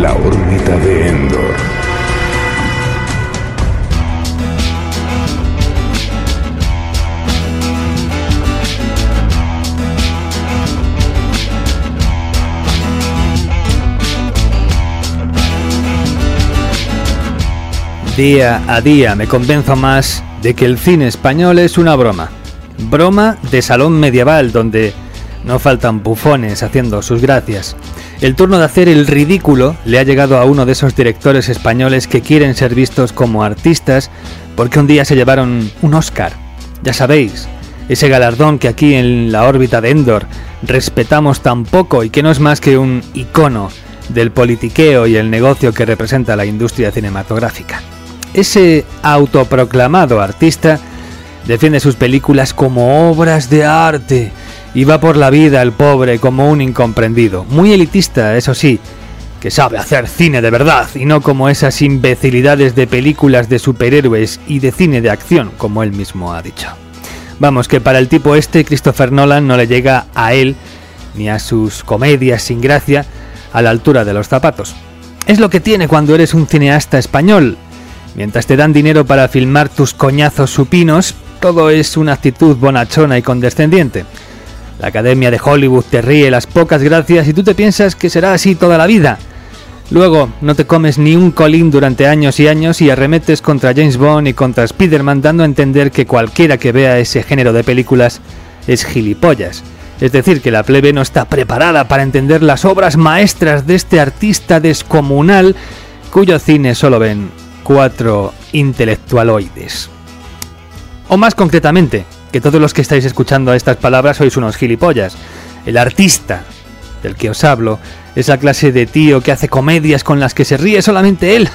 La órbita de Endor. Día a día me convenzo más de que el cine español es una broma. Broma de salón medieval donde no faltan bufones haciendo sus gracias. El turno de hacer el ridículo le ha llegado a uno de esos directores españoles que quieren ser vistos como artistas porque un día se llevaron un Oscar. Ya sabéis, ese galardón que aquí en la órbita de Endor respetamos tan poco y que no es más que un icono del politiqueo y el negocio que representa la industria cinematográfica. Ese autoproclamado artista defiende sus películas como obras de arte va por la vida el pobre como un incomprendido, muy elitista, eso sí, que sabe hacer cine de verdad y no como esas imbecilidades de películas de superhéroes y de cine de acción, como él mismo ha dicho. Vamos, que para el tipo este, Christopher Nolan no le llega a él ni a sus comedias sin gracia a la altura de los zapatos. Es lo que tiene cuando eres un cineasta español. Mientras te dan dinero para filmar tus coñazos supinos, todo es una actitud bonachona y condescendiente. La Academia de Hollywood te ríe las pocas gracias y tú te piensas que será así toda la vida. Luego no te comes ni un colín durante años y años y arremetes contra James Bond y contra Spider-Man dando a entender que cualquiera que vea ese género de películas es gilipollas. Es decir, que la plebe no está preparada para entender las obras maestras de este artista descomunal cuyo cine solo ven cuatro intelectualoides. O más concretamente, que todos los que estáis escuchando estas palabras sois unos gilipollas. El artista del que os hablo es la clase de tío que hace comedias con las que se ríe solamente él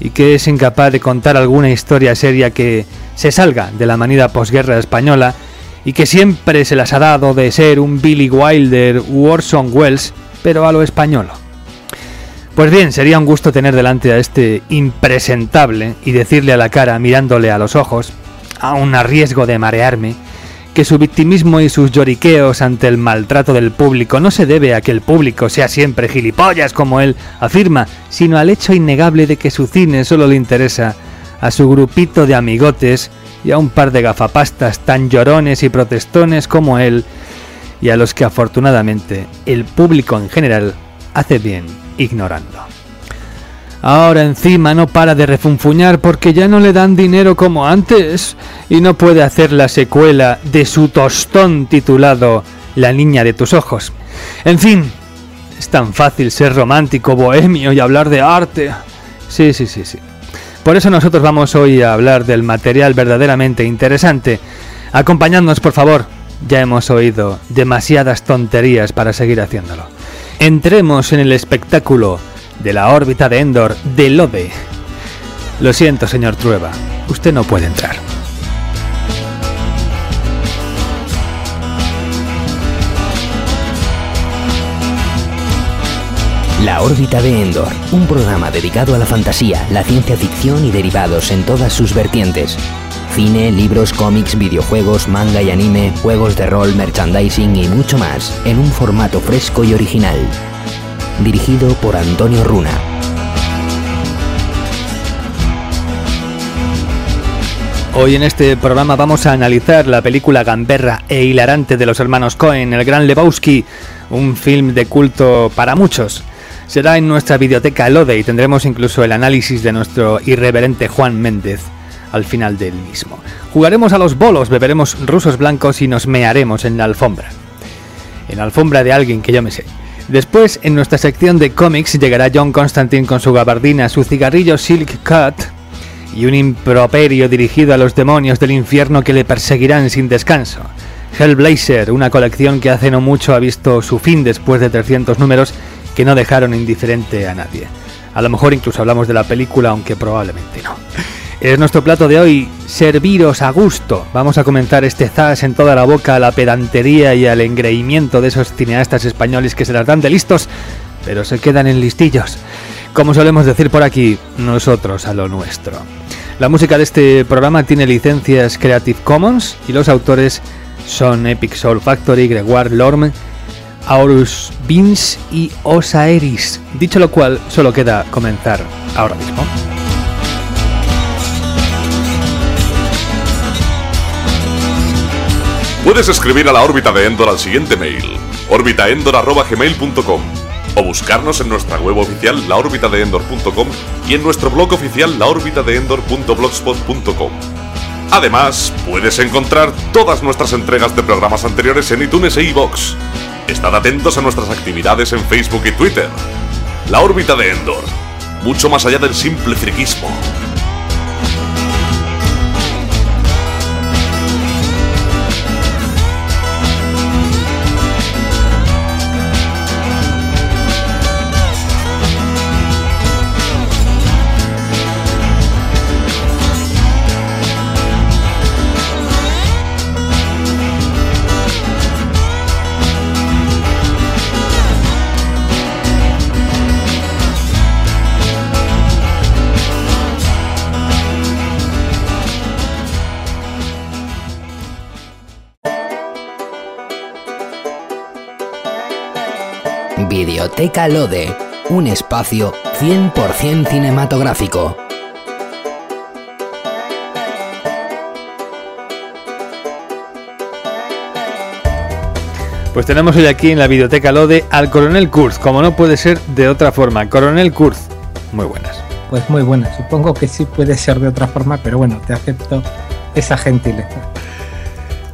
y que es incapaz de contar alguna historia seria que se salga de la manida posguerra española y que siempre se las ha dado de ser un Billy Wilder u Orson Welles, pero a lo español. Pues bien, sería un gusto tener delante a este impresentable y decirle a la cara, mirándole a los ojos, aun a riesgo de marearme, que su victimismo y sus lloriqueos ante el maltrato del público no se debe a que el público sea siempre gilipollas como él afirma, sino al hecho innegable de que su cine solo le interesa a su grupito de amigotes y a un par de gafapastas tan llorones y protestones como él, y a los que afortunadamente el público en general hace bien ignorando. Ahora encima no para de refunfuñar porque ya no le dan dinero como antes y no puede hacer la secuela de su tostón titulado La niña de tus ojos. En fin, es tan fácil ser romántico, bohemio y hablar de arte. Sí, sí, sí, sí. Por eso nosotros vamos hoy a hablar del material verdaderamente interesante. Acompañadnos, por favor. Ya hemos oído demasiadas tonterías para seguir haciéndolo. Entremos en el espectáculo de la órbita de Endor de Lode. Lo siento, señor Trueba, usted no puede entrar. La órbita de Endor, un programa dedicado a la fantasía, la ciencia ficción y derivados en todas sus vertientes. Cine, libros, cómics, videojuegos, manga y anime, juegos de rol, merchandising y mucho más, en un formato fresco y original dirigido por Antonio Runa. Hoy en este programa vamos a analizar la película gamberra e hilarante de los hermanos Cohen, El Gran Lebowski, un film de culto para muchos. Será en nuestra biblioteca Lode y tendremos incluso el análisis de nuestro irreverente Juan Méndez al final del mismo. Jugaremos a los bolos, beberemos rusos blancos y nos mearemos en la alfombra. En la alfombra de alguien que yo me sé. Después, en nuestra sección de cómics, llegará John Constantine con su gabardina, su cigarrillo Silk Cut y un improperio dirigido a los demonios del infierno que le perseguirán sin descanso. Hellblazer, una colección que hace no mucho ha visto su fin después de 300 números que no dejaron indiferente a nadie. A lo mejor incluso hablamos de la película, aunque probablemente no. Es nuestro plato de hoy, serviros a gusto. Vamos a comentar este zas en toda la boca a la pedantería y al engreimiento de esos cineastas españoles que se las dan de listos, pero se quedan en listillos. Como solemos decir por aquí, nosotros a lo nuestro. La música de este programa tiene licencias Creative Commons y los autores son Epic Soul Factory, Gregoire Lorme, Aurus Beans y Osaeris. Dicho lo cual, solo queda comenzar ahora mismo. Puedes escribir a la órbita de Endor al siguiente mail, orbitaendor.gmail.com o buscarnos en nuestra web oficial laorbitadeendor.com y en nuestro blog oficial laorbitadeendor.blogspot.com. Además, puedes encontrar todas nuestras entregas de programas anteriores en iTunes e iVoox. Estad atentos a nuestras actividades en Facebook y Twitter. La órbita de Endor. Mucho más allá del simple friquismo. Videoteca Lode, un espacio 100% cinematográfico. Pues tenemos hoy aquí en la Videoteca Lode al Coronel Kurz, como no puede ser de otra forma. Coronel Kurz, muy buenas. Pues muy buenas, supongo que sí puede ser de otra forma, pero bueno, te acepto esa gentileza.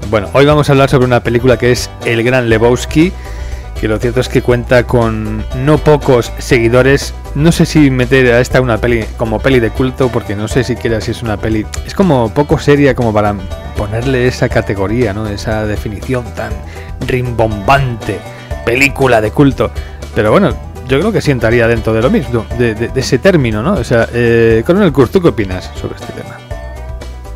Bueno, hoy vamos a hablar sobre una película que es El Gran Lebowski, que lo cierto es que cuenta con no pocos seguidores. No sé si meter a esta una peli como peli de culto, porque no sé siquiera si es una peli. Es como poco seria como para ponerle esa categoría, ¿no? Esa definición tan rimbombante, película de culto. Pero bueno, yo creo que sí entraría dentro de lo mismo, de, ese término, ¿no? O sea, eh, Coronel Kurz, ¿tú qué opinas sobre este tema?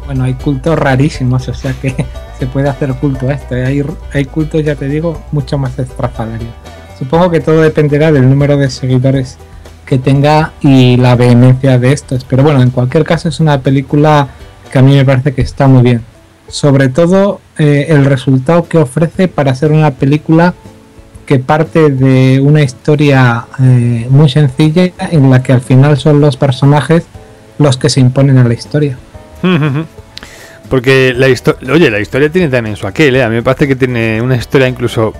Bueno, hay cultos rarísimos, o sea que se puede hacer culto a esto. Hay, hay cultos, ya te digo, mucho más estrafalarios. Supongo que todo dependerá del número de seguidores que tenga y la vehemencia de estos. Pero bueno, en cualquier caso es una película que a mí me parece que está muy bien. Sobre todo eh, el resultado que ofrece para ser una película que parte de una historia eh, muy sencilla en la que al final son los personajes los que se imponen a la historia. Porque la historia, oye, la historia tiene también su aquel, ¿eh? A mí me parece que tiene una historia incluso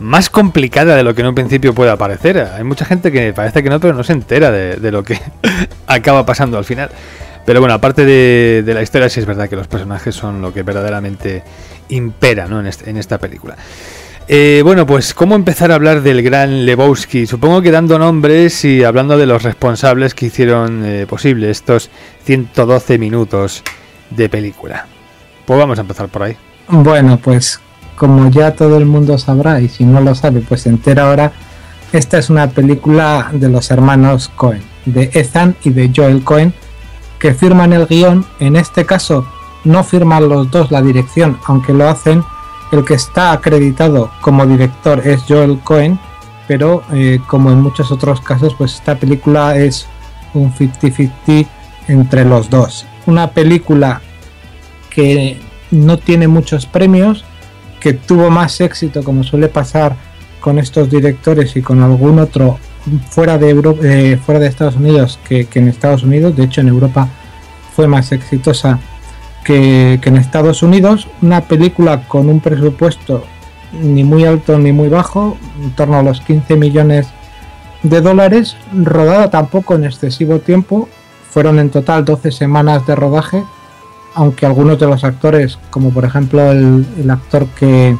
más complicada de lo que en un principio pueda parecer. Hay mucha gente que parece que no, pero no se entera de, lo que acaba pasando al final. Pero bueno, aparte de, la historia, sí es verdad que los personajes son lo que verdaderamente impera ¿no? en, esta película. Eh, bueno, pues cómo empezar a hablar del gran Lebowski. Supongo que dando nombres y hablando de los responsables que hicieron eh, posible estos 112 minutos de película. Pues vamos a empezar por ahí. Bueno, pues como ya todo el mundo sabrá y si no lo sabe, pues se entera ahora, esta es una película de los hermanos Cohen, de Ethan y de Joel Cohen, que firman el guion. En este caso no firman los dos la dirección, aunque lo hacen. El que está acreditado como director es Joel Cohen, pero eh, como en muchos otros casos, pues esta película es un 50-50 entre los dos una película que no tiene muchos premios, que tuvo más éxito como suele pasar con estos directores y con algún otro fuera de eh, fuera de Estados Unidos que, en Estados Unidos. De hecho, en Europa fue más exitosa que, que en Estados Unidos. Una película con un presupuesto ni muy alto ni muy bajo, en torno a los 15 millones de dólares, rodada tampoco en excesivo tiempo, fueron en total 12 semanas de rodaje, aunque algunos de los actores, como por ejemplo el, actor que,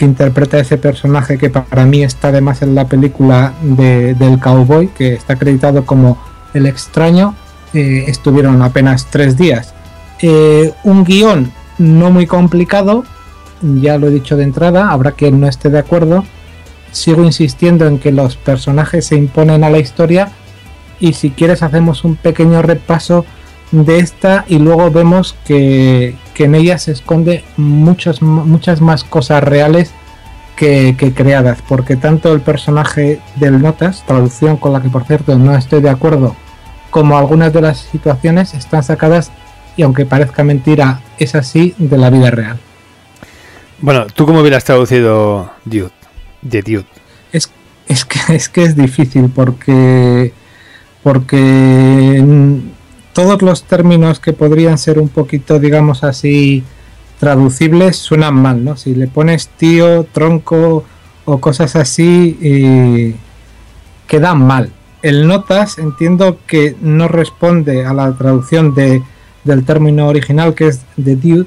interpreta ese personaje que para mí está además en la película del cowboy, que está acreditado como el extraño, eh, estuvieron apenas tres días. Eh, un guion no muy complicado, ya lo he dicho de entrada, habrá quien no esté de acuerdo. Sigo insistiendo en que los personajes se imponen a la historia y si quieres hacemos un pequeño repaso de esta y luego vemos que, en ella se esconde muchas, muchas más cosas reales que, creadas, porque tanto el personaje del Notas, traducción con la que por cierto no estoy de acuerdo, como algunas de las situaciones están sacadas y aunque parezca mentira, es así de la vida real. Bueno, ¿tú cómo hubieras traducido Dude? de Dude. Es, es, que, es que es difícil porque, porque todos los términos que podrían ser un poquito, digamos así, traducibles suenan mal, ¿no? Si le pones tío, tronco o cosas así, eh, quedan mal. El notas entiendo que no responde a la traducción de, del término original que es de dude,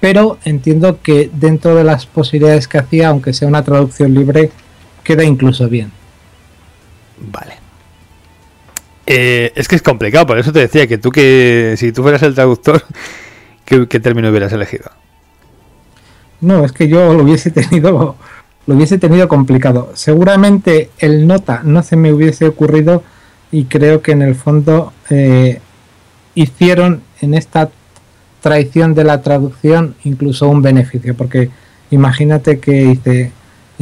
pero entiendo que dentro de las posibilidades que hacía, aunque sea una traducción libre, queda incluso bien. Vale. Eh, es que es complicado, por eso te decía que tú que si tú fueras el traductor, ¿qué, término hubieras elegido? No, es que yo lo hubiese tenido lo hubiese tenido complicado. Seguramente el nota no se me hubiese ocurrido y creo que en el fondo eh, hicieron en esta traición de la traducción incluso un beneficio, porque imagínate que dice,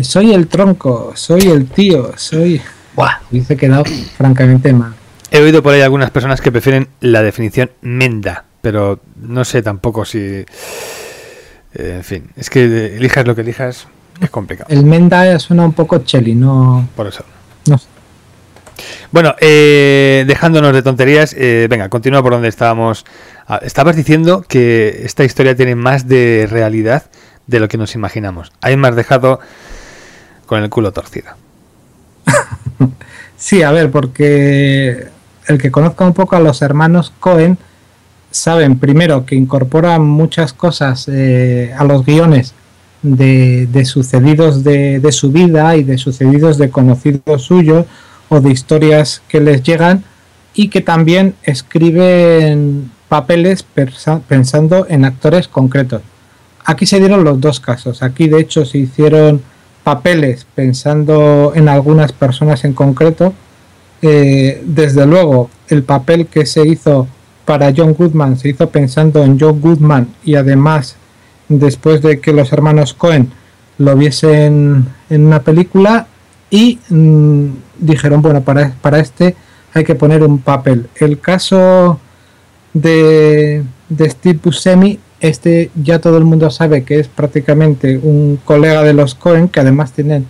soy el tronco, soy el tío, soy... Buah, hubiese quedado francamente mal. He oído por ahí algunas personas que prefieren la definición menda, pero no sé tampoco si... Eh, en fin, es que elijas lo que elijas, es complicado. El menda suena un poco cheli, no... Por eso. No Bueno, eh, dejándonos de tonterías, eh, venga, continúa por donde estábamos. Ah, estabas diciendo que esta historia tiene más de realidad de lo que nos imaginamos. Ahí me has dejado con el culo torcido. sí, a ver, porque el que conozca un poco a los hermanos Cohen, saben primero que incorporan muchas cosas eh, a los guiones de, sucedidos de, su vida y de sucedidos de conocidos suyos o de historias que les llegan y que también escriben papeles pensando en actores concretos. Aquí se dieron los dos casos. Aquí de hecho se hicieron papeles pensando en algunas personas en concreto eh, desde luego, el papel que se hizo para John Goodman se hizo pensando en John Goodman y además después de que los hermanos Cohen lo viesen en una película y mm, dijeron, bueno, para, para este hay que poner un papel. El caso de, de Steve Buscemi, este ya todo el mundo sabe que es prácticamente un colega de los Cohen, que además tienen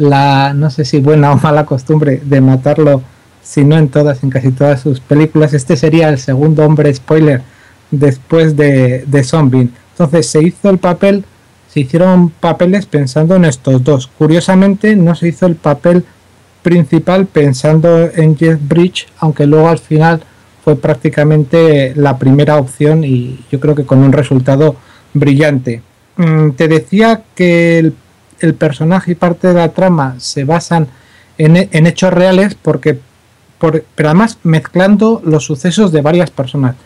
la, no sé si buena o mala costumbre de matarlo, si no en todas, en casi todas sus películas. Este sería el segundo hombre spoiler después de, de Zombie. Entonces se hizo el papel, se hicieron papeles pensando en estos dos. Curiosamente no se hizo el papel principal pensando en Jeff Bridge, aunque luego al final fue prácticamente la primera opción y yo creo que con un resultado brillante. Mm, te decía que el el personaje y parte de la trama se basan en, hechos reales porque por, pero además mezclando los sucesos de varias personas.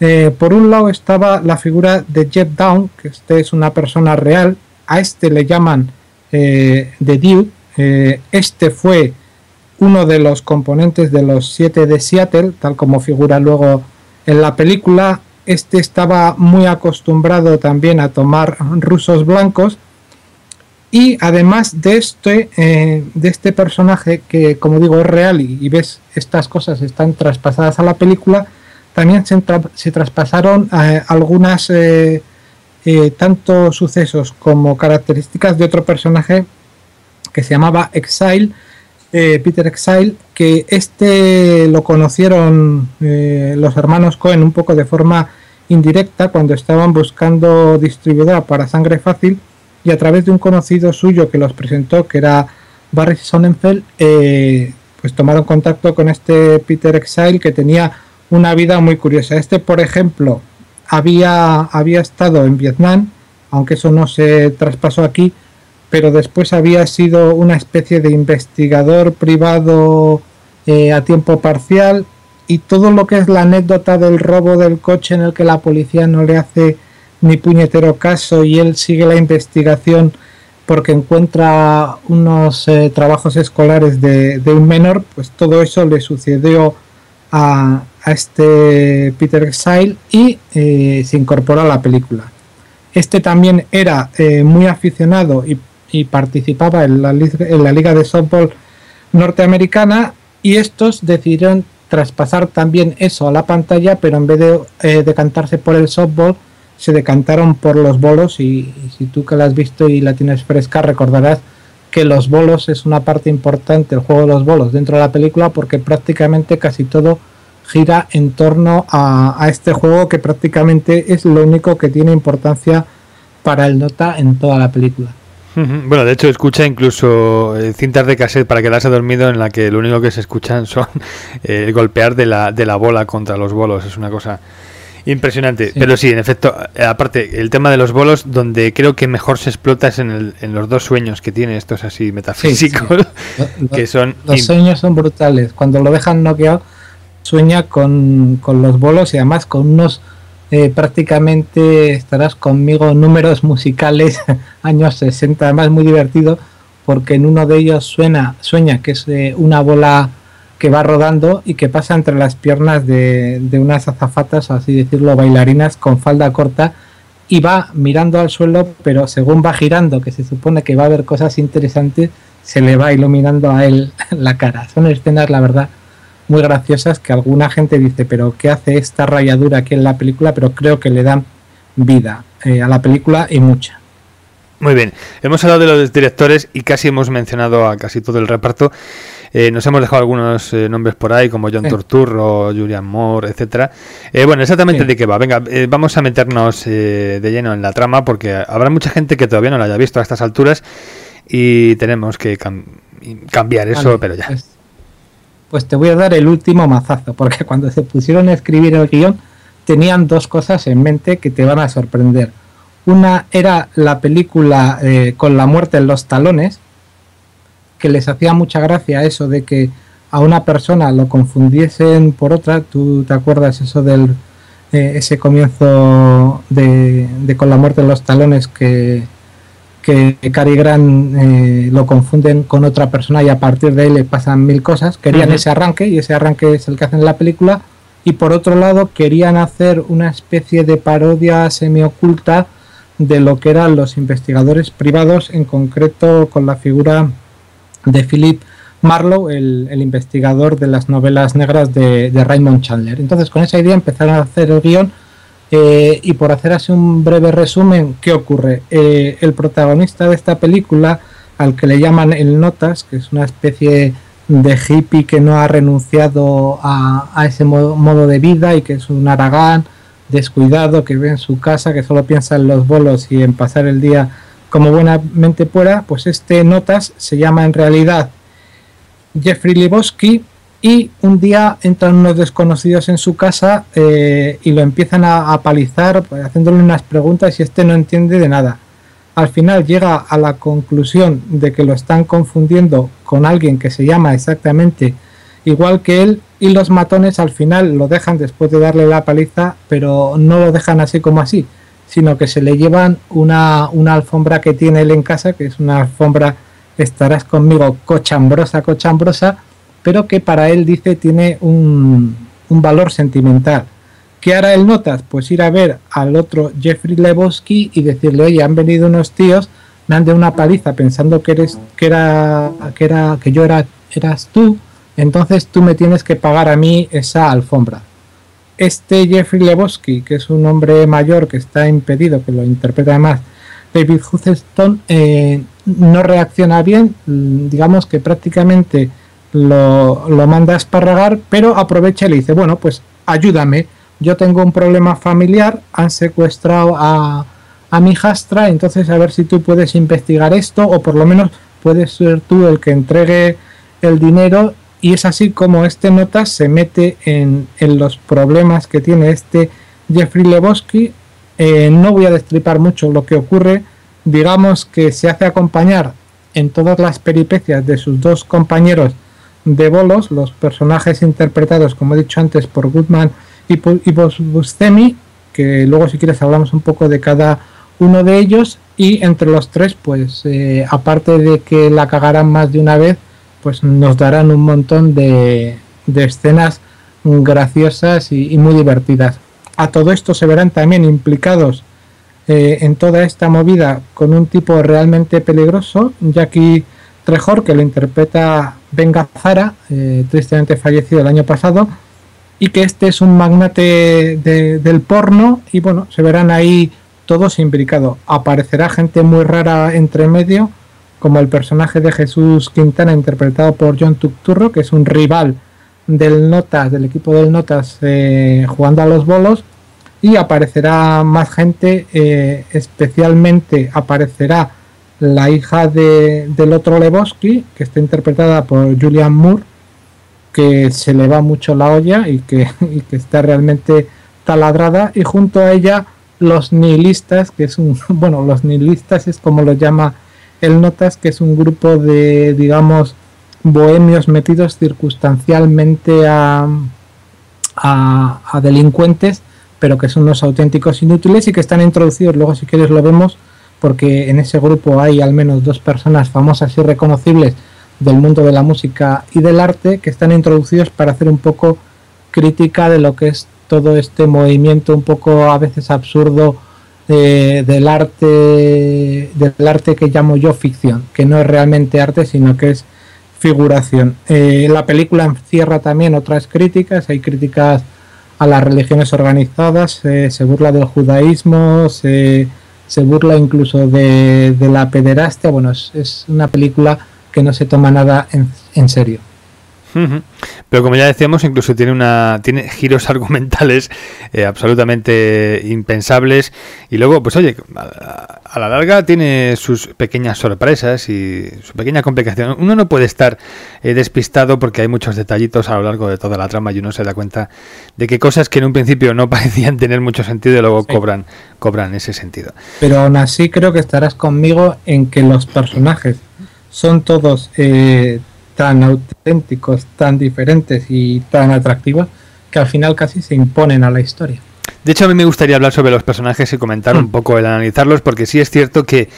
Eh, por un lado estaba la figura de Jeff Down, que este es una persona real, a este le llaman eh, The Dude, eh, este fue uno de los componentes de los siete de Seattle, tal como figura luego en la película. Este estaba muy acostumbrado también a tomar rusos blancos y además de este, eh, de este personaje que, como digo, es real y, ves estas cosas están traspasadas a la película, también se, traspasaron eh, algunas, eh, tanto sucesos como características de otro personaje que se llamaba Exile, Peter Exile, que este lo conocieron los hermanos Cohen un poco de forma indirecta cuando estaban buscando distribuidora para Sangre Fácil y a través de un conocido suyo que los presentó, que era Barry Sonnenfeld, eh, pues tomaron contacto con este Peter Exile que tenía una vida muy curiosa. Este, por ejemplo, había, había estado en Vietnam, aunque eso no se traspasó aquí, pero después había sido una especie de investigador privado eh, a tiempo parcial y todo lo que es la anécdota del robo del coche en el que la policía no le hace ni puñetero caso y él sigue la investigación porque encuentra unos eh, trabajos escolares de, un menor, pues todo eso le sucedió a, este Peter Exile y eh, se incorporó a la película. Este también era eh, muy aficionado y, participaba en la, en la, Liga de Softball norteamericana y estos decidieron traspasar también eso a la pantalla, pero en vez de decantarse por el softball, se decantaron por los bolos y, si tú que la has visto y la tienes fresca recordarás que los bolos es una parte importante, el juego de los bolos dentro de la película, porque prácticamente casi todo gira en torno a, a este juego que prácticamente es lo único que tiene importancia para el nota en toda la película. Bueno, de hecho escucha incluso eh, cintas de cassette para quedarse dormido en la que lo único que se escuchan son eh, golpear de la, de la bola contra los bolos. Es una cosa impresionante. Pero sí, en efecto, aparte, el tema de los bolos, donde creo que mejor se explota es en, el, en los dos sueños que tiene estos así metafísicos, que son... Los sueños son brutales. Cuando lo dejan noqueado, sueña con, con los bolos y además con unos eh, prácticamente estarás conmigo números musicales años 60, además muy divertido porque en uno de ellos suena, sueña que es eh, una bola que va rodando y que pasa entre las piernas de, de unas azafatas, así decirlo, bailarinas con falda corta y va mirando al suelo, pero según va girando, que se supone que va a haber cosas interesantes, se le va iluminando a él la cara. Son escenas, la verdad, muy graciosas que alguna gente dice, pero ¿qué hace esta rayadura aquí en la película? Pero creo que le dan vida eh, a la película y mucha. Muy bien, hemos hablado de los directores y casi hemos mencionado a casi todo el reparto. Eh, nos hemos dejado algunos eh, nombres por ahí, como John. Turturro, Julian Moore, etcétera. Eh, bueno, exactamente sí. de qué va. Venga, vamos a meternos de lleno en la trama, porque habrá mucha gente que todavía no la haya visto a estas alturas y tenemos que cam cambiar eso, vale, pero ya. Pues, pues, te voy a dar el último mazazo, porque cuando se pusieron a escribir el guion, tenían dos cosas en mente que te van a sorprender. Una era la película eh, con la muerte en los talones, que les hacía mucha gracia eso de que a una persona lo confundiesen por otra. ¿Tú te acuerdas eso del eh, ese comienzo de, de, con la muerte en los talones que, que Cary Grant eh, lo confunden con otra persona y a partir de ahí le pasan mil cosas? Querían uh -huh. ese arranque y ese arranque es el que hacen en la película. Y por otro lado querían hacer una especie de parodia semioculta de lo que eran los investigadores privados, en concreto con la figura de Philip Marlowe, el, investigador de las novelas negras de, de, Raymond Chandler. Entonces, con esa idea empezaron a hacer el guion. Eh, y por hacer así un breve resumen, ¿qué ocurre? Eh, el protagonista de esta película, al que le llaman el Notas, que es una especie de hippie que no ha renunciado a, a ese modo, modo, de vida y que es un aragán, descuidado, que vive en su casa, que solo piensa en los bolos y en pasar el día como buenamente pueda, pues este Notas se llama en realidad Jeffrey Lebowski y un día entran unos desconocidos en su casa eh, y lo empiezan a, a palizar pues, haciéndole unas preguntas y este no entiende de nada. Al final llega a la conclusión de que lo están confundiendo con alguien que se llama exactamente igual que él y los matones al final lo dejan después de darle la paliza, pero no lo dejan así como así, sino que se le llevan una, una alfombra que tiene él en casa, que es una alfombra, estarás conmigo, cochambrosa, cochambrosa, pero que para él dice tiene un, un valor sentimental. ¿Qué hará el Notas? Pues ir a ver al otro Jeffrey Lebowski y decirle, oye, han venido unos tíos, me han dado una paliza pensando que eres, que era, que era, que yo era, eras tú, entonces tú me tienes que pagar a mí esa alfombra. Este Jeffrey Lebowski, que es un hombre mayor que está impedido, que lo interpreta además David Huddleston, eh, no reacciona bien, digamos que prácticamente lo, lo manda a esparragar, pero aprovecha y le dice, bueno, pues ayúdame, yo tengo un problema familiar, han secuestrado a, a mi hijastra, entonces a ver si tú puedes investigar esto o por lo menos puedes ser tú el que entregue el dinero y es así como este nota se mete en, los problemas que tiene este Jeffrey Lebowski. Eh, no voy a destripar mucho lo que ocurre, digamos que se hace acompañar en todas las peripecias de sus dos compañeros de bolos, los personajes interpretados, como he dicho antes, por Goodman y, Buscemi, que luego si quieres hablamos un poco de cada uno de ellos, y entre los tres, pues eh, aparte de que la cagarán más de una vez, pues nos darán un montón de, de escenas graciosas y, muy divertidas. A todo esto se verán también implicados eh, en toda esta movida con un tipo realmente peligroso, Jackie Trejor, que lo interpreta Ben Gazzara, eh, tristemente fallecido el año pasado, y que este es un magnate de, del porno, y bueno, se verán ahí todos implicados. Aparecerá gente muy rara entre medio, como el personaje de Jesús Quintana interpretado por John Tucturro, que es un rival del Notas, del equipo del Notas eh, jugando a los bolos y aparecerá más gente, eh, especialmente aparecerá la hija de, del otro Lebowski, que está interpretada por Julian Moore, que se le va mucho la olla y que, que está realmente taladrada, y junto a ella los nihilistas, que es un, bueno, los nihilistas es como lo llama el Notas, que es un grupo de, digamos, bohemios metidos circunstancialmente a, a, a delincuentes pero que son unos auténticos inútiles y que están introducidos, luego si quieres lo vemos, porque en ese grupo hay al menos dos personas famosas y reconocibles del mundo de la música y del arte que están introducidos para hacer un poco crítica de lo que es todo este movimiento un poco a veces absurdo del arte del arte que llamo yo ficción, que no es realmente arte sino que es figuración. Eh, la película encierra también otras críticas, hay críticas a las religiones organizadas, eh, se burla del judaísmo, se, se burla incluso de, de, la pederastia. Bueno, es, es, una película que no se toma nada en, en serio. Pero como ya decíamos, incluso tiene una tiene giros argumentales eh, absolutamente impensables y luego, pues oye, a, a, la larga tiene sus pequeñas sorpresas y su pequeña complicación. Uno no puede estar eh, despistado porque hay muchos detallitos a lo largo de toda la trama y uno se da cuenta de que cosas que en un principio no parecían tener mucho sentido y luego sí. cobran cobran ese sentido. Pero aún así creo que estarás conmigo en que los personajes son todos eh, tan auténticos, tan diferentes y tan atractivos que al final casi se imponen a la historia. De hecho, a mí me gustaría hablar sobre los personajes y comentar mm. un poco el analizarlos, porque sí es cierto que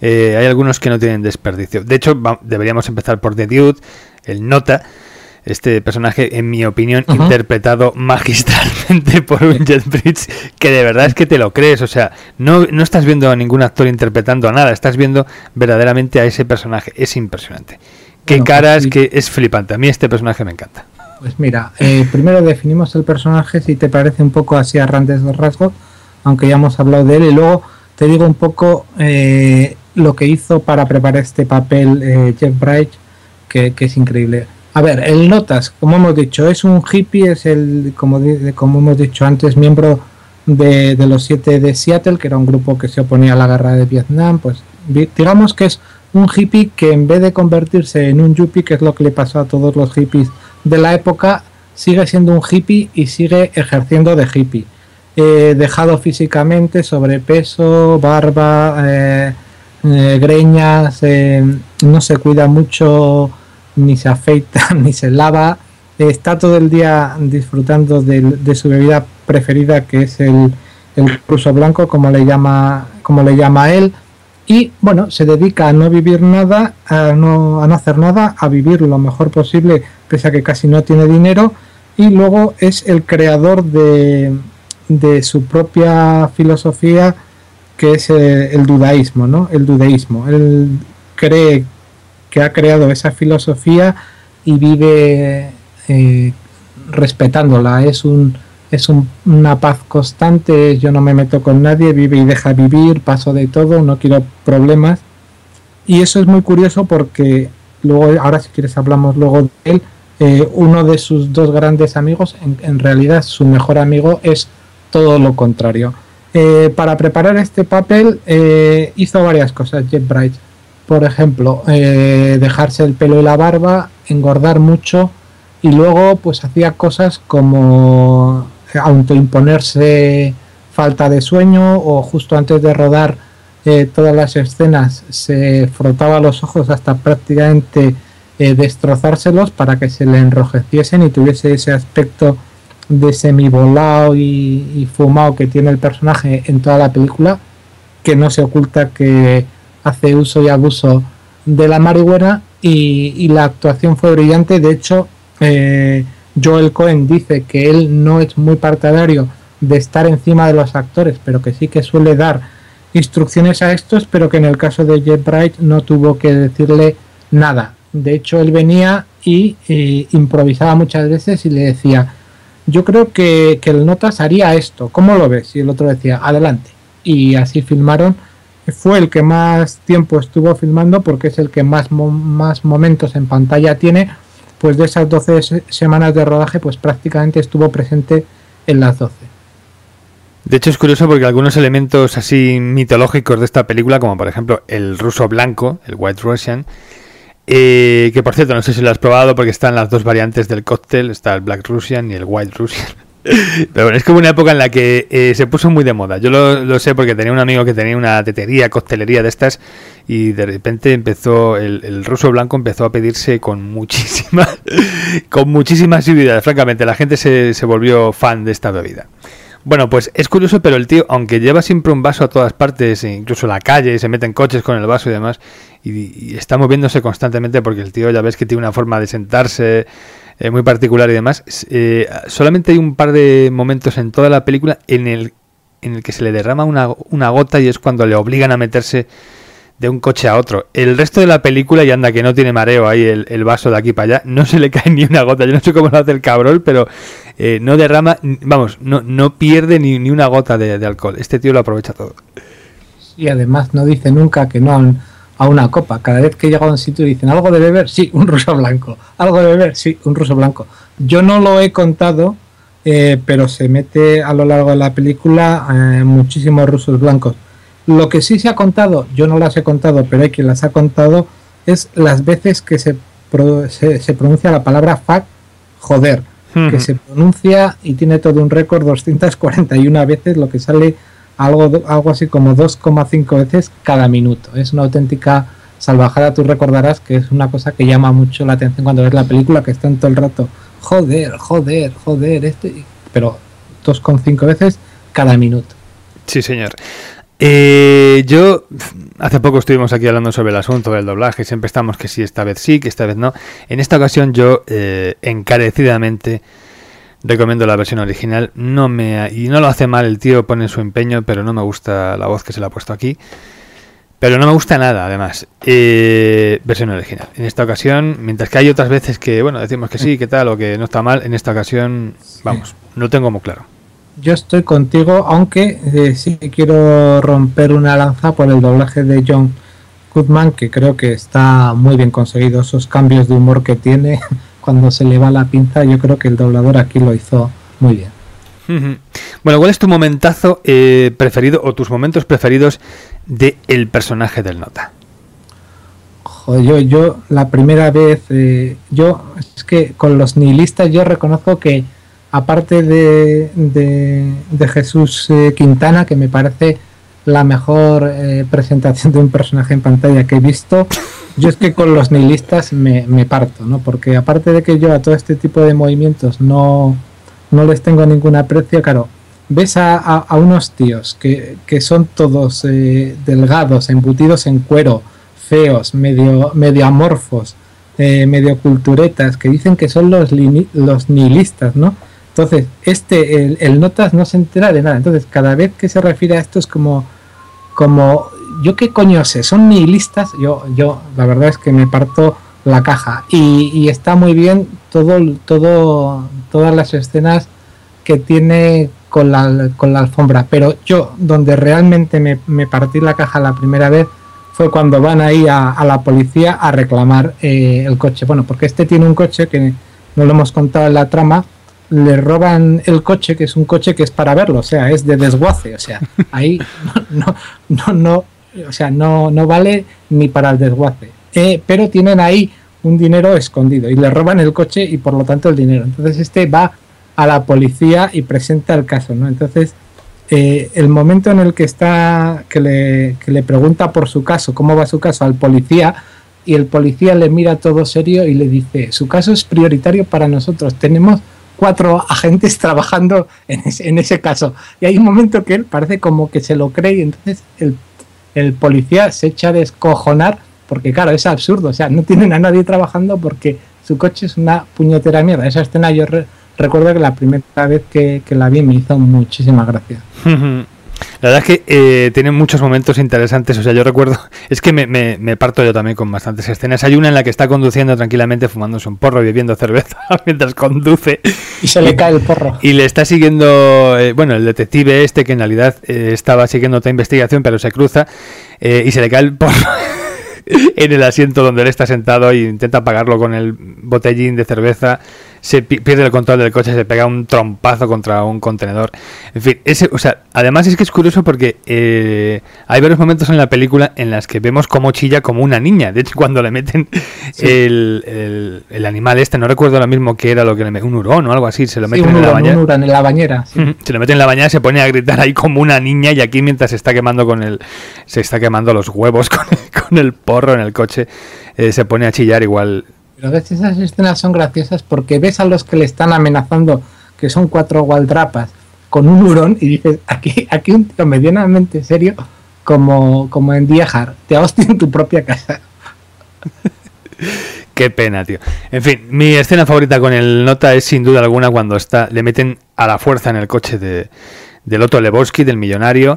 eh, hay algunos que no tienen desperdicio. De hecho, deberíamos empezar por The Dude, el Nota, este personaje, en mi opinión, uh -huh. interpretado magistralmente por un Jet Bridge, que de verdad es que te lo crees. O sea, no, no estás viendo a ningún actor interpretando a nada, estás viendo verdaderamente a ese personaje. Es impresionante. Qué bueno, caras, pues, que es flipante. A mí este personaje me encanta. Pues mira, eh, primero definimos el personaje, si te parece un poco así a grandes rasgos, aunque ya hemos hablado de él, y luego te digo un poco eh, lo que hizo para preparar este papel eh, Jeff Bright, que, que, es increíble. A ver, el Notas, como hemos dicho, es un hippie, es el, como, como hemos dicho antes, miembro de, de los siete de Seattle, que era un grupo que se oponía a la guerra de Vietnam, pues digamos que es un hippie que en vez de convertirse en un yuppie, que es lo que le pasó a todos los hippies de la época, sigue siendo un hippie y sigue ejerciendo de hippie. Eh, dejado físicamente, sobrepeso, barba, eh, eh, greñas, no se cuida mucho, ni se afeita, ni se lava. está todo el día disfrutando de, su bebida preferida, que es el, el blanco, como le llama, como le llama él y bueno, se dedica a no vivir nada, a no, a hacer nada, a vivir lo mejor posible, pese a que casi no tiene dinero, y luego es el creador de, de su propia filosofía, que es el, el, dudaísmo, ¿no? El dudaísmo. Él cree que ha creado esa filosofía y vive eh, respetándola. Es un es un, una paz constante, yo no me meto con nadie, vive y deja vivir, paso de todo, no quiero problemas. Y eso es muy curioso porque luego, ahora si quieres hablamos luego de él, eh, uno de sus dos grandes amigos, en, realidad su mejor amigo es todo lo contrario. Eh, para preparar este papel eh, hizo varias cosas Jeff Bright. Por ejemplo, dejarse el pelo y la barba, engordar mucho y luego pues hacía cosas como autoimponerse falta de sueño o justo antes de rodar eh, todas las escenas se frotaba los ojos hasta prácticamente eh, destrozárselos para que se le enrojeciesen y tuviese ese aspecto de semivolado y, y fumado que tiene el personaje en toda la película que no se oculta que hace uso y abuso de la marihuana y, la actuación fue brillante. De hecho eh, Joel Cohen dice que él no es muy partidario de estar encima de los actores, pero que sí que suele dar instrucciones a estos, pero que en el caso de Jeff Bright no tuvo que decirle nada. De hecho, él venía y, y improvisaba muchas veces y le decía, yo creo que, que, el Notas haría esto, ¿cómo lo ves? Y el otro decía, adelante. Y así filmaron fue el que más tiempo estuvo filmando porque es el que más, más momentos en pantalla tiene, pues de esas 12 semanas de rodaje, pues prácticamente estuvo presente en las 12. De hecho es curioso porque algunos elementos así mitológicos de esta película, como por ejemplo el ruso blanco, el White Russian, eh, que por cierto no sé si lo has probado porque están las dos variantes del cóctel, está el Black Russian y el White Russian. Pero bueno, es como una época en la que eh, se puso muy de moda. Yo lo, sé porque tenía un amigo que tenía una tetería, coctelería de estas, y de repente empezó, el, ruso blanco empezó a pedirse con muchísima, con muchísima asiduidad. Francamente, la gente se, se volvió fan de esta bebida. Bueno, pues es curioso, pero el tío, aunque lleva siempre un vaso a todas partes, e incluso la calle, se mete en coches con el vaso y demás, y, está moviéndose constantemente porque el tío ya ves que tiene una forma de sentarse eh, muy particular y demás. Eh, solamente hay un par de momentos en toda la película en el, en el que se le derrama una, una gota y es cuando le obligan a meterse de un coche a otro. El resto de la película, y anda que no tiene mareo ahí el, vaso de aquí para allá, no se le cae ni una gota. Yo no sé cómo lo hace el cabrón, pero eh, no derrama, vamos, no, no pierde ni, ni una gota de, alcohol. Este tío lo aprovecha todo. Y además no dice nunca que no a una copa. Cada vez que llega a un sitio dicen algo de beber, sí, un ruso blanco. Algo de beber, sí, un ruso blanco. Yo no lo he contado, eh, pero se mete a lo largo de la película eh, muchísimos rusos blancos lo que sí se ha contado, yo no las he contado, pero hay quien las ha contado, es las veces que se, se, pronuncia la palabra fuck, joder, que se pronuncia y tiene todo un récord 241 veces, lo que sale algo, algo así como 2,5 veces cada minuto. Es una auténtica salvajada, tú recordarás que es una cosa que llama mucho la atención cuando ves la película, que están todo el rato, joder, joder, joder, este, pero 2,5 veces cada minuto. Sí, señor. Eh, yo, hace poco estuvimos aquí hablando sobre el asunto del doblaje, siempre estamos que sí, esta vez sí, que esta vez no. En esta ocasión yo eh, encarecidamente recomiendo la versión original. No me y no lo hace mal, el tío pone su empeño, pero no me gusta la voz que se le ha puesto aquí. Pero no me gusta nada, además. Eh, versión original. En esta ocasión, mientras que hay otras veces que, bueno, decimos que sí, que tal, o que no está mal, en esta ocasión, vamos, no tengo muy claro yo estoy contigo, aunque eh, sí quiero romper una lanza por el doblaje de John Goodman, que creo que está muy bien conseguido. Esos cambios de humor que tiene cuando se le va la pinza, yo creo que el doblador aquí lo hizo muy bien. Bueno, ¿cuál es tu momentazo eh, preferido o tus momentos preferidos de el personaje del Nota? yo, yo la primera vez, eh, yo es que con los nihilistas yo reconozco que aparte de, de, Jesús eh, Quintana, que me parece la mejor eh, presentación de un personaje en pantalla que he visto, yo es que con los nihilistas me, parto, ¿no? Porque aparte de que yo a todo este tipo de movimientos no, no les tengo ningún aprecio, claro, ves a, unos tíos que, son todos eh, delgados, embutidos en cuero, feos, medio, medio amorfos, medio culturetas, que dicen que son los, los nihilistas, ¿no? Entonces, este, el, Notas no se entera de nada. Entonces, cada vez que se refiere a esto es como, como, yo qué coño sé, son nihilistas. Yo, yo, la verdad es que me parto la caja. Y, está muy bien todo, todo, todas las escenas que tiene con la, con la alfombra. Pero yo, donde realmente me, partí la caja la primera vez, fue cuando van ahí a, la policía a reclamar eh, el coche. Bueno, porque este tiene un coche que no lo hemos contado en la trama, le roban el coche, que es un coche que es para verlo, o sea, es de desguace, o sea, ahí no, no, o sea, no, no vale ni para el desguace. Eh, pero tienen ahí un dinero escondido y le roban el coche y por lo tanto el dinero. Entonces este va a la policía y presenta el caso, ¿no? Entonces, eh, el momento en el que está, que le, que le pregunta por su caso, cómo va su caso al policía, y el policía le mira todo serio y le dice, su caso es prioritario para nosotros, tenemos cuatro agentes trabajando en ese, en ese caso. Y hay un momento que él parece como que se lo cree y entonces el, el policía se echa a descojonar porque claro, es absurdo, o sea, no tienen a nadie trabajando porque su coche es una puñetera mierda. Esa escena yo recuerdo que la primera vez que, la vi me hizo muchísima gracia. La verdad es que eh, tiene muchos momentos interesantes. O sea, yo recuerdo, es que me, me, parto yo también con bastantes escenas. Hay una en la que está conduciendo tranquilamente, fumándose un porro y bebiendo cerveza mientras conduce. Y se le cae el porro. Y le está siguiendo, eh, bueno, el detective este que en realidad eh, estaba siguiendo otra investigación, pero se cruza y se le cae el porro. en el asiento donde él está sentado e intenta apagarlo con el botellín de cerveza se pierde el control del coche, se pega un trompazo contra un contenedor. En fin, ese, o sea, además es que es curioso porque eh, hay varios momentos en la película en las que vemos cómo chilla como una niña. De hecho, cuando le meten el, el, animal este, no recuerdo lo mismo que era lo que le meten, un hurón o algo así, se lo meten en, la bañera, en la bañera. Se lo meten en la bañera, se pone a gritar ahí como una niña y aquí mientras se está quemando con el, se está quemando los huevos con el, con el porro en el coche, eh, se pone a chillar igual pero ves, esas escenas son graciosas porque ves a los que le están amenazando, que son cuatro gualdrapas, con un hurón y dices, aquí, aquí un tío medianamente serio, como, como en Diejar, te hostia en tu propia casa. Qué pena, tío. En fin, mi escena favorita con el Nota es sin duda alguna cuando está, le meten a la fuerza en el coche de, del Otto Lebowski, del millonario,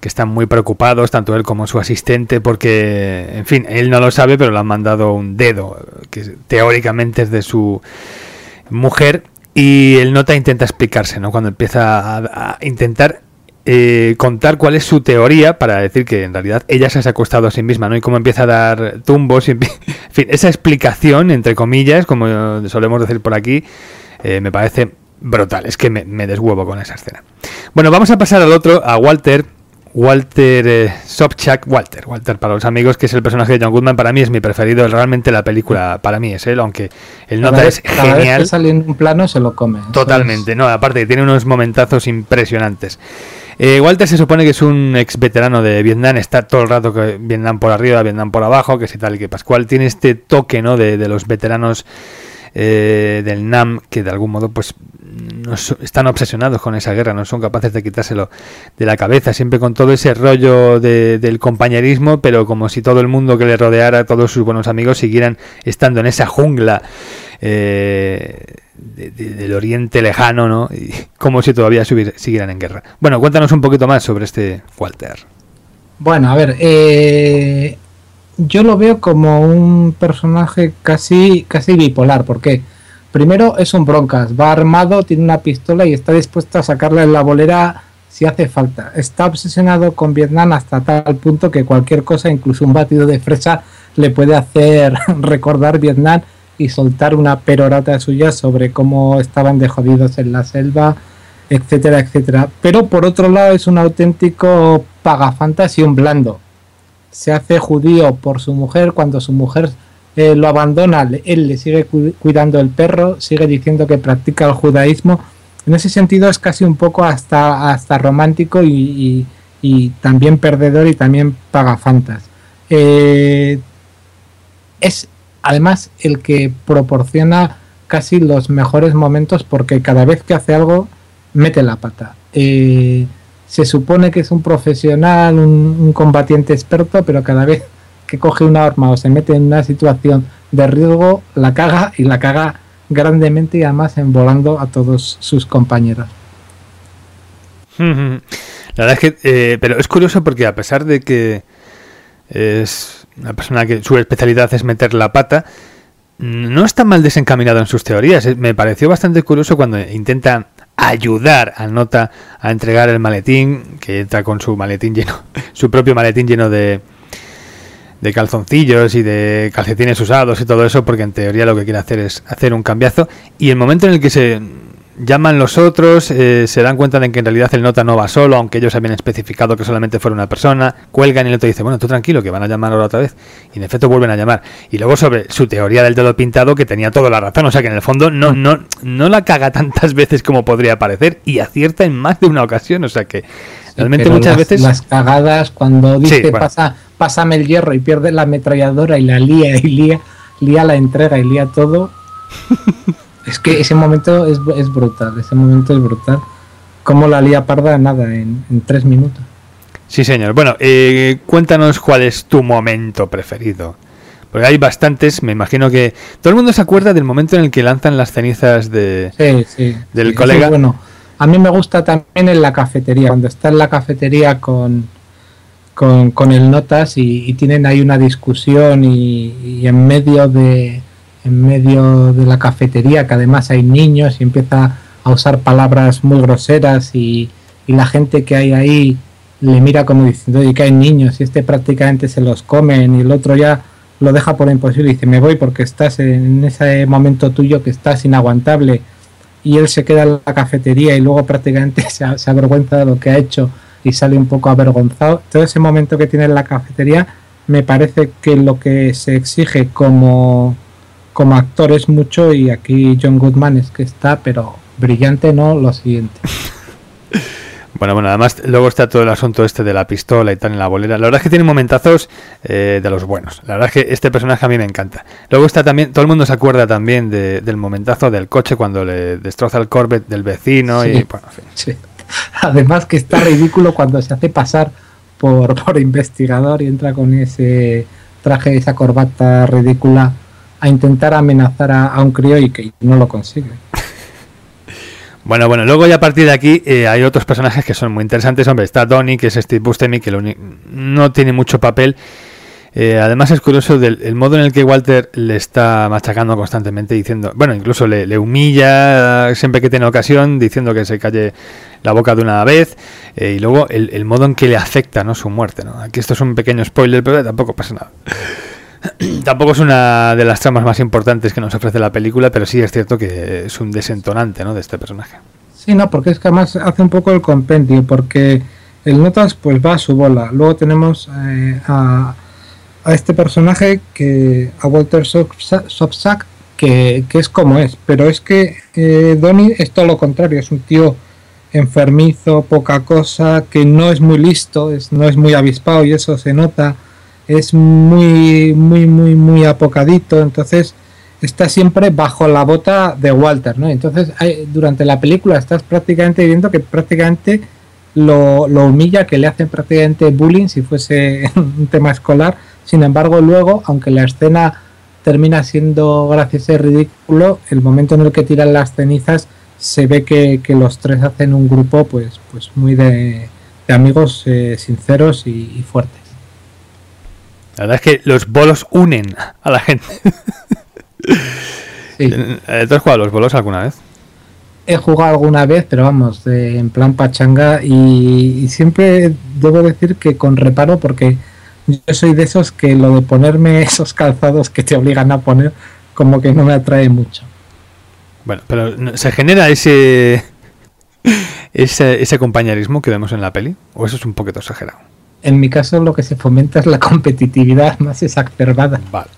que están muy preocupados, tanto él como su asistente, porque, en fin, él no lo sabe, pero le han mandado un dedo, que teóricamente es de su mujer, y el nota intenta explicarse, ¿no? Cuando empieza a, intentar eh, contar cuál es su teoría para decir que en realidad ella se ha acostado a sí misma, ¿no? Y cómo empieza a dar tumbos, en fin, esa explicación, entre comillas, como solemos decir por aquí, eh, me parece brutal, es que me deshuevo con esa escena. Bueno, vamos a pasar al otro, a Walter, Walter eh, Sobchak, Walter, Walter para los amigos, que es el personaje de John Goodman, para mí es mi preferido, realmente la película para mí es él, aunque el nota es genial. Vez sale en un plano se lo come. Totalmente, no, aparte tiene unos momentazos impresionantes. Eh, Walter se supone que es un ex veterano de Vietnam, está todo el rato que Vietnam por arriba, Vietnam por abajo, que si tal y que Pascual tiene este toque, ¿no? De, de los veteranos eh, del NAM que de algún modo pues están obsesionados con esa guerra, no son capaces de quitárselo de la cabeza, siempre con todo ese rollo del compañerismo, pero como si todo el mundo que le rodeara, todos sus buenos amigos, siguieran estando en esa jungla eh, del oriente lejano, ¿no? Como si todavía siguieran en guerra. Bueno, cuéntanos un poquito más sobre este Walter. Bueno, a ver, eh, yo lo veo como un personaje casi, casi bipolar, porque Primero es un broncas, va armado, tiene una pistola y está dispuesto a sacarle la bolera si hace falta. Está obsesionado con Vietnam hasta tal punto que cualquier cosa, incluso un batido de fresa, le puede hacer recordar Vietnam y soltar una perorata suya sobre cómo estaban de jodidos en la selva, etcétera, etcétera. Pero por otro lado es un auténtico pagafantas y un blando. Se hace judío por su mujer cuando su mujer eh, lo abandona, él le sigue cuidando el perro, sigue diciendo que practica el judaísmo. En ese sentido es casi un poco hasta, hasta romántico y, también perdedor y también pagafantas. Eh, es además el que proporciona casi los mejores momentos porque cada vez que hace algo mete la pata. Eh, se supone que es un profesional, un combatiente experto, pero cada vez que coge una arma o se mete en una situación de riesgo, la caga y la caga grandemente y además envolando a todos sus compañeros. La verdad es que, eh, pero es curioso porque a pesar de que es una persona que su especialidad es meter la pata, no está mal desencaminado en sus teorías. Eh, me pareció bastante curioso cuando intenta ayudar al nota a entregar el maletín, que entra con su maletín lleno, su propio maletín lleno de, de calzoncillos y de calcetines usados y todo eso, porque en teoría lo que quiere hacer es hacer un cambiazo. Y el momento en el que se llaman los otros, eh, se dan cuenta de que en realidad el nota no va solo, aunque ellos habían especificado que solamente fuera una persona, cuelgan y el otro dice, bueno, tú tranquilo, que van a llamar ahora otra vez. Y en efecto vuelven a llamar. Y luego sobre su teoría del dedo pintado, que tenía toda la razón, o sea que en el fondo no, no, no la caga tantas veces como podría parecer, y acierta en más de una ocasión, o sea que realmente muchas veces... Las cagadas cuando dice pasa pásame el hierro y pierde la ametralladora y la lía y lía, lía la entrega y lía todo. es que ese momento es, brutal, ese momento es brutal. Como la lía parda nada, en, tres minutos. Sí, señor. Bueno, eh, cuéntanos cuál es tu momento preferido. Porque hay bastantes, me imagino que todo el mundo se acuerda del momento en el que lanzan las cenizas de, del colega. bueno, A mí me gusta también en la cafetería, cuando está en la cafetería con, con, el Notas y, tienen ahí una discusión y, en medio de en medio de la cafetería, que además hay niños y empieza a usar palabras muy groseras y, y la gente que hay ahí le mira como diciendo, oye, que hay niños y este prácticamente se los comen y el otro ya lo deja por imposible y dice, me voy porque estás en ese momento tuyo que estás inaguantable y él se queda en la cafetería y luego prácticamente se, se avergüenza de lo que ha hecho y sale un poco avergonzado. Todo ese momento que tiene en la cafetería me parece que lo que se exige como, como actor es mucho y aquí John Goodman es que está, pero brillante no, lo siguiente. Bueno, bueno, además luego está todo el asunto este de la pistola y tal en la bolera. La verdad es que tiene momentazos eh, de los buenos. La verdad es que este personaje a mí me encanta. Luego está también, todo el mundo se acuerda también del momentazo del coche cuando le destroza el Corvette del vecino y bueno, sí. Además que está ridículo cuando se hace pasar por, por investigador y entra con ese traje, esa corbata ridícula a intentar amenazar a, un crío y que no lo consigue. Bueno, bueno, luego ya a partir de aquí eh, hay otros personajes que son muy interesantes. Hombre, está Donnie, que es Steve Buscemi, que no tiene mucho papel. Eh, además es curioso del el modo en el que Walter le está machacando constantemente diciendo, bueno, incluso le, humilla siempre que tiene ocasión diciendo que se calle la boca de una vez eh, y luego el, modo en que le afecta ¿no? su muerte. ¿no? Aquí esto es un pequeño spoiler, pero tampoco pasa nada. tampoco es una de las tramas más importantes que nos ofrece la película, pero sí es cierto que es un desentonante ¿no? de este personaje. Sí, no, porque es que además hace un poco el compendio, porque el Notas pues va a su bola. Luego tenemos eh, a este personaje que a Walter Sobchak que, que, es como es, pero es que eh, Donnie es todo lo contrario, es un tío enfermizo, poca cosa, que no es muy listo, es, no es muy avispado y eso se nota, es muy, muy, muy, muy apocadito, entonces está siempre bajo la bota de Walter, ¿no? Entonces durante la película estás prácticamente viendo que prácticamente lo, lo humilla, que le hacen prácticamente bullying si fuese un tema escolar, sin embargo, luego, aunque la escena termina siendo graciosa y ridículo, el momento en el que tiran las cenizas se ve que, los tres hacen un grupo pues, pues muy de, amigos eh, sinceros y, fuertes. La verdad es que los bolos unen a la gente. Sí. ¿Tú has jugado los bolos alguna vez? He jugado alguna vez, pero vamos, en plan pachanga y, siempre debo decir que con reparo porque yo soy de esos que lo de ponerme esos calzados que te obligan a poner como que no me atrae mucho. Bueno, pero ¿se genera ese, ese, ese compañerismo que vemos en la peli? ¿O eso es un poquito exagerado? En mi caso lo que se fomenta es la competitividad más exacerbada. Vale.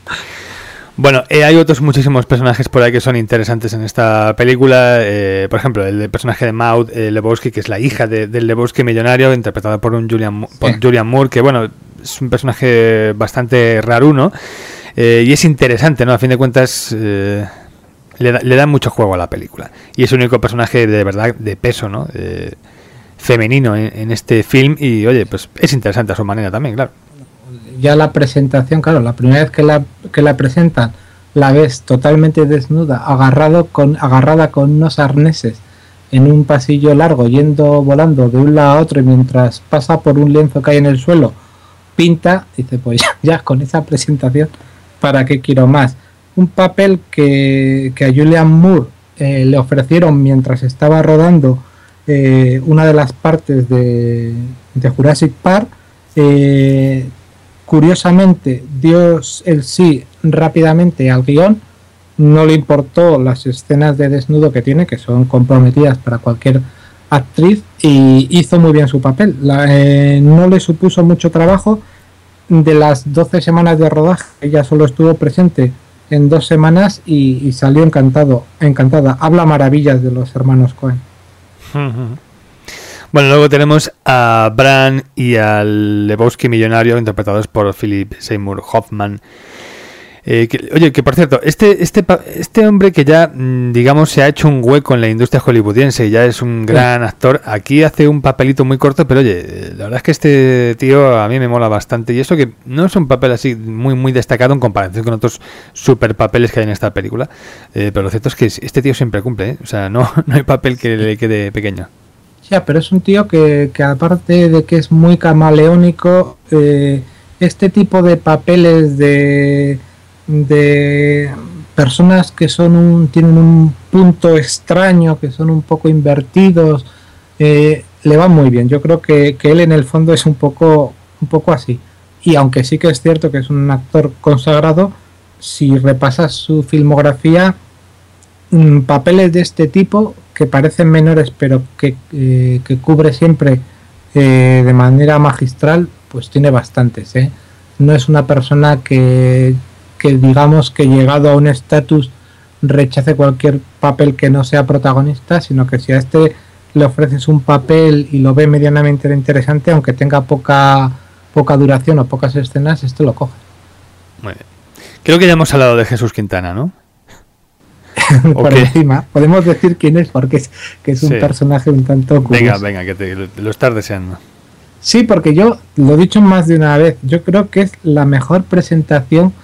Bueno, eh, hay otros muchísimos personajes por ahí que son interesantes en esta película. Eh, por ejemplo, el personaje de Maud eh, Lebowski, que es la hija del Lebowski millonario, interpretada por un Julian, por Julian Moore, que bueno, es un personaje bastante raro, ¿no? Y es interesante, ¿no? A fin de cuentas, eh, le, da, mucho juego a la película. Y es el único personaje de verdad de peso, ¿no? Femenino en, este film. Y oye, pues es interesante a su manera también, claro. Ya la presentación, claro, la primera vez que la, que la presentan, la ves totalmente desnuda, agarrado con, agarrada con unos arneses en un pasillo largo, yendo volando de un lado a otro, y mientras pasa por un lienzo que hay en el suelo pinta, dice, pues ya, con esa presentación, ¿para qué quiero más? Un papel que, a Julian Moore eh, le ofrecieron mientras estaba rodando eh, una de las partes de, Jurassic Park. Eh, curiosamente, dio el sí rápidamente al guion. No le importó las escenas de desnudo que tiene, que son comprometidas para cualquier actriz y hizo muy bien su papel. Eh, no le supuso mucho trabajo. De las 12 semanas de rodaje, ella solo estuvo presente en dos semanas y, salió encantado, encantada. Habla maravillas de los hermanos Cohen. Bueno, luego tenemos a Bran y al Lebowski millonario, interpretados por Philip Seymour Hoffman. Eh, oye, que por cierto, este, este, este hombre que ya, mm, digamos, se ha hecho un hueco en la industria hollywoodiense y ya es un gran actor, aquí hace un papelito muy corto, pero oye, la verdad es que este tío a mí me mola bastante. Y eso que no es un papel así muy, muy destacado en comparación con otros super papeles que hay en esta película. Eh, pero lo cierto es que este tío siempre cumple, ¿eh? O sea, no, no hay papel que le quede pequeño. Ya, pero es un tío que, que aparte de que es muy camaleónico, este tipo de papeles de de personas que son un, tienen un punto extraño, que son un poco invertidos, eh, le va muy bien. Yo creo que, él en el fondo es un poco, un poco así. Y aunque sí que es cierto que es un actor consagrado, si repasas su filmografía, mm, papeles de este tipo que parecen menores pero que, eh, cubre siempre eh, de manera magistral, pues tiene bastantes. No es una persona que, que digamos que llegado a un estatus rechace cualquier papel que no sea protagonista, sino que si a este le ofreces un papel y lo ve medianamente interesante, aunque tenga poca poca duración o pocas escenas, esto lo coge. Muy bien. Creo que ya hemos hablado de Jesús Quintana, ¿no? Por encima. Podemos decir quién es, porque es, que es un personaje un tanto curioso. Venga, venga, que te, lo estás deseando. Sí, porque yo lo he dicho más de una vez. Yo creo que es la mejor presentación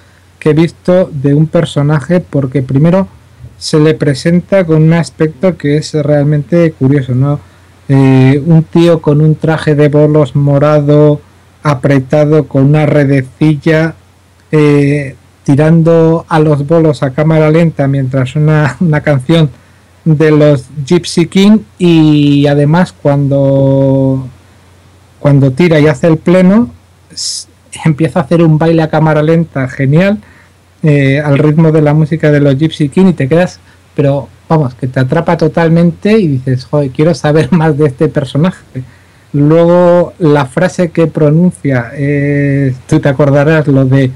que he visto de un personaje porque primero se le presenta con un aspecto que es realmente curioso, ¿no? Eh, un tío con un traje de bolos morado apretado con una redecilla eh, tirando a los bolos a cámara lenta mientras una, una canción de los Gypsy King y además cuando cuando tira y hace el pleno empieza a hacer un baile a cámara lenta genial eh, al ritmo de la música de los Gypsy King y te quedas, pero vamos, que te atrapa totalmente y dices, joder, quiero saber más de este personaje. Luego la frase que pronuncia, eh, tú te acordarás lo de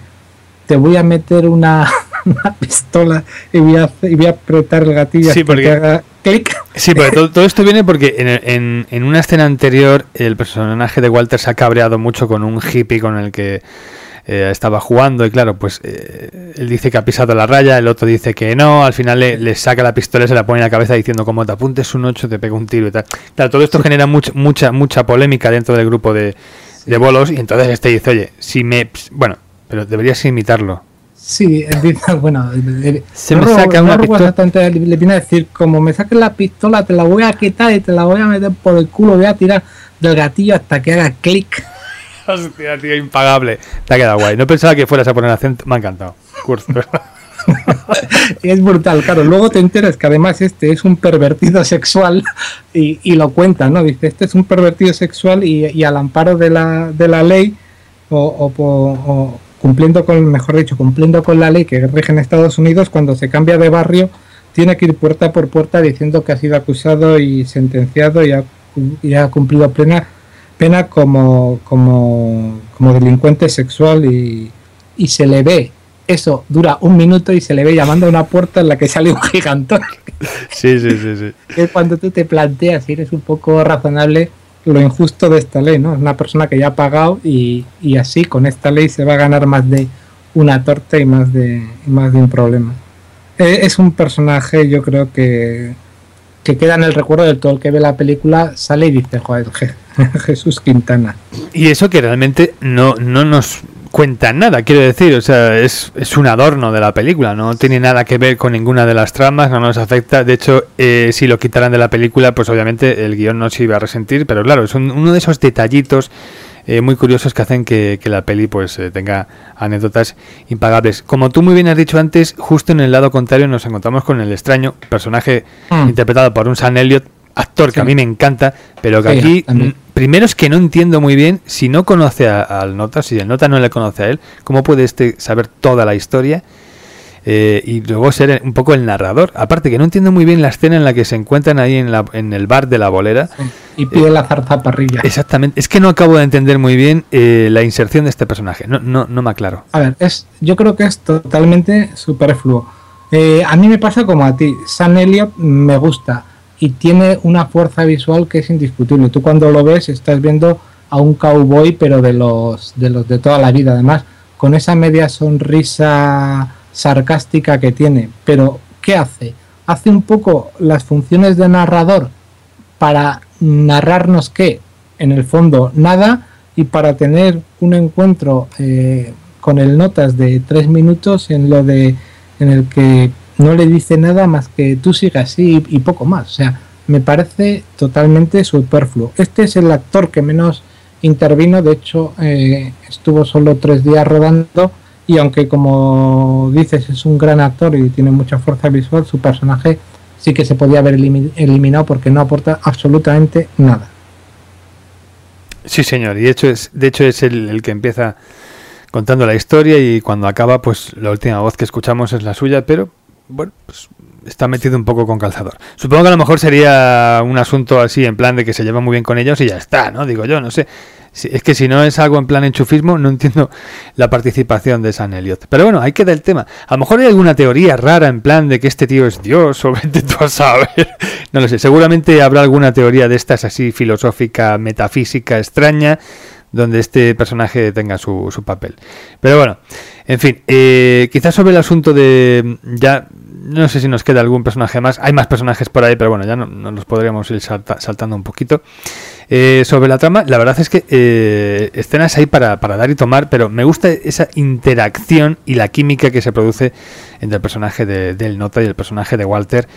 te voy a meter una, pistola y voy, a, y voy, a, apretar el gatillo sí, porque, que haga clic. Sí, porque todo, esto viene porque en, en, en, una escena anterior el personaje de Walter se ha cabreado mucho con un hippie con el que eh, estaba jugando y claro, pues eh, él dice que ha pisado la raya, el otro dice que no, al final le, saca la pistola y se la pone en la cabeza diciendo como te apuntes un 8 te pega un tiro y tal. Claro, todo esto genera mucha, mucha, mucha polémica dentro del grupo de, bolos y entonces este dice, oye, si me... Bueno, pero deberías imitarlo. Sí, bueno, se me saca una pistola. Le, viene a decir, como me saques la pistola, te la voy a quitar y te la voy a meter por el culo, voy a tirar del gatillo hasta que haga clic. Impagable. Te ha quedado guay. No pensaba que fueras a poner acento. Me ha encantado. es brutal, claro. Luego te enteras que además este es un pervertido sexual y, lo cuenta, ¿no? Dice, este es un pervertido sexual y, al amparo de la, ley o, cumpliendo con, mejor dicho, cumpliendo con la ley que rige en Estados Unidos, cuando se cambia de barrio, tiene que ir puerta por puerta diciendo que ha sido acusado y sentenciado y ha cumplido plena pena como, como, como delincuente sexual y, y, se le ve. Eso dura un minuto y se le ve llamando a una puerta en la que sale un gigantón. Sí, sí, sí, sí. Es cuando tú te planteas y eres un poco razonable lo injusto de esta ley, ¿no? Es una persona que ya ha pagado y, y así con esta ley se va a ganar más de una torta y más de, más de un problema. Eh, es un personaje, yo creo que que queda en el recuerdo de todo el que ve la película, sale y dice, joder, Jesús Quintana. Y eso que realmente no, no nos cuenta nada, quiero decir, o sea, es, es, un adorno de la película, no tiene nada que ver con ninguna de las tramas, no nos afecta, de hecho, eh, si lo quitaran de la película, pues obviamente el guion no se iba a resentir, pero claro, es uno de esos detallitos eh, muy curiosos que hacen que, la peli pues eh, tenga anécdotas impagables. Como tú muy bien has dicho antes, justo en el lado contrario nos encontramos con el extraño personaje mm. interpretado por un Sam Elliott, actor que a mí me encanta, pero que aquí mm, primero es que no entiendo muy bien si no conoce al Nota, si el Nota no le conoce a él, cómo puede este saber toda la historia eh, y luego ser un poco el narrador. Aparte que no entiendo muy bien la escena en la que se encuentran ahí en, la, en el bar de la bolera. Y pide la zarzaparrilla. Exactamente. Es que no acabo de entender muy bien eh, la inserción de este personaje. No, no, no me aclaro. A ver, es, yo creo que es totalmente superfluo. Eh, a mí me pasa como a ti. San Elliot me gusta y tiene una fuerza visual que es indiscutible. Tú cuando lo ves estás viendo a un cowboy, pero de los de los de toda la vida. Además, con esa media sonrisa sarcástica que tiene. Pero, ¿qué hace? Hace un poco las funciones de narrador para narrarnos que, en el fondo, nada, y para tener un encuentro eh, con el notas de tres minutos en lo de en el que no le dice nada más que tú sigas así y, poco más. O sea, me parece totalmente superfluo. Este es el actor que menos intervino, de hecho eh, estuvo solo tres días rodando y aunque como dices es un gran actor y tiene mucha fuerza visual, su personaje sí que se podía haber eliminado porque no aporta absolutamente nada. Sí, señor, y de hecho es, de hecho es el, el que empieza contando la historia y cuando acaba, pues la última voz que escuchamos es la suya, pero bueno, pues está metido un poco con calzador. Supongo que a lo mejor sería un asunto así, en plan de que se lleva muy bien con ellos y ya está, ¿no? Digo yo, no sé. Es que si no es algo en plan enchufismo, no entiendo la participación de San Elliot. Pero bueno, ahí queda el tema. A lo mejor hay alguna teoría rara en plan de que este tío es Dios o vete tú a saber. No lo sé. Seguramente habrá alguna teoría de estas así filosófica, metafísica, extraña, donde este personaje tenga su, su papel. Pero bueno, en fin, eh, quizás sobre el asunto de ya no sé si nos queda algún personaje más. Hay más personajes por ahí, pero bueno, ya no, los podríamos ir saltando un poquito. Eh, sobre la trama, la verdad es que eh, escenas ahí para, para, dar y tomar, pero me gusta esa interacción y la química que se produce entre el personaje de, del Nota y el personaje de Walter.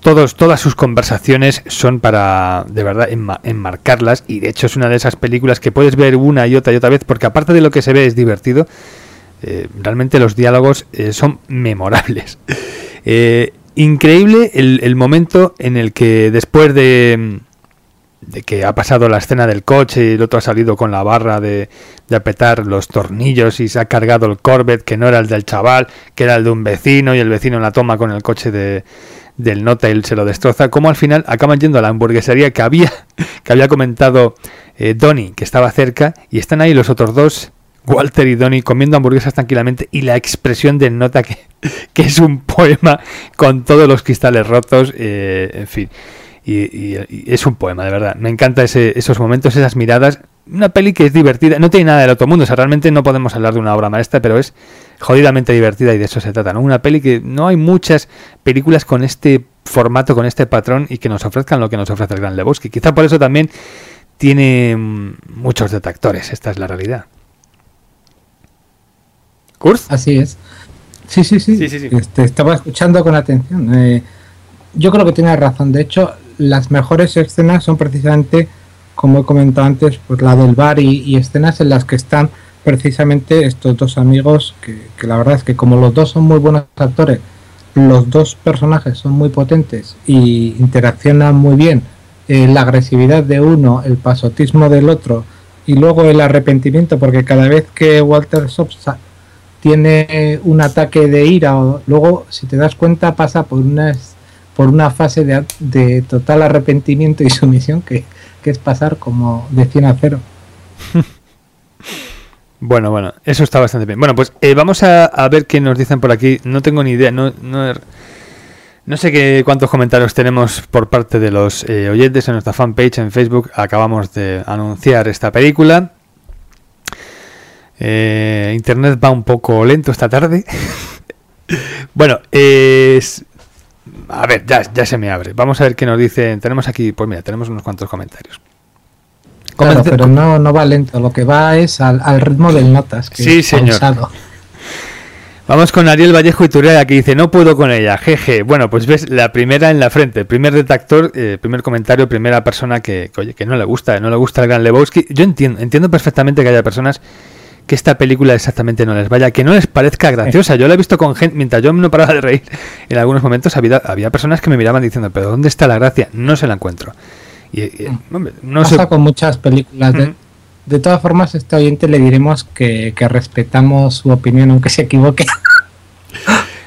Todos, todas sus conversaciones son para, de verdad, enmarcarlas y de hecho es una de esas películas que puedes ver una y otra y otra vez porque aparte de lo que se ve es divertido, eh, realmente los diálogos son memorables. Eh, increíble el, momento en el que después de, que ha pasado la escena del coche y el otro ha salido con la barra de, de, apretar los tornillos y se ha cargado el Corvette que no era el del chaval, que era el de un vecino y el vecino la toma con el coche de, del Nota y se lo destroza, como al final acaban yendo a la hamburguesería que había, que había comentado eh, que estaba cerca, y están ahí los otros dos Walter y Donnie comiendo hamburguesas tranquilamente y la expresión del nota que, que es un poema con todos los cristales rotos, eh, en fin. Y, es un poema, de verdad. Me encanta ese, esos momentos, esas miradas. Una peli que es divertida, no tiene nada del otro mundo, o sea, realmente no podemos hablar de una obra maestra, pero es jodidamente divertida y de eso se trata, ¿no? Una peli que no hay muchas películas con este formato, con este patrón y que nos ofrezcan lo que nos ofrece el Gran Lebowski. Quizá por eso también tiene mm, muchos detractores, esta es la realidad. Así es. Sí, sí, sí. Este, estaba escuchando con atención. Eh, yo creo que tiene razón. De hecho, las mejores escenas son precisamente, como he comentado antes, pues la del bar y, escenas en las que están precisamente estos dos amigos, que, la verdad es que como los dos son muy buenos actores, los dos personajes son muy potentes y interaccionan muy bien. Eh, la agresividad de uno, el pasotismo del otro y luego el arrepentimiento, porque cada vez que Walter Sopsa tiene un ataque de ira o luego si te das cuenta pasa por una por una fase de, total arrepentimiento y sumisión que, es pasar como de 100 a 0 bueno bueno eso está bastante bien. Bueno pues eh, vamos a, ver qué nos dicen por aquí. No tengo ni idea no, no, no sé qué cuántos comentarios tenemos por parte de los eh, oyentes en nuestra fanpage en Facebook. Acabamos de anunciar esta película eh, internet va un poco lento esta tarde. bueno, es... A ver, ya, ya se me abre. Vamos a ver qué nos dicen. Tenemos aquí, pues mira, tenemos unos cuantos comentarios. Claro, pero no, no va lento, lo que va es al, ritmo del notas. Que sí, señor. Vamos con Ariel Vallejo y Turea que dice, no puedo con ella, jeje. Bueno, pues ves la primera en la frente, primer detractor, eh, primer comentario, primera persona que, oye, que no le gusta, no le gusta el gran Lebowski. Yo entiendo, entiendo perfectamente que haya personas que esta película exactamente no les vaya, que no les parezca graciosa. Yo la he visto con gente, mientras yo no paraba de reír, en algunos momentos había, había personas que me miraban diciendo, pero ¿dónde está la gracia? No se la encuentro. Y, no Pasa con muchas películas. De, todas formas, a este oyente le diremos que, respetamos su opinión, aunque se equivoque.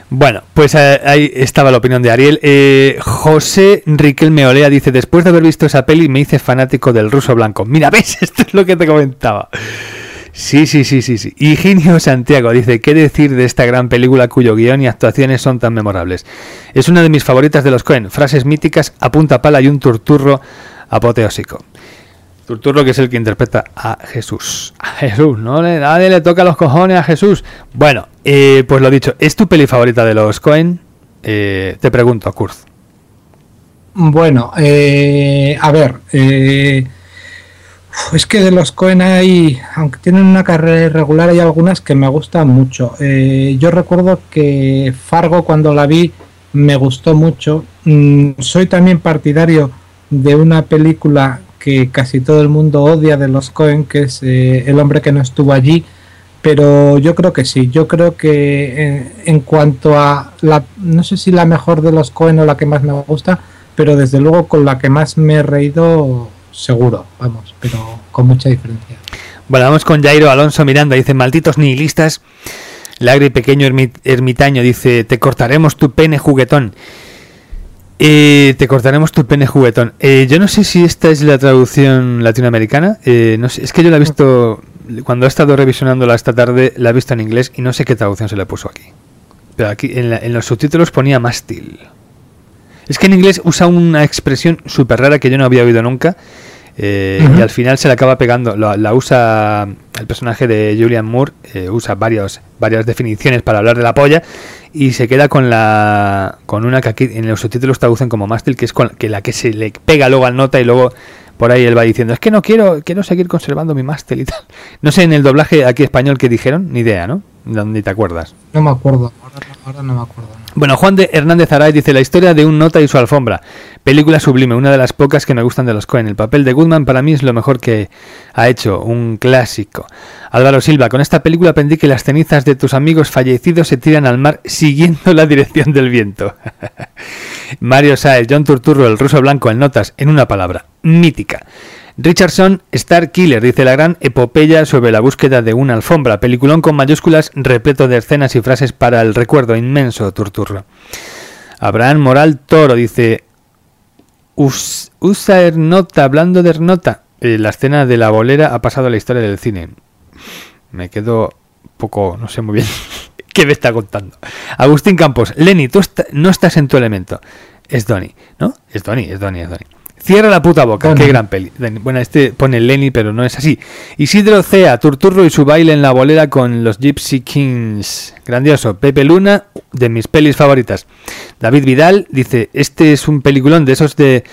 Bueno, pues eh, ahí estaba la opinión de Ariel. Eh, José Riquelme Olea dice, después de haber visto esa peli me hice fanático del ruso blanco. Mira, ¿ves? Esto es lo que te comentaba. Sí, sí, sí, sí, sí. Higinio Santiago dice, ¿qué decir de esta gran película cuyo guion y actuaciones son tan memorables? Es una de mis favoritas de los Cohen, frases míticas a pala y un turturro apoteósico. Turturro que es el que interpreta a Jesús. A Jesús, ¿no? Nadie le toca los cojones a Jesús. Bueno, eh, pues lo dicho, ¿es tu peli favorita de los Cohen? Eh, te pregunto, Kurz. Bueno, eh, a ver, eh, es que de los Cohen hay, aunque tienen una carrera irregular, hay algunas que me gustan mucho. Eh, yo recuerdo que Fargo cuando la vi me gustó mucho. Mm, soy también partidario de una película que casi todo el mundo odia de los Cohen, que es eh, El hombre que no estuvo allí. Pero yo creo que sí, yo creo que eh, en cuanto a la, no sé si la mejor de los Cohen o la que más me gusta, pero desde luego con la que más me he reído, seguro, vamos, pero con mucha diferencia. Bueno, vamos con Jairo Alonso Miranda. Dice, malditos nihilistas. Lagri Pequeño ermi- Ermitaño dice, te cortaremos tu pene juguetón. Eh, te cortaremos tu pene juguetón. Eh, yo no sé si esta es la traducción latinoamericana. eh, es que yo la he visto, cuando he estado revisionándola esta tarde, la he visto en inglés y no sé qué traducción se le puso aquí. Pero aquí en, la- en los subtítulos ponía mástil. Es que en inglés usa una expresión súper rara que yo no había oído nunca. Eh. Y al final se la acaba pegando. La, la usa el personaje de Julian Moore, eh, usa varios, varias definiciones para hablar de la polla. Y se queda con la con una que aquí en los subtítulos traducen como mástil, que es con que la que se le pega luego al nota y luego por ahí él va diciendo, es que no quiero, quiero seguir conservando mi mástil y tal. No sé en el doblaje aquí español que dijeron, ni idea, ¿no? Ni te acuerdas. No me acuerdo, ahora, no- ahora no me acuerdo. no. Bueno, Juan de Hernández Aray dice la historia de un nota y su alfombra. Película sublime, una de las pocas que me gustan de los Cohen. El papel de Goodman para mí es lo mejor que ha hecho, un clásico. Álvaro Silva, con esta película aprendí que las cenizas de tus amigos fallecidos se tiran al mar siguiendo la dirección del viento. Mario Saez, John Turturro, el ruso blanco en notas, en una palabra, mítica. Richardson, Star Killer, dice la gran epopeya sobre la búsqueda de una alfombra, peliculón con mayúsculas repleto de escenas y frases para el recuerdo inmenso, Turturro. Abraham Moral Toro dice, "Us- usa Ernota, hablando de Ernota, eh, la escena de la bolera ha pasado a la historia del cine. Me quedo poco, no sé muy bien qué me está contando. Agustín Campos, Lenny, tú esta- no estás en tu elemento. Es Donny, ¿no? Es Donny, es Donny, es Donny. Cierra la puta boca, qué gran peli. Bueno, este pone Lenny, pero no es así. Isidro Cea, Turturro y su baile en la bolera con los Gypsy Kings. Grandioso. Pepe Luna, de mis pelis favoritas. David Vidal dice, este es un peliculón de esos de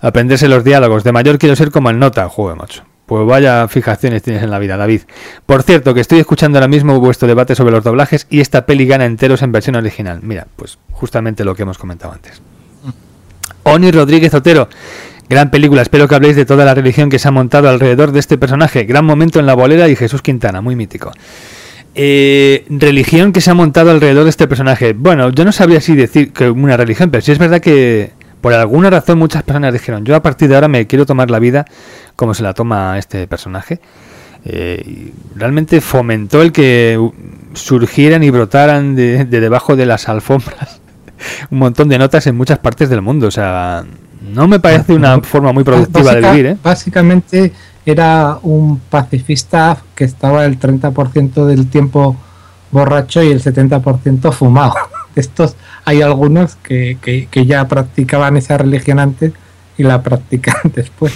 aprenderse los diálogos. De mayor quiero ser como el nota. Juego, macho. Pues vaya fijaciones tienes en la vida, David. Por cierto, que estoy escuchando ahora mismo vuestro debate sobre los doblajes y esta peli gana enteros en versión original. Mira, pues justamente lo que hemos comentado antes. Oni Rodríguez Otero. Gran película, espero que habléis de toda la religión que se ha montado alrededor de este personaje. Gran momento en la bolera y Jesús Quintana, muy mítico. Eh, religión que se ha montado alrededor de este personaje. Bueno, yo no sabría si decir que una religión, pero sí es verdad que por alguna razón muchas personas dijeron, yo a partir de ahora me quiero tomar la vida como se la toma este personaje. Eh, realmente fomentó el que surgieran y brotaran de, de debajo de las alfombras un montón de notas en muchas partes del mundo. O sea, no me parece una forma muy productiva de vivir, ¿eh? Básicamente era un pacifista que estaba el 30% del tiempo borracho y el 70% fumado. Estos hay algunos que, que- que ya practicaban esa religión antes y la practican después.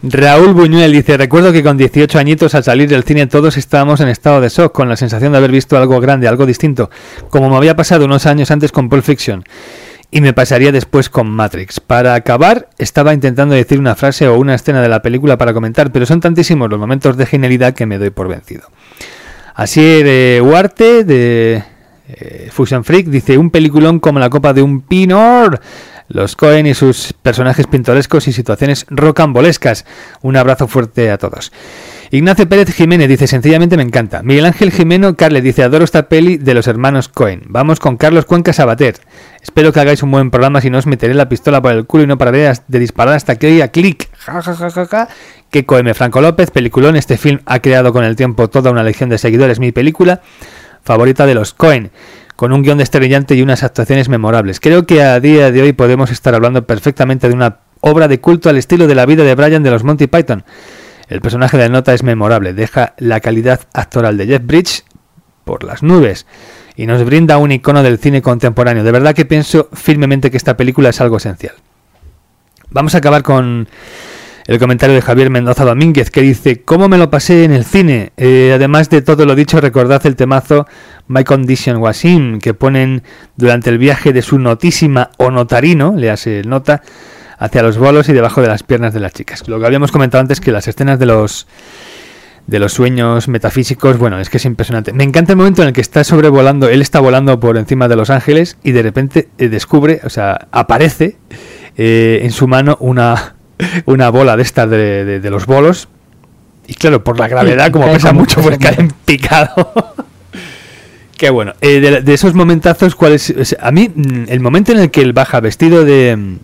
Raúl Buñuel dice, recuerdo que con 18 añitos al salir del cine todos estábamos en estado de shock, con la sensación de haber visto algo grande, algo distinto, como me había pasado unos años antes con Pulp Fiction. Y me pasaría después con Matrix. Para acabar, estaba intentando decir una frase o una escena de la película para comentar, pero son tantísimos los momentos de genialidad que me doy por vencido. Así de Huarte, de eh, Fusion Freak, dice, un peliculón como la copa de un pinor. Los Cohen y sus personajes pintorescos y situaciones rocambolescas. Un abrazo fuerte a todos. Ignacio Pérez Jiménez dice, sencillamente me encanta. Miguel Ángel Jimeno Carle dice, adoro esta peli de los hermanos Cohen. Vamos con Carlos Cuenca Sabater. Espero que hagáis un buen programa, si no os meteré la pistola por el culo y no pararé de disparar hasta que oiga clic. Ja, ja, ja, ja, ja. Que Cohen, Franco López, peliculón. Este film ha creado con el tiempo toda una legión de seguidores. Mi película favorita de los Cohen con un guion destellante y unas actuaciones memorables. Creo que a día de hoy podemos estar hablando perfectamente de una obra de culto al estilo de la vida de Brian de los Monty Python. El personaje de Nota es memorable, deja la calidad actoral de Jeff Bridges por las nubes y nos brinda un icono del cine contemporáneo. De verdad que pienso firmemente que esta película es algo esencial. Vamos a acabar con el comentario de Javier Mendoza Domínguez que dice, ¿cómo me lo pasé en el cine? Eh, además de todo lo dicho, recordad el temazo My Condition Was In que ponen durante el viaje de su notísima o notarino, le hace nota, hacia los bolos y debajo de las piernas de las chicas. Lo que habíamos comentado antes que las escenas de los de los sueños metafísicos, bueno, es que es impresionante. Me encanta el momento en el que está sobrevolando, él está volando por encima de Los Ángeles y de repente eh, descubre, o sea, aparece eh, en su mano una, una bola de estas de, los bolos. Y claro, por la gravedad, como pesa mucho, pues cae en picado. Qué bueno. Eh, de, esos momentazos, ¿cuál es? A mí, mm, el momento en el que él baja vestido de,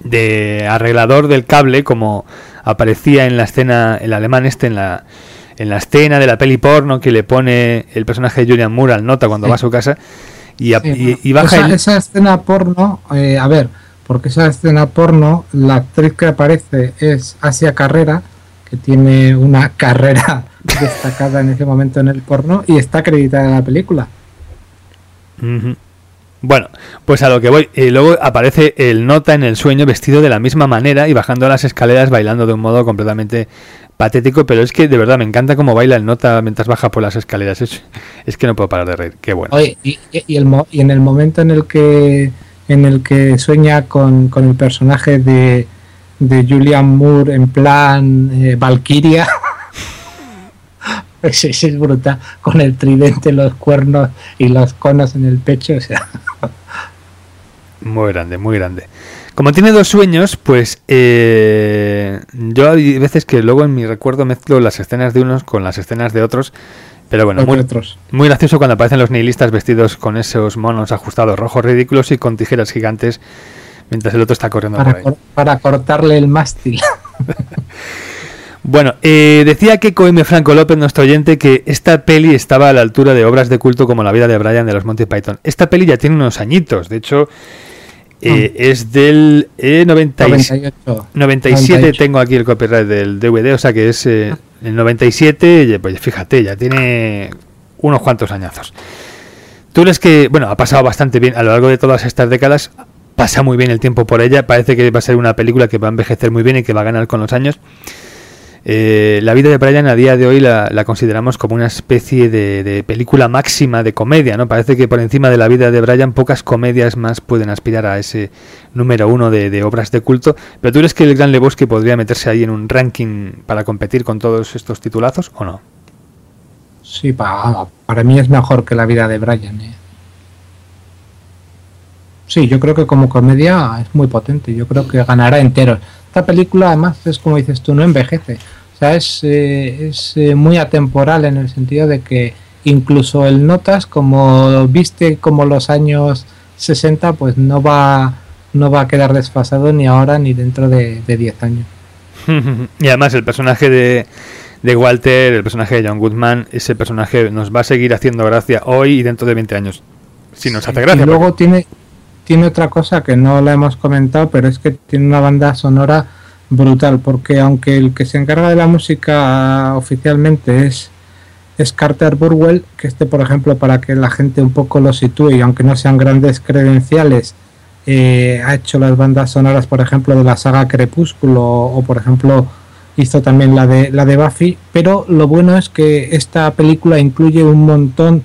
de arreglador del cable, como aparecía en la escena, el alemán este, en la, en la escena de la peli porno que le pone el personaje de Julian Moore al nota cuando va a su casa. Y, baja esa, esa escena porno, eh, a ver, porque esa escena porno, la actriz que aparece es Asia Carrera, que tiene una carrera destacada en ese momento en el porno y está acreditada en la película. Bueno, pues a lo que voy. Eh, luego aparece el nota en el sueño vestido de la misma manera y bajando las escaleras bailando de un modo completamente patético, pero es que de verdad me encanta cómo baila el nota mientras baja por las escaleras. Es, que no puedo parar de reír. Qué bueno. y, el, y en el momento en el que en el que sueña con, con el personaje de, de Julian Moore en plan eh, Valkyria. es, es, brutal, con el tridente, los cuernos y los conos en el pecho. O sea. Muy grande, muy grande. Como tiene dos sueños, pues eh, yo hay veces que luego en mi recuerdo mezclo las escenas de unos con las escenas de otros. Pero bueno, muy, muy, gracioso cuando aparecen los nihilistas vestidos con esos monos ajustados rojos ridículos y con tijeras gigantes mientras el otro está corriendo para, por ahí. para cortarle el mástil. Bueno, eh, decía que Coime Franco López, nuestro oyente, que esta peli estaba a la altura de obras de culto como La vida de Brian de los Monty Python. Esta peli ya tiene unos añitos, de hecho, eh, mm. es del 98, 97, tengo aquí el copyright del DVD, o sea que es eh, el 97, pues fíjate, ya tiene unos cuantos añazos. Tú crees que, bueno, ha pasado bastante bien a lo largo de todas estas décadas, pasa muy bien el tiempo por ella, parece que va a ser una película que va a envejecer muy bien y que va a ganar con los años. Eh, la vida de Brian a día de hoy la, consideramos como una especie de, película máxima de comedia, ¿no? Parece que por encima de la vida de Brian pocas comedias más pueden aspirar a ese número uno de, obras de culto. Pero ¿tú crees que el Gran Lebowski podría meterse ahí en un ranking para competir con todos estos titulazos o no? Sí, para, para mí es mejor que la vida de Brian. ¿eh? Sí, yo creo que como comedia es muy potente. Yo creo que ganará entero esta película además es como dices tú, no envejece. O sea, es, eh, es eh, muy atemporal en el sentido de que incluso el Notas, como viste como los años 60, pues no va, no va a quedar desfasado ni ahora ni dentro de, 10 años. y además el personaje de, de Walter, el personaje de John Goodman, ese personaje nos va a seguir haciendo gracia hoy y dentro de 20 años. Si nos hace gracia. Y luego tiene, tiene otra cosa que no la hemos comentado, pero es que tiene una banda sonora brutal, porque aunque el que se encarga de la música oficialmente es, es Carter Burwell, que este, por ejemplo, para que la gente un poco lo sitúe, y aunque no sean grandes credenciales, eh, ha hecho las bandas sonoras, por ejemplo, de la saga Crepúsculo, o por ejemplo, hizo también la de, la de Buffy, pero lo bueno es que esta película incluye un montón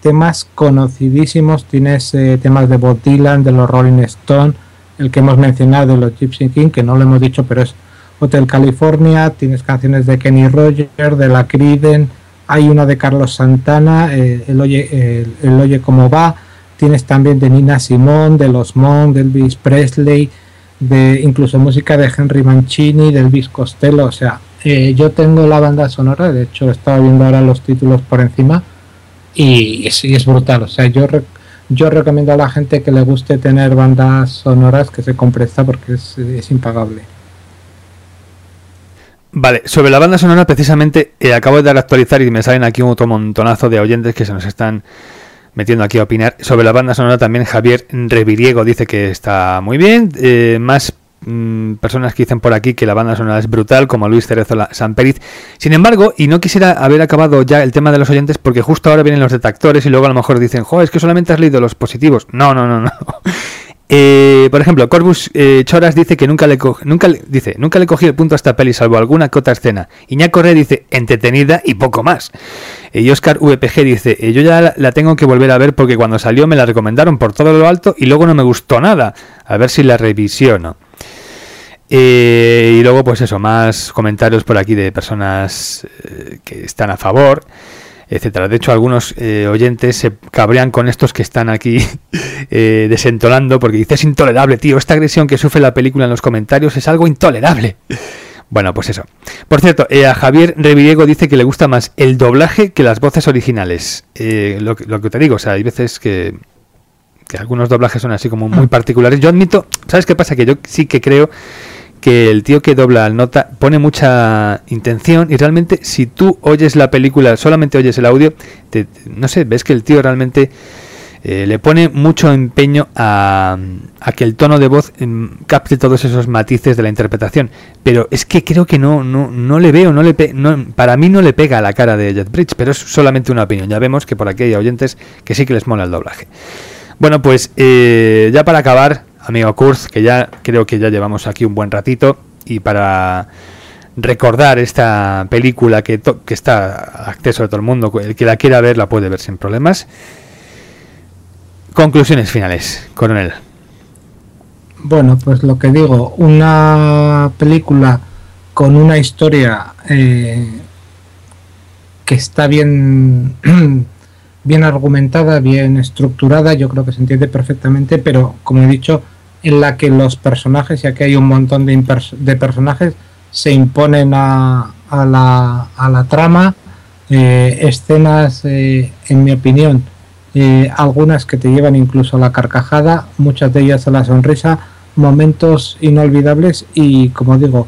temas conocidísimos. Tienes eh, temas de Bob Dylan, de los Rolling Stone, el que hemos mencionado de los Gypsy King, que no lo hemos dicho, pero es Hotel California. Tienes canciones de Kenny Rogers, de la Criden, hay una de Carlos Santana, eh, el, oye, el, Oye Cómo Va. Tienes también de Nina Simone, de Los Mon, de Elvis Presley, de incluso música de Henry Mancini, de Elvis Costello. O sea, eh, yo tengo la banda sonora, de hecho estaba viendo ahora los títulos por encima y es, brutal. O sea, yo, yo recomiendo a la gente que le guste tener bandas sonoras que se compre esta porque es, es impagable. Vale, sobre la banda sonora precisamente eh, acabo de dar actualizar y me salen aquí un otro montonazo de oyentes que se nos están metiendo aquí a opinar. Sobre la banda sonora también Javier Reviriego dice que está muy bien. Eh, más Mm, personas que dicen por aquí que la banda sonora es brutal, como Luis Cerezo Periz Sin embargo, y no quisiera haber acabado ya el tema de los oyentes porque justo ahora vienen los detractores y luego a lo mejor dicen, jo, es que solamente has leído los positivos. No, no, no, no. Eh, por ejemplo, Corbus eh, Choras dice que nunca le, nunca dice nunca le cogí el punto a esta peli salvo alguna que otra escena. Iñaco Corre dice entretenida y poco más. Y Oscar VPG dice yo ya la, tengo que volver a ver porque cuando salió me la recomendaron por todo lo alto y luego no me gustó nada. A ver si la revisiono. Y luego pues eso, más comentarios por aquí de personas que están a favor etcétera. De hecho, algunos eh, oyentes se cabrean con estos que están aquí eh, desentolando porque dice es intolerable, tío. Esta agresión que sufre la película en los comentarios es algo intolerable. Bueno, pues eso. Por cierto, eh, a Javier Reviriego dice que le gusta más el doblaje que las voces originales. Lo, lo, que te digo, o sea, hay veces que, que algunos doblajes son así como muy particulares. Yo admito, ¿sabes qué pasa? Que yo sí que creo que el tío que dobla al nota pone mucha intención y realmente si tú oyes la película, solamente oyes el audio, no sé, ves que el tío realmente eh, le pone mucho empeño a, que el tono de voz em, capte todos esos matices de la interpretación. Pero es que creo que no, no, no le veo, no le para mí no le pega a la cara de Jet Bridge, pero es solamente una opinión. Ya vemos que por aquí hay oyentes que sí que les mola el doblaje. Bueno, pues eh, ya para acabar, amigo Kurz, que ya creo que ya llevamos aquí un buen ratito y para recordar esta película que, que está a acceso de todo el mundo, el que la quiera ver la puede ver sin problemas. Conclusiones finales, coronel. Bueno, pues lo que digo, una película con una historia eh, que está bien bien argumentada, bien estructurada, yo creo que se entiende perfectamente, pero como he dicho, en la que los personajes, ya que hay un montón de, de personajes, se imponen a, a, la, a la, trama, eh, escenas, eh, en mi opinión, eh, algunas que te llevan incluso a la carcajada, muchas de ellas a la sonrisa, momentos inolvidables y, como digo,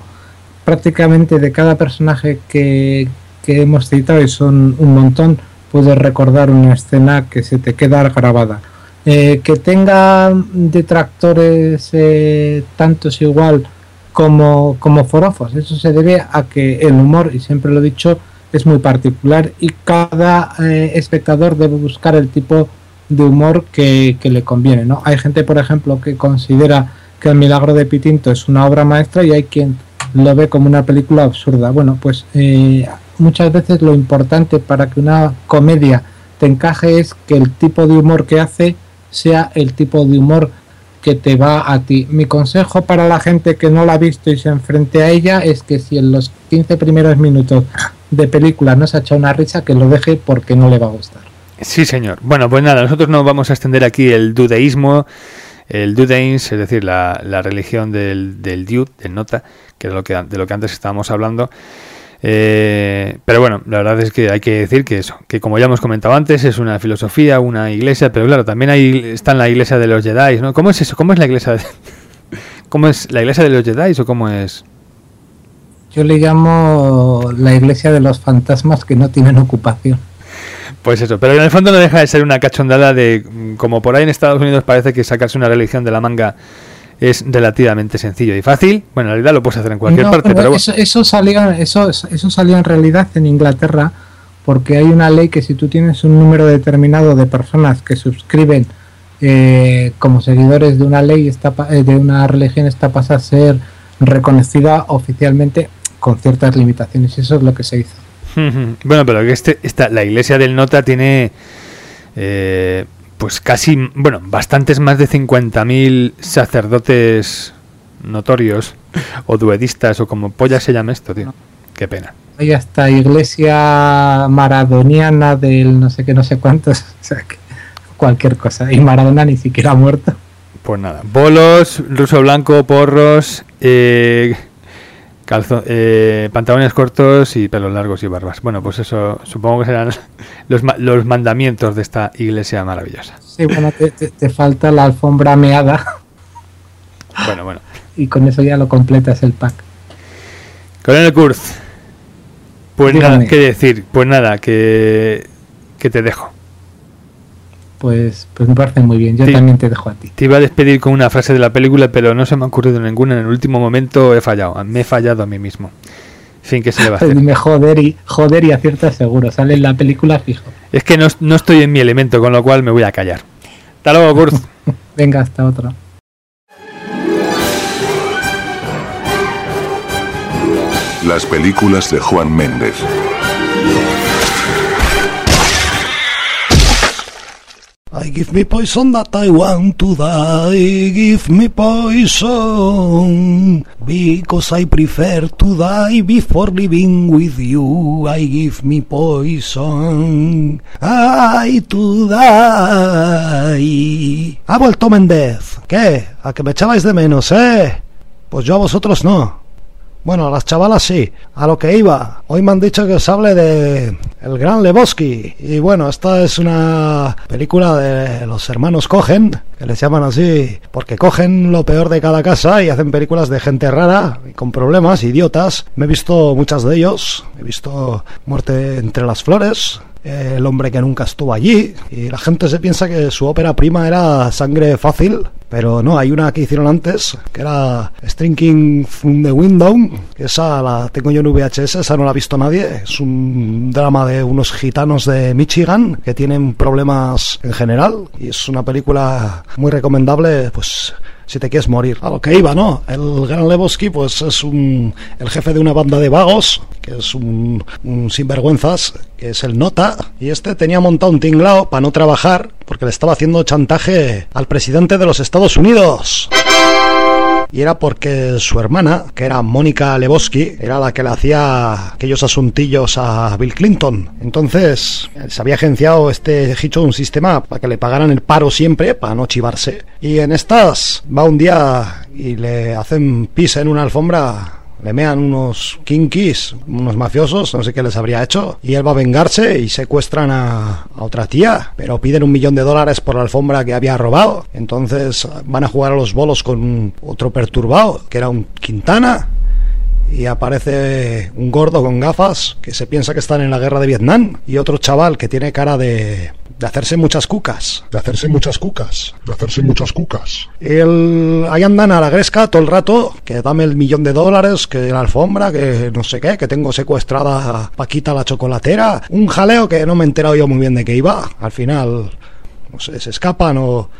prácticamente de cada personaje que, que hemos citado, y son un montón, puedes recordar una escena que se te queda grabada. Eh, que tenga detractores eh, tantos igual como, como forofos, eso se debe a que el humor, y siempre lo he dicho, es muy particular y cada eh, espectador debe buscar el tipo de humor que, que, le conviene. ¿no? Hay gente, por ejemplo, que considera que El Milagro de Pitinto es una obra maestra y hay quien lo ve como una película absurda. Bueno, pues muchas veces lo importante para que una comedia te encaje es que el tipo de humor que hace sea el tipo de humor que te va a ti. Mi consejo para la gente que no la ha visto y se enfrente a ella es que si en los 15 primeros minutos de película no se ha echado una risa, que lo deje porque no le va a gustar. Sí, señor. Bueno, pues nada, nosotros no vamos a extender aquí el dudeísmo, el dudeins, es decir, la, religión del, del dude, del nota, que es lo que, de lo que antes estábamos hablando. Eh, pero bueno, la verdad es que hay que decir que eso, que como ya hemos comentado antes, es una filosofía, una iglesia, pero claro, también ahí está en la iglesia de los Jedi, ¿no? ¿Cómo es eso? ¿Cómo es la iglesia de, ¿Cómo es la iglesia de los Jedi o cómo es? Yo le llamo la iglesia de los fantasmas que no tienen ocupación. Pues eso, pero en el fondo no deja de ser una cachondada de como por ahí en Estados Unidos parece que sacarse una religión de la manga es relativamente sencillo y fácil. Bueno, en realidad lo puedes hacer en cualquier parte, pero, eso, eso, salió, eso, eso salió en realidad en Inglaterra porque hay una ley que si tú tienes un número determinado de personas que suscriben eh, como seguidores de una ley, está, eh, de una religión, está pasa a ser reconocida oficialmente con ciertas limitaciones. Eso es lo que se hizo. bueno, pero que este, esta, la iglesia del Nota tiene eh, pues casi, bueno, bastantes más de 50.000 sacerdotes notorios o duedistas o como polla se llama esto, tío. Qué pena. Hay hasta iglesia maradoniana del no sé qué, no sé cuántos, o sea, que cualquier cosa. Y Maradona ni siquiera ha muerto. Pues nada, bolos, ruso blanco, porros, eh, eh, pantalones cortos y pelos largos y barbas. Bueno, pues eso supongo que serán los, los mandamientos de esta iglesia maravillosa. Sí, bueno, te, falta la alfombra meada. Bueno, bueno. Y con eso ya lo completas el pack. Con el Kurz. Pues nada, ¿qué decir? Pues nada, que, que te dejo pues, pues, me parece muy bien. Yo también te dejo a ti. Te iba a despedir con una frase de la película, pero no se me ha ocurrido ninguna. En el último momento he fallado. Me he fallado a mí mismo. En fin, que se le va a hacer? Dime joder y, joder y acierta seguro. Sale en la película fijo. Es que no, no estoy en mi elemento, con lo cual me voy a callar. Hasta luego, Kurt. Venga, hasta otra. Las películas de Juan Méndez. I give me poison that I want to die, give me poison, because I prefer to die before living with you. I give me poison, I to die. Ha vuelto Méndez, ¿qué? A que me echabais de menos, ¿eh? Pues yo a vosotros no. Bueno, a las chavalas sí, a lo que iba. Hoy me han dicho que os hable de El Gran Lebowski. Y bueno, esta es una película de los hermanos Cogen, que les llaman así, porque cogen lo peor de cada casa y hacen películas de gente rara, con problemas, idiotas. Me he visto muchas de ellos. He visto Muerte entre las Flores, el hombre que nunca estuvo allí y la gente se piensa que su ópera prima era Sangre Fácil pero no, hay una que hicieron antes que era Strinking from the Window esa la tengo yo en VHS, esa no la ha visto nadie. Es un drama de unos gitanos de Michigan que tienen problemas en general y es una película muy recomendable pues si te quieres morir. A lo que iba, ¿no? El Gran Lebowski, pues es un, el jefe de una banda de vagos, que es un, un sinvergüenzas, que es el Nota, y este tenía montado un tinglao para no trabajar, porque le estaba haciendo chantaje al presidente de los Estados Unidos y era porque su hermana, que era Mónica Lebowski, era la que le hacía aquellos asuntillos a Bill Clinton. Entonces se había agenciado este hecho un sistema para que le pagaran el paro siempre, para no chivarse. Y en estas va un día y le hacen pis en una alfombra le mean unos kinkis, unos mafiosos, no sé qué les habría hecho, y él va a vengarse y secuestran a, a, otra tía, pero piden un millón de dólares por la alfombra que había robado. Entonces van a jugar a los bolos con otro perturbado, que era un Quintana, y aparece un gordo con gafas que se piensa que están en la guerra de Vietnam, y otro chaval que tiene cara de de hacerse muchas cucas. De hacerse muchas cucas. De hacerse muchas cucas. El, ahí andan a la gresca todo el rato, que dame el millón de dólares, que la alfombra, que no sé qué, que tengo secuestrada a Paquita la chocolatera. Un jaleo que no me he enterado yo muy bien de qué iba. Al final, no sé, se escapan o,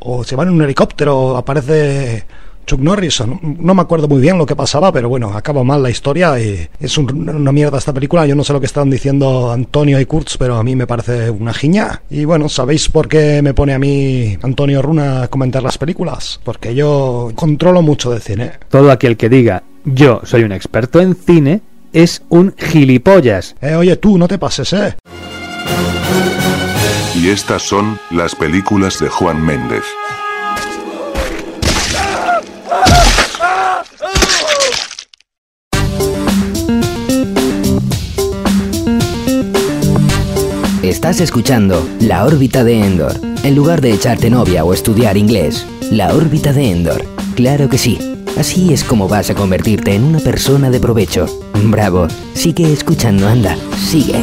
o se van en un helicóptero, aparece Chuck Norris, no, no, me acuerdo muy bien lo que pasaba, pero bueno, acaba mal la historia y es un, una mierda esta película. Yo no sé lo que están diciendo Antonio y Kurtz, pero a mí me parece una giña. Y bueno, ¿sabéis por qué me pone a mí Antonio Runa a comentar las películas? Porque yo controlo mucho de cine. Todo aquel que diga yo soy un experto en cine es un gilipollas. Eh, oye, tú, no te pases, eh. Y estas son las películas de Juan Méndez. Estás escuchando La órbita de Endor. En lugar de echarte novia o estudiar inglés, La órbita de Endor. Claro que sí. Así es como vas a convertirte en una persona de provecho. Bravo. Sigue escuchando, anda. Sigue.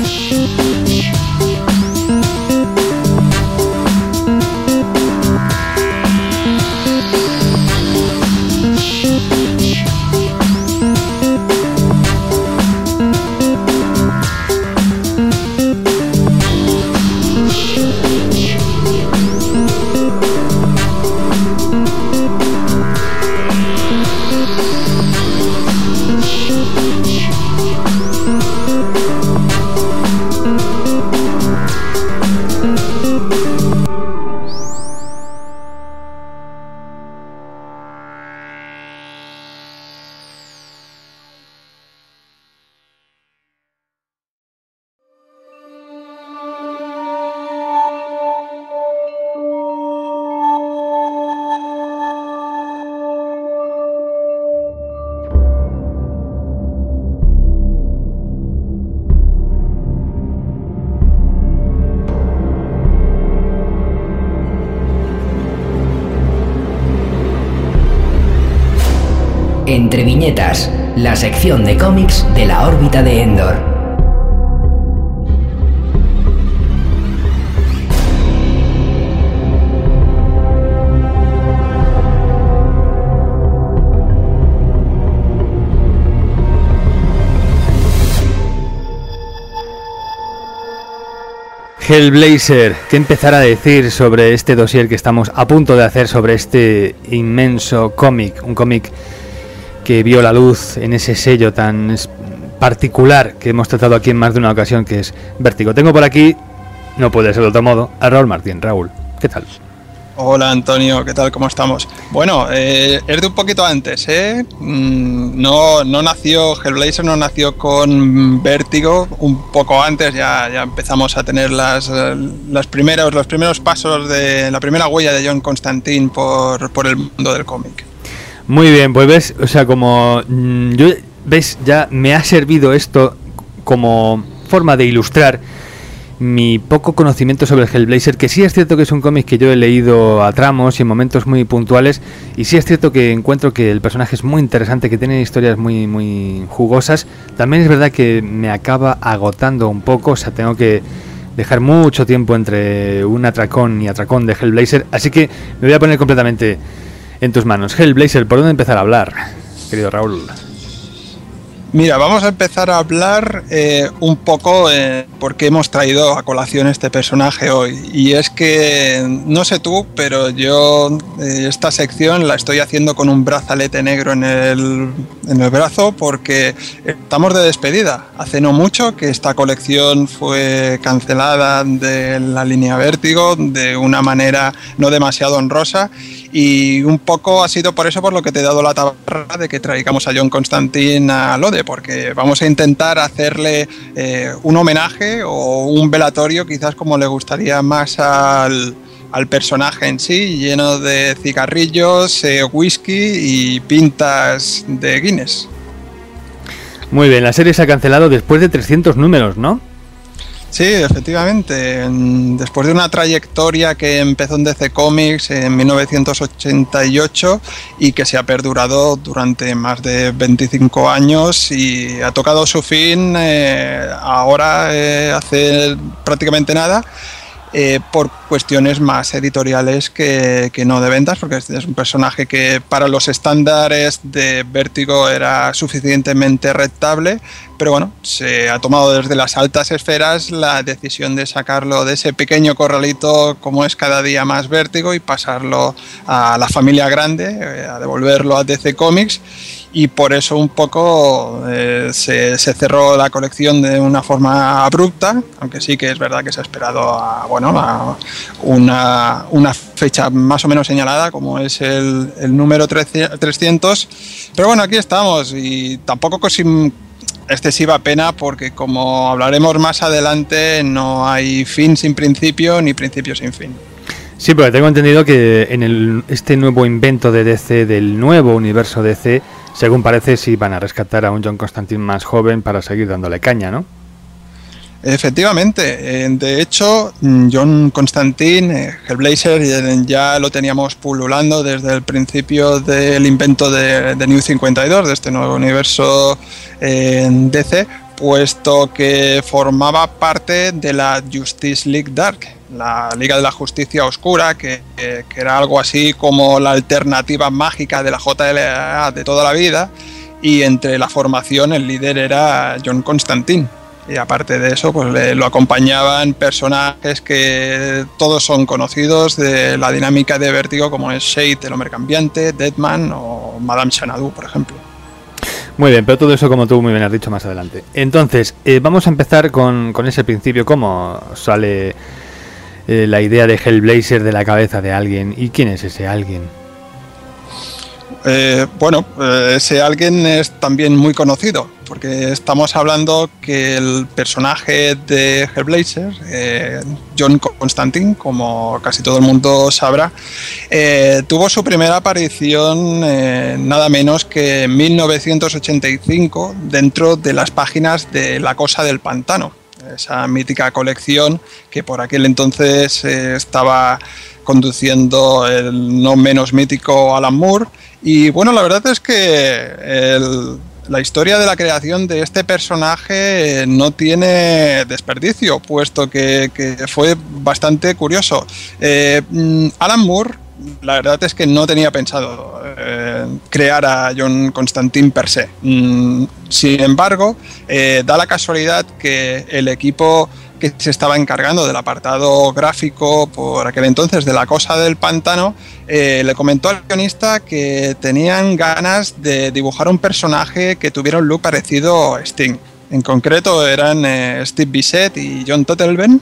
Sección de cómics de la órbita de Endor. Hellblazer, ¿qué empezar a decir sobre este dossier que estamos a punto de hacer sobre este inmenso cómic? Un cómic que vio la luz en ese sello tan particular que hemos tratado aquí en más de una ocasión, que es Vértigo. Tengo por aquí, no puede ser de otro modo, a Raúl Martín. Raúl, ¿qué tal? Hola Antonio, ¿qué tal? ¿Cómo estamos? Bueno, eh, es de un poquito antes, ¿eh? Mm, no, no nació, Hellblazer no nació con Vértigo, un poco antes ya, ya empezamos a tener las, las los primeros pasos de la primera huella de John Constantine por, por el mundo del cómic. Muy bien, pues ves, o sea, como mm, yo, ves, ya me ha servido esto como forma de ilustrar mi poco conocimiento sobre el Hellblazer, que sí es cierto que es un cómic que yo he leído a tramos y en momentos muy puntuales, y sí es cierto que encuentro que el personaje es muy interesante, que tiene historias muy, muy jugosas. También es verdad que me acaba agotando un poco, o sea, tengo que dejar mucho tiempo entre un atracón y atracón de Hellblazer, así que me voy a poner completamente en tus manos. Hellblazer, ¿por dónde empezar a hablar, querido Raúl? Mira, vamos a empezar a hablar eh, un poco eh, por qué hemos traído a colación este personaje hoy. Y es que, no sé tú, pero yo eh, esta sección la estoy haciendo con un brazalete negro en el, en el brazo porque estamos de despedida. Hace no mucho que esta colección fue cancelada de la línea Vértigo de una manera no demasiado honrosa y un poco ha sido por eso por lo que te he dado la tabarra de que traigamos a John Constantine a Lode, porque vamos a intentar hacerle eh, un homenaje o un velatorio, quizás como le gustaría más al, personaje en sí, lleno de cigarrillos, eh, whisky y pintas de Guinness. Muy bien, la serie se ha cancelado después de 300 números, ¿no? Sí, efectivamente. Después de una trayectoria que empezó en DC Comics en 1988 y que se ha perdurado durante más de 25 años y ha tocado su fin eh, ahora eh, hace prácticamente nada eh, por cuestiones más editoriales que, no de ventas, porque es, un personaje que para los estándares de Vértigo era suficientemente rectable, pero bueno, se ha tomado desde las altas esferas la decisión de sacarlo de ese pequeño corralito como es cada día más Vértigo y pasarlo a la familia grande, eh, a devolverlo a DC Comics y por eso un poco eh, se, cerró la colección de una forma abrupta, aunque sí que es verdad que se ha esperado a, bueno, una, una, fecha más o menos señalada, como es el, el número 300. Pero bueno, aquí estamos y tampoco sin excesiva pena porque como hablaremos más adelante no hay fin sin principio ni principio sin fin. Sí, porque tengo entendido que en el, este nuevo invento de DC, del nuevo universo DC, según parece, sí van a rescatar a un John Constantine más joven para seguir dándole caña, ¿no? Efectivamente, eh, de hecho, John Constantine, eh, Hellblazer, eh, ya lo teníamos pululando desde el principio del invento de, New 52, de este nuevo universo en DC, puesto que formaba parte de la Justice League Dark, la Liga de la Justicia Oscura, que, era algo así como la alternativa mágica de la JLA de toda la vida, y entre la formación el líder era John Constantine. Y aparte de eso, pues lo acompañaban personajes que todos son conocidos de la dinámica de Vértigo, como es Shade, el hombre cambiante, Deadman o Madame Xanadu, por ejemplo. Muy bien, pero todo eso como tú muy bien has dicho más adelante. Entonces, eh, vamos a empezar con, con ese principio, cómo sale eh, la idea de Hellblazer de la cabeza de alguien. ¿Y quién es ese alguien? Eh, bueno, ese alguien es también muy conocido, porque estamos hablando que el personaje de Hellblazer, John Constantine, como casi todo el mundo sabrá, tuvo su primera aparición nada menos que en 1985 dentro de las páginas de La Cosa del Pantano esa mítica colección que por aquel entonces eh, estaba conduciendo el no menos mítico Alan Moore. Y bueno, la verdad es que la historia de la creación de este personaje no tiene desperdicio, puesto que, fue bastante curioso. Eh, mm, Alan Moore la verdad es que no tenía pensado eh, crear a John Constantine per se. Mm, sin embargo, eh, da la casualidad que el equipo que se estaba encargando del apartado gráfico por aquel entonces de la cosa del pantano, eh, le comentó al guionista que tenían ganas de dibujar un personaje que tuviera un look parecido a Sting. En concreto eran eh, Steve Bissett y John Totelben,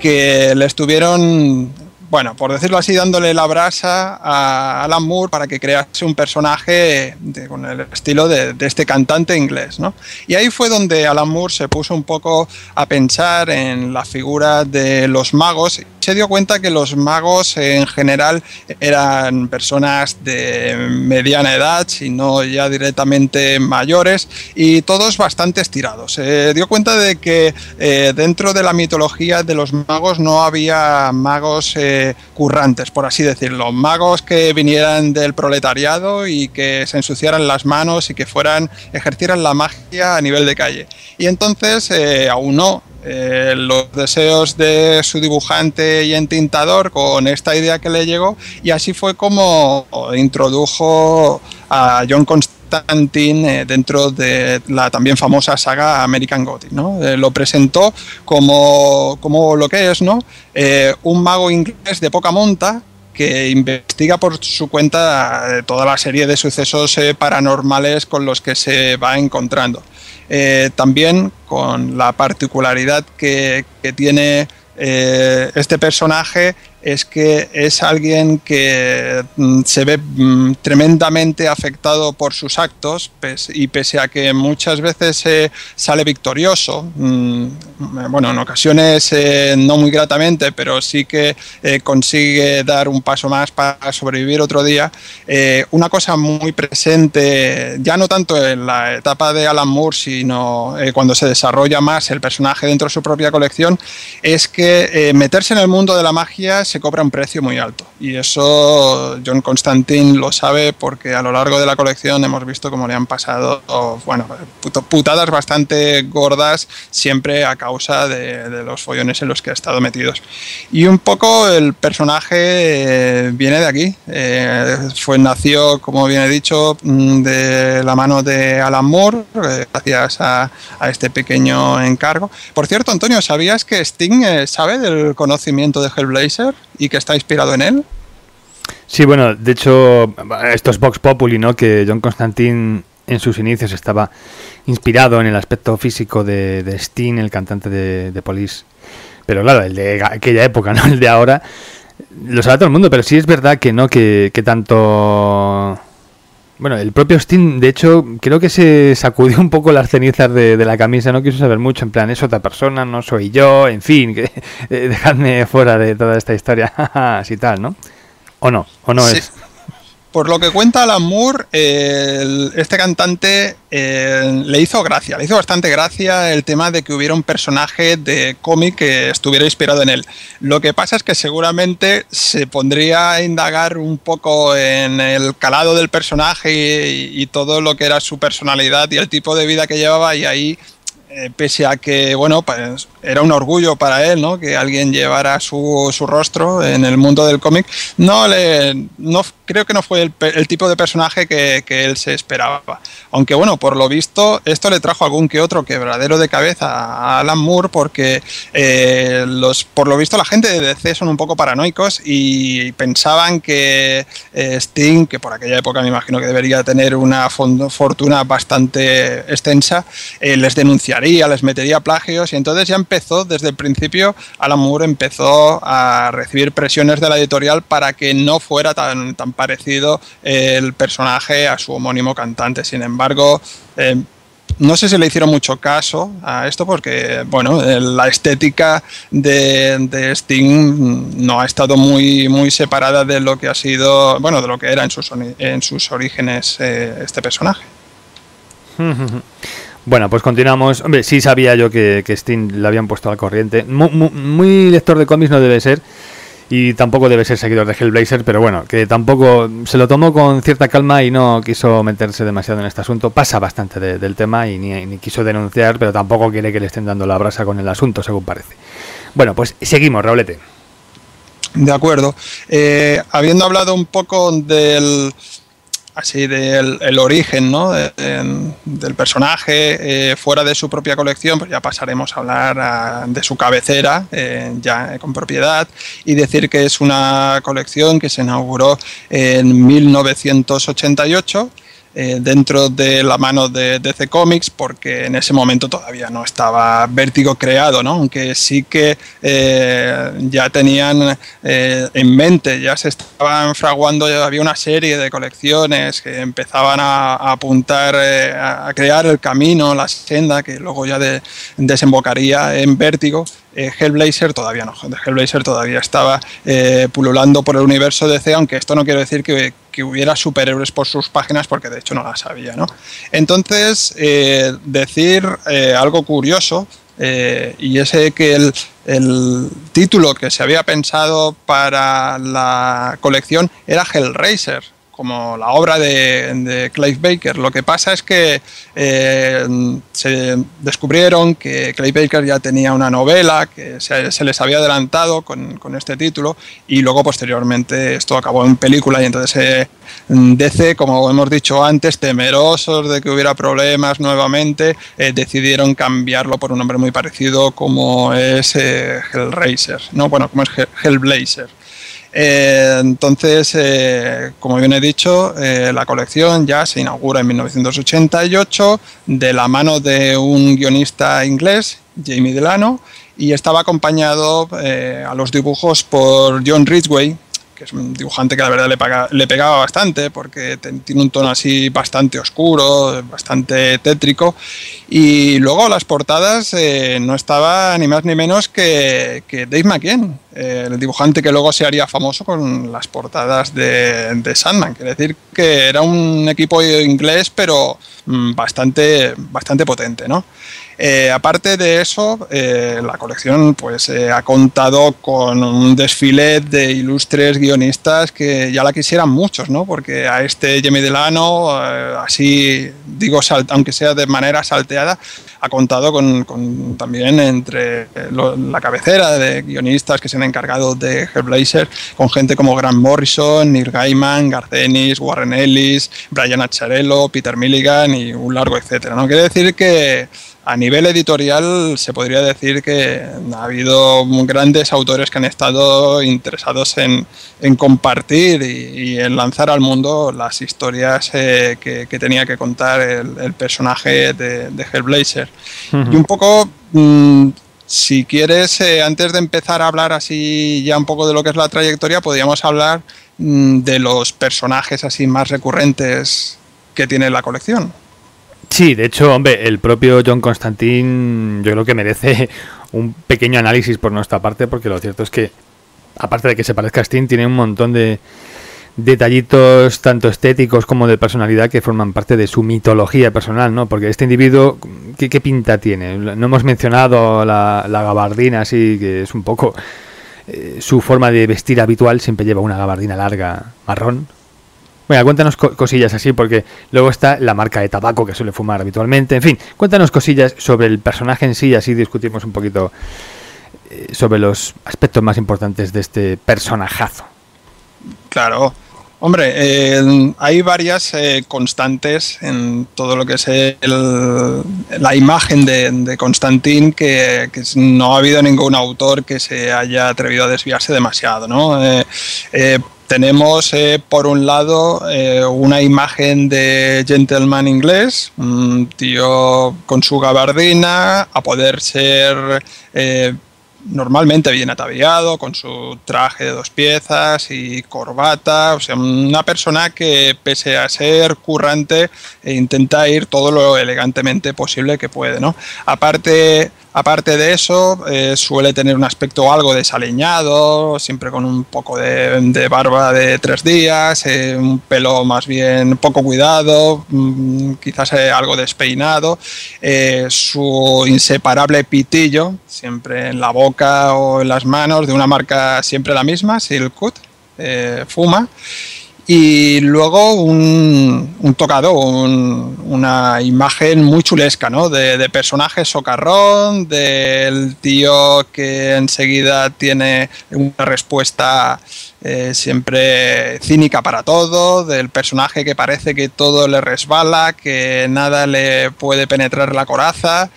que le estuvieron bueno, por decirlo así, dándole la brasa a Alan Moore para que crease un personaje con el estilo de, este cantante inglés. ¿no? Y ahí fue donde Alan Moore se puso un poco a pensar en la figura de los magos. Se dio cuenta que los magos en general eran personas de mediana edad, sino ya directamente mayores, y todos bastante estirados. Se dio cuenta de que eh, dentro de la mitología de los magos no había magos eh, currantes, por así decirlo. Magos que vinieran del proletariado y que se ensuciaran las manos y que fueran, ejercieran la magia a nivel de calle. Y entonces eh, aunó eh, los deseos de su dibujante y entintador con esta idea que le llegó y así fue como introdujo a John Constantine eh, dentro de la también famosa saga American Gothic. ¿no? Eh, lo presentó como, como, lo que es, ¿no? Un mago inglés de poca monta que investiga por su cuenta toda la serie de sucesos paranormales con los que se va encontrando. También con la particularidad que, tiene este personaje es que es alguien que mm, se ve mm, tremendamente afectado por sus actos y pese a que muchas veces sale victorioso, mm, bueno, en ocasiones eh, no muy gratamente, pero sí que eh, consigue dar un paso más para sobrevivir otro día, eh, una cosa muy presente, ya no tanto en la etapa de Alan Moore, sino cuando se desarrolla más el personaje dentro de su propia colección, es que meterse en el mundo de la magia cobra un precio muy alto. Y eso John Constantine lo sabe porque a lo largo de la colección hemos visto cómo le han pasado, bueno, putadas bastante gordas siempre a causa de, los follones en los que ha estado metidos. Y un poco el personaje eh, viene de aquí. Eh, fue, nació, como bien he dicho, mm, de la mano de Alan Moore, eh, gracias a, este pequeño encargo. Por cierto, Antonio, ¿sabías que Sting sabe del conocimiento de Hellblazer? Y que está inspirado en él. Sí, bueno, de hecho, esto es Vox Populi, ¿no? Que John Constantine en sus inicios estaba inspirado en el aspecto físico de, de Sting, el cantante de, de Police. Pero claro, el de aquella época, ¿no? El de ahora, lo sabe todo el mundo, pero sí es verdad que no, que, que tanto bueno, el propio Steam, de hecho, creo que se sacudió un poco las cenizas de, la camisa, no quiso saber mucho, en plan, es otra persona, no soy yo, en fin, que, eh, dejadme fuera de toda esta historia, así tal, ¿no? ¿O no? ¿O no es? Por lo que cuenta Alan Moore, este cantante eh, le hizo gracia, le hizo bastante gracia el tema de que hubiera un personaje de cómic que estuviera inspirado en él. Lo que pasa es que seguramente se pondría a indagar un poco en el calado del personaje y todo lo que era su personalidad y el tipo de vida que llevaba y ahí eh, pese a que, bueno, pues era un orgullo para él, ¿no? Que alguien llevara su, su rostro en el mundo del cómic, no le, no, creo que no fue el, tipo de personaje que, que, él se esperaba. Aunque, bueno, por lo visto, esto le trajo algún que otro quebradero de cabeza a Alan Moore, porque eh, los, por lo visto la gente de DC son un poco paranoicos y pensaban que eh, Sting, que por aquella época me imagino que debería tener una fortuna bastante extensa, les denunciaría les metería plagios y entonces ya empezó desde el principio, Alan Moore empezó a recibir presiones de la editorial para que no fuera tan, tan parecido el personaje a su homónimo cantante. Sin embargo, eh, no sé si le hicieron mucho caso a esto porque, bueno, la estética de, Sting no ha estado muy, muy separada de lo que ha sido, bueno, de lo que era en sus, en sus orígenes eh, este personaje. Bueno, pues continuamos. Hombre, sí sabía yo que, que Steam le habían puesto al corriente. Muy, lector de cómics no debe ser. Y tampoco debe ser seguidor de Hellblazer, pero bueno, que tampoco se lo tomó con cierta calma y no quiso meterse demasiado en este asunto. Pasa bastante del tema y ni, ni, quiso denunciar, pero tampoco quiere que le estén dando la brasa con el asunto, según parece. Bueno, pues seguimos, Raulete. De acuerdo. Eh, habiendo hablado un poco del así del el origen ¿no? del personaje eh, fuera de su propia colección, pues ya pasaremos a hablar de su cabecera, eh, ya con propiedad, y decir que es una colección que se inauguró en 1988 eh, dentro de la mano de DC Comics, porque en ese momento todavía no estaba Vértigo creado, ¿no? aunque sí que eh, ya tenían en mente, ya se estaban fraguando, había una serie de colecciones que empezaban a, apuntar, a crear el camino, la senda que luego ya desembocaría en Vértigo eh, Hellblazer todavía no. Hellblazer todavía estaba eh, pululando por el universo DC, aunque esto no quiere decir que, hubiera superhéroes por sus páginas, porque de hecho no las había. ¿no? Entonces, eh, decir algo curioso, y es que el, el título que se había pensado para la colección era Hellraiser como la obra de, Clive Baker. Lo que pasa es que eh, se descubrieron que Clive Baker ya tenía una novela que se, les había adelantado con, este título y luego posteriormente esto acabó en película y entonces eh, DC, como hemos dicho antes, temerosos de que hubiera problemas nuevamente, eh, decidieron cambiarlo por un nombre muy parecido como es Hellraiser, ¿no? bueno, como es Hellblazer. Eh, entonces, eh, como bien he dicho, eh, la colección ya se inaugura en 1988 de la mano de un guionista inglés, Jamie Delano, y estaba acompañado a los dibujos por John Ridgway, que es un dibujante que la verdad le, le pegaba bastante porque tiene un tono así bastante oscuro, bastante tétrico. Y luego las portadas eh, no estaba ni más ni menos que, Dave McKean, el dibujante que luego se haría famoso con las portadas de, de Sandman. Quiere decir que era un equipo inglés, pero mm, bastante, bastante potente, ¿no? Eh, aparte de eso, eh, la colección pues, eh, ha contado con un desfile de ilustres guionistas que ya la quisieran muchos, ¿no? porque a este Jamie Delano, así digo, aunque sea de manera salteada, ha contado con, también entre la cabecera de guionistas que se han encargado de Hellblazer, con gente como Grant Morrison, Neil Gaiman, Garcenis, Warren Ellis, Brian Acharello, Peter Milligan y un largo etcétera. ¿no? Quiere decir que a nivel editorial se podría decir que ha habido grandes autores que han estado interesados en, compartir y, en lanzar al mundo las historias eh, que, tenía que contar el, personaje de, Hellblazer. Y un poco, mm, si quieres, eh, antes de empezar a hablar así ya un poco de lo que es la trayectoria, podríamos hablar mm, de los personajes así más recurrentes que tiene la colección. Sí, de hecho, hombre, el propio John Constantine yo creo que merece un pequeño análisis por nuestra parte, porque lo cierto es que, aparte de que se parezca a Steam, tiene un montón de detallitos tanto estéticos como de personalidad que forman parte de su mitología personal, ¿no? Porque este individuo, ¿qué, pinta tiene? No hemos mencionado la, gabardina, así que es un poco... Eh, su forma de vestir habitual siempre lleva una gabardina larga marrón, bueno, cuéntanos cosillas así, porque luego está la marca de tabaco que suele fumar habitualmente. En fin, cuéntanos cosillas sobre el personaje en sí, así discutimos un poquito eh, sobre los aspectos más importantes de este personajazo. Claro. Hombre, eh, hay varias eh, constantes en todo lo que es la imagen de, de Constantín que, no ha habido ningún autor que se haya atrevido a desviarse demasiado. ¿no? Tenemos eh, por un lado eh, una imagen de gentleman inglés, un tío con su gabardina, a poder ser eh, normalmente bien ataviado, con su traje de dos piezas y corbata, o sea, una persona que pese a ser currante intenta ir todo lo elegantemente posible que puede, ¿no? Aparte Aparte de eso, eh, suele tener un aspecto algo desaliñado, siempre con un poco de, barba de tres días, eh, un pelo más bien poco cuidado, mm, quizás eh, algo despeinado, su inseparable pitillo, siempre en la boca o en las manos, de una marca siempre la misma, Silkwood, fuma y luego un, un tocado, una imagen muy chulesca, ¿no? De, personaje socarrón, del tío que enseguida tiene una respuesta eh, siempre cínica para todo, del personaje que parece que todo le resbala, que nada le puede penetrar la coraza.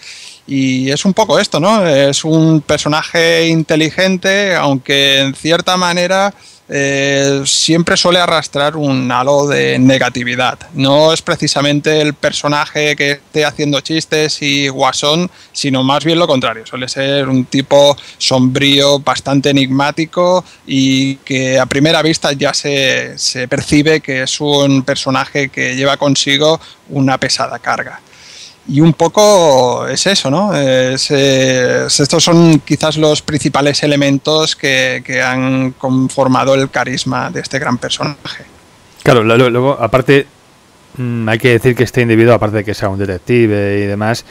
Y es un poco esto, ¿no? Es un personaje inteligente, aunque en cierta manera eh, siempre suele arrastrar un halo de negatividad. No es precisamente el personaje que esté haciendo chistes y guasón, sino más bien lo contrario. Suele ser un tipo sombrío, bastante enigmático y que a primera vista ya se, se percibe que es un personaje que lleva consigo una pesada carga. Y un poco es eso, ¿no? estos son quizás los principales elementos que, han conformado el carisma de este gran personaje. Claro, luego, aparte, mm, hay que decir que este individuo, aparte de que sea un detective y demás,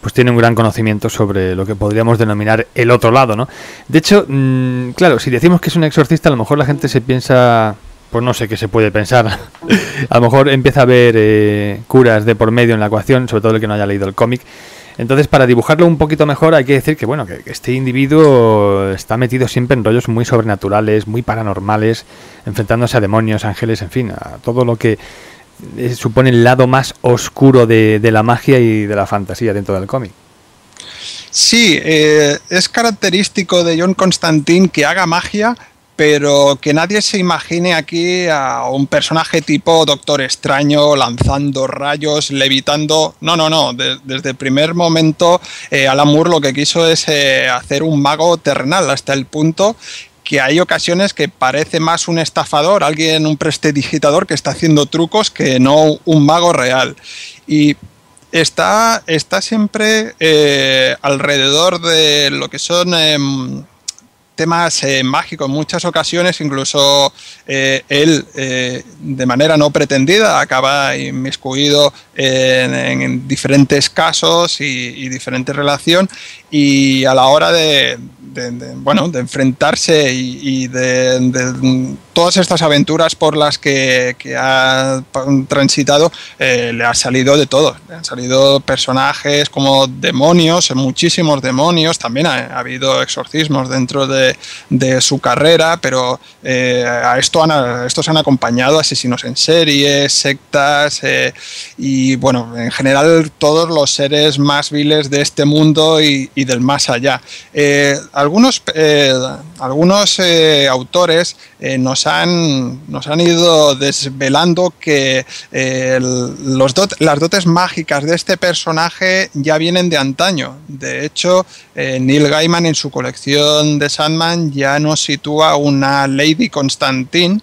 pues tiene un gran conocimiento sobre lo que podríamos denominar el otro lado, ¿no? De hecho, mm, claro, si decimos que es un exorcista, a lo mejor la gente se piensa pues no sé qué se puede pensar. a lo mejor empieza a haber eh, curas de por medio en la ecuación, sobre todo el que no haya leído el cómic. Entonces, para dibujarlo un poquito mejor, hay que decir que bueno, que este individuo está metido siempre en rollos muy sobrenaturales, muy paranormales, enfrentándose a demonios, ángeles, en fin, a todo lo que eh, supone el lado más oscuro de, la magia y de la fantasía dentro del cómic. Sí, eh, es característico de John Constantine que haga magia, pero que nadie se imagine aquí a un personaje tipo Doctor Extraño lanzando rayos, levitando. No, no, no. desde el primer momento, eh, Alan Moore lo que quiso es eh, hacer un mago terrenal hasta el punto que hay ocasiones que parece más un estafador, alguien, un prestidigitador que está haciendo trucos que no un mago real. Y está, está siempre eh, alrededor de lo que son em, temas eh, mágicos. En muchas ocasiones, incluso eh, él, eh, de manera no pretendida, acaba inmiscuido en, diferentes casos y, y diferentes relaciones. Y a la hora de, bueno, de enfrentarse y, de, todas estas aventuras por las que, ha transitado, eh, le ha salido de todo. Le han salido personajes como demonios, muchísimos demonios. También ha, habido exorcismos dentro de, su carrera, pero eh, a esto han, estos han acompañado asesinos en serie, sectas eh, y, bueno, en general todos los seres más viles de este mundo y, y del más allá algunos, algunos autores eh, nos, han, nos han ido desvelando que los las dotes mágicas de este personaje ya vienen de antaño. De hecho, Neil Gaiman en su colección de Sandman ya nos sitúa una Lady Constantine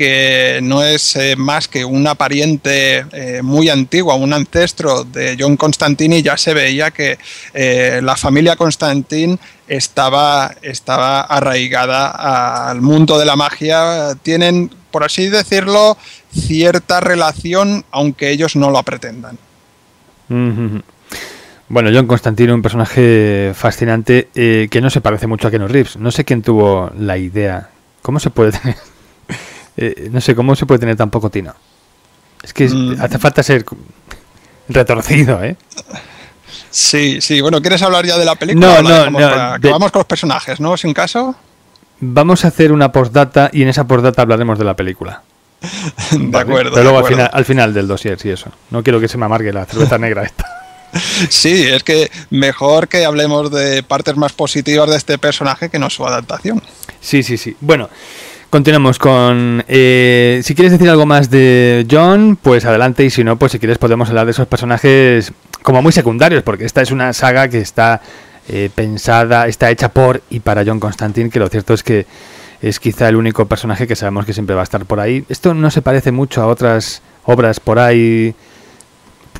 que no es más que una pariente muy antigua, un ancestro de John Constantine y ya se veía que la familia Constantine estaba, estaba arraigada al mundo de la magia. Tienen, por así decirlo, cierta relación, aunque ellos no lo pretendan. Bueno, John Constantino, un personaje fascinante eh, que no se parece mucho a Keanu Reeves. No sé quién tuvo la idea. ¿Cómo se puede tener? Eh, no sé, ¿cómo se puede tener tan poco tino? Es que mm. hace falta ser retorcido, ¿eh? Sí, sí. Bueno, ¿quieres hablar ya de la película? No, no, no. Vamos con los personajes, ¿no? Sin caso. Vamos a hacer una postdata y en esa postdata hablaremos de la película. de acuerdo. Pero luego Al, final, al final del dossier, sí, eso. No quiero que se me amargue la cerveza negra esta. Sí, es que mejor que hablemos de partes más positivas de este personaje que no su adaptación. Sí, sí, sí. Bueno, continuamos con... Eh, si quieres decir algo más de John, pues adelante. Y si no, pues si quieres podemos hablar de esos personajes como muy secundarios, porque esta es una saga que está eh, pensada, está hecha por y para John Constantine, que lo cierto es que es quizá el único personaje que sabemos que siempre va a estar por ahí. Esto no se parece mucho a otras obras por ahí.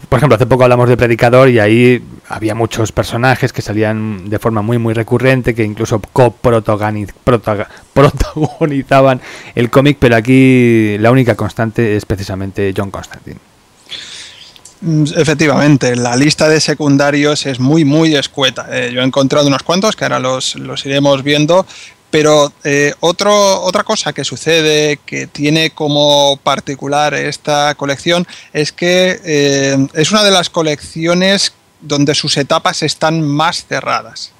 Por ejemplo, hace poco hablamos de Predicador y ahí había muchos personajes que salían de forma muy muy recurrente, que incluso coprotagonizaban el cómic, pero aquí la única constante es precisamente John Constantine. Mm, efectivamente, la lista de secundarios es muy, muy escueta. Eh, yo he encontrado unos cuantos que ahora los, iremos viendo, pero eh, otra cosa que sucede que tiene como particular esta colección es que eh, es una de las colecciones donde sus etapas están más cerradas.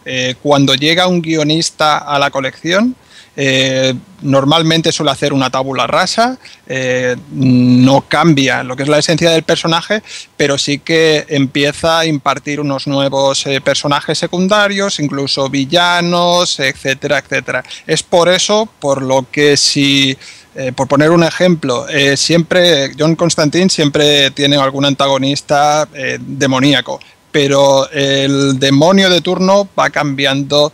cuando llega un guionista a la colección, eh, normalmente suele hacer una tabula rasa, eh, no cambia lo que es la esencia del personaje, pero sí que empieza a impartir unos nuevos eh, personajes secundarios, incluso villanos, etcétera, etcétera. Es por eso, por lo que si por poner un ejemplo, siempre John Constantine siempre tiene algún antagonista demoníaco pero el demonio de turno va cambiando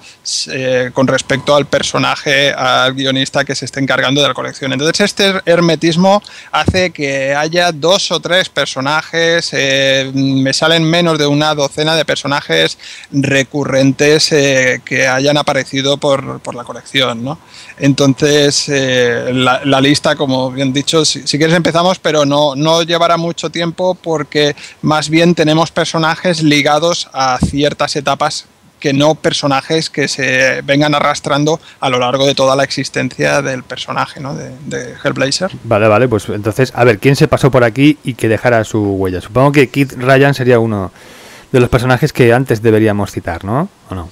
eh, con respecto al personaje, al guionista que se esté encargando de la colección. Entonces este hermetismo hace que haya dos o tres personajes, eh, me salen menos de una docena de personajes recurrentes eh, que hayan aparecido por, la colección. ¿no? Entonces la, lista, como bien dicho, si, si, quieres empezamos, pero no, no llevará mucho tiempo porque más bien tenemos personajes ligados a ciertas etapas que no personajes que se vengan arrastrando a lo largo de toda la existencia del personaje ¿no? de, Hellblazer. Vale, vale, pues entonces, a ver, ¿quién se pasó por aquí y que dejara su huella? Supongo que Kid Ryan sería uno de los personajes que antes deberíamos citar, ¿no? ¿O no?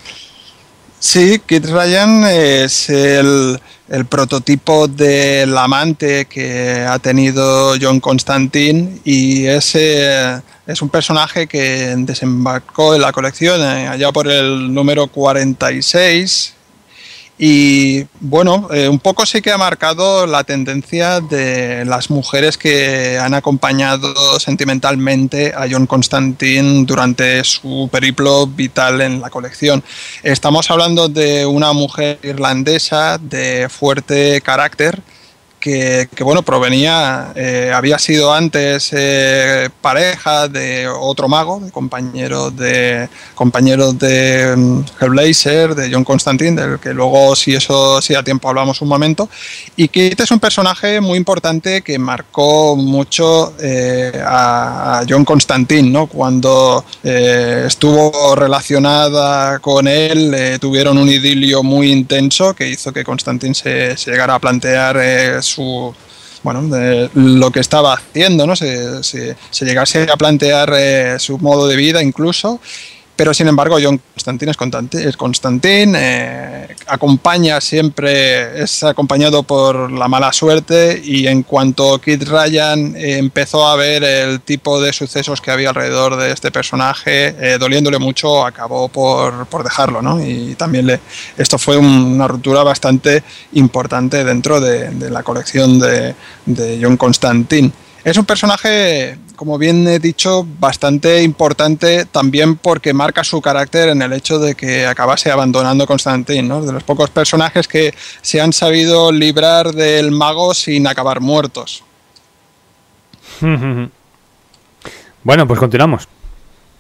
Sí, Kid Ryan es el, el prototipo del amante que ha tenido John Constantine y ese es un personaje que desembarcó en la colección eh, allá por el número 46 y bueno, eh, un poco sí que ha marcado la tendencia de las mujeres que han acompañado sentimentalmente a John Constantine durante su periplo vital en la colección. Estamos hablando de una mujer irlandesa de fuerte carácter, que, bueno, provenía, eh, había sido antes eh, pareja de otro mago, de compañero de, compañero de mm, Hellblazer, de John Constantine, del que luego, si eso si a tiempo hablamos un momento. Y Kit es un personaje muy importante que marcó mucho eh, a, John Constantine, ¿no? Cuando estuvo relacionada con él, tuvieron un idilio muy intenso que hizo que Constantine se, se llegara a plantear su bueno, de lo que estaba haciendo, ¿no? Se, se, se llegase a plantear eh, su modo de vida incluso pero sin embargo, John Constantine es Constantine, eh, acompaña siempre, es acompañado por la mala suerte y en cuanto Kid Ryan eh, empezó a ver el tipo de sucesos que había alrededor de este personaje, eh, doliéndole mucho, acabó por, por dejarlo, ¿no? Y también le, esto fue una ruptura bastante importante dentro de, la colección de John Constantine. Es un personaje, como bien he dicho, bastante importante también porque marca su carácter en el hecho de que acabase abandonando Constantine, ¿no? de los pocos personajes que se han sabido librar del mago sin acabar muertos. bueno, pues continuamos.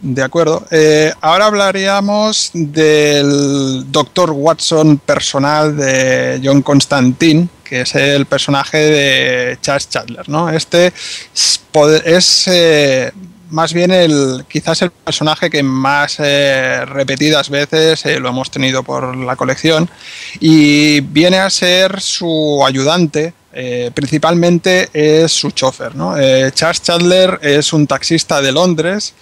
De acuerdo. Eh, ahora hablaríamos del Dr. Watson personal de John Constantine, que es el personaje de Charles Chandler. ¿no? Este es, eh, más bien el quizás el personaje que más eh, repetidas veces lo hemos tenido por la colección y viene a ser su ayudante principalmente es su chofer. ¿no? Charles Chandler es un taxista de Londres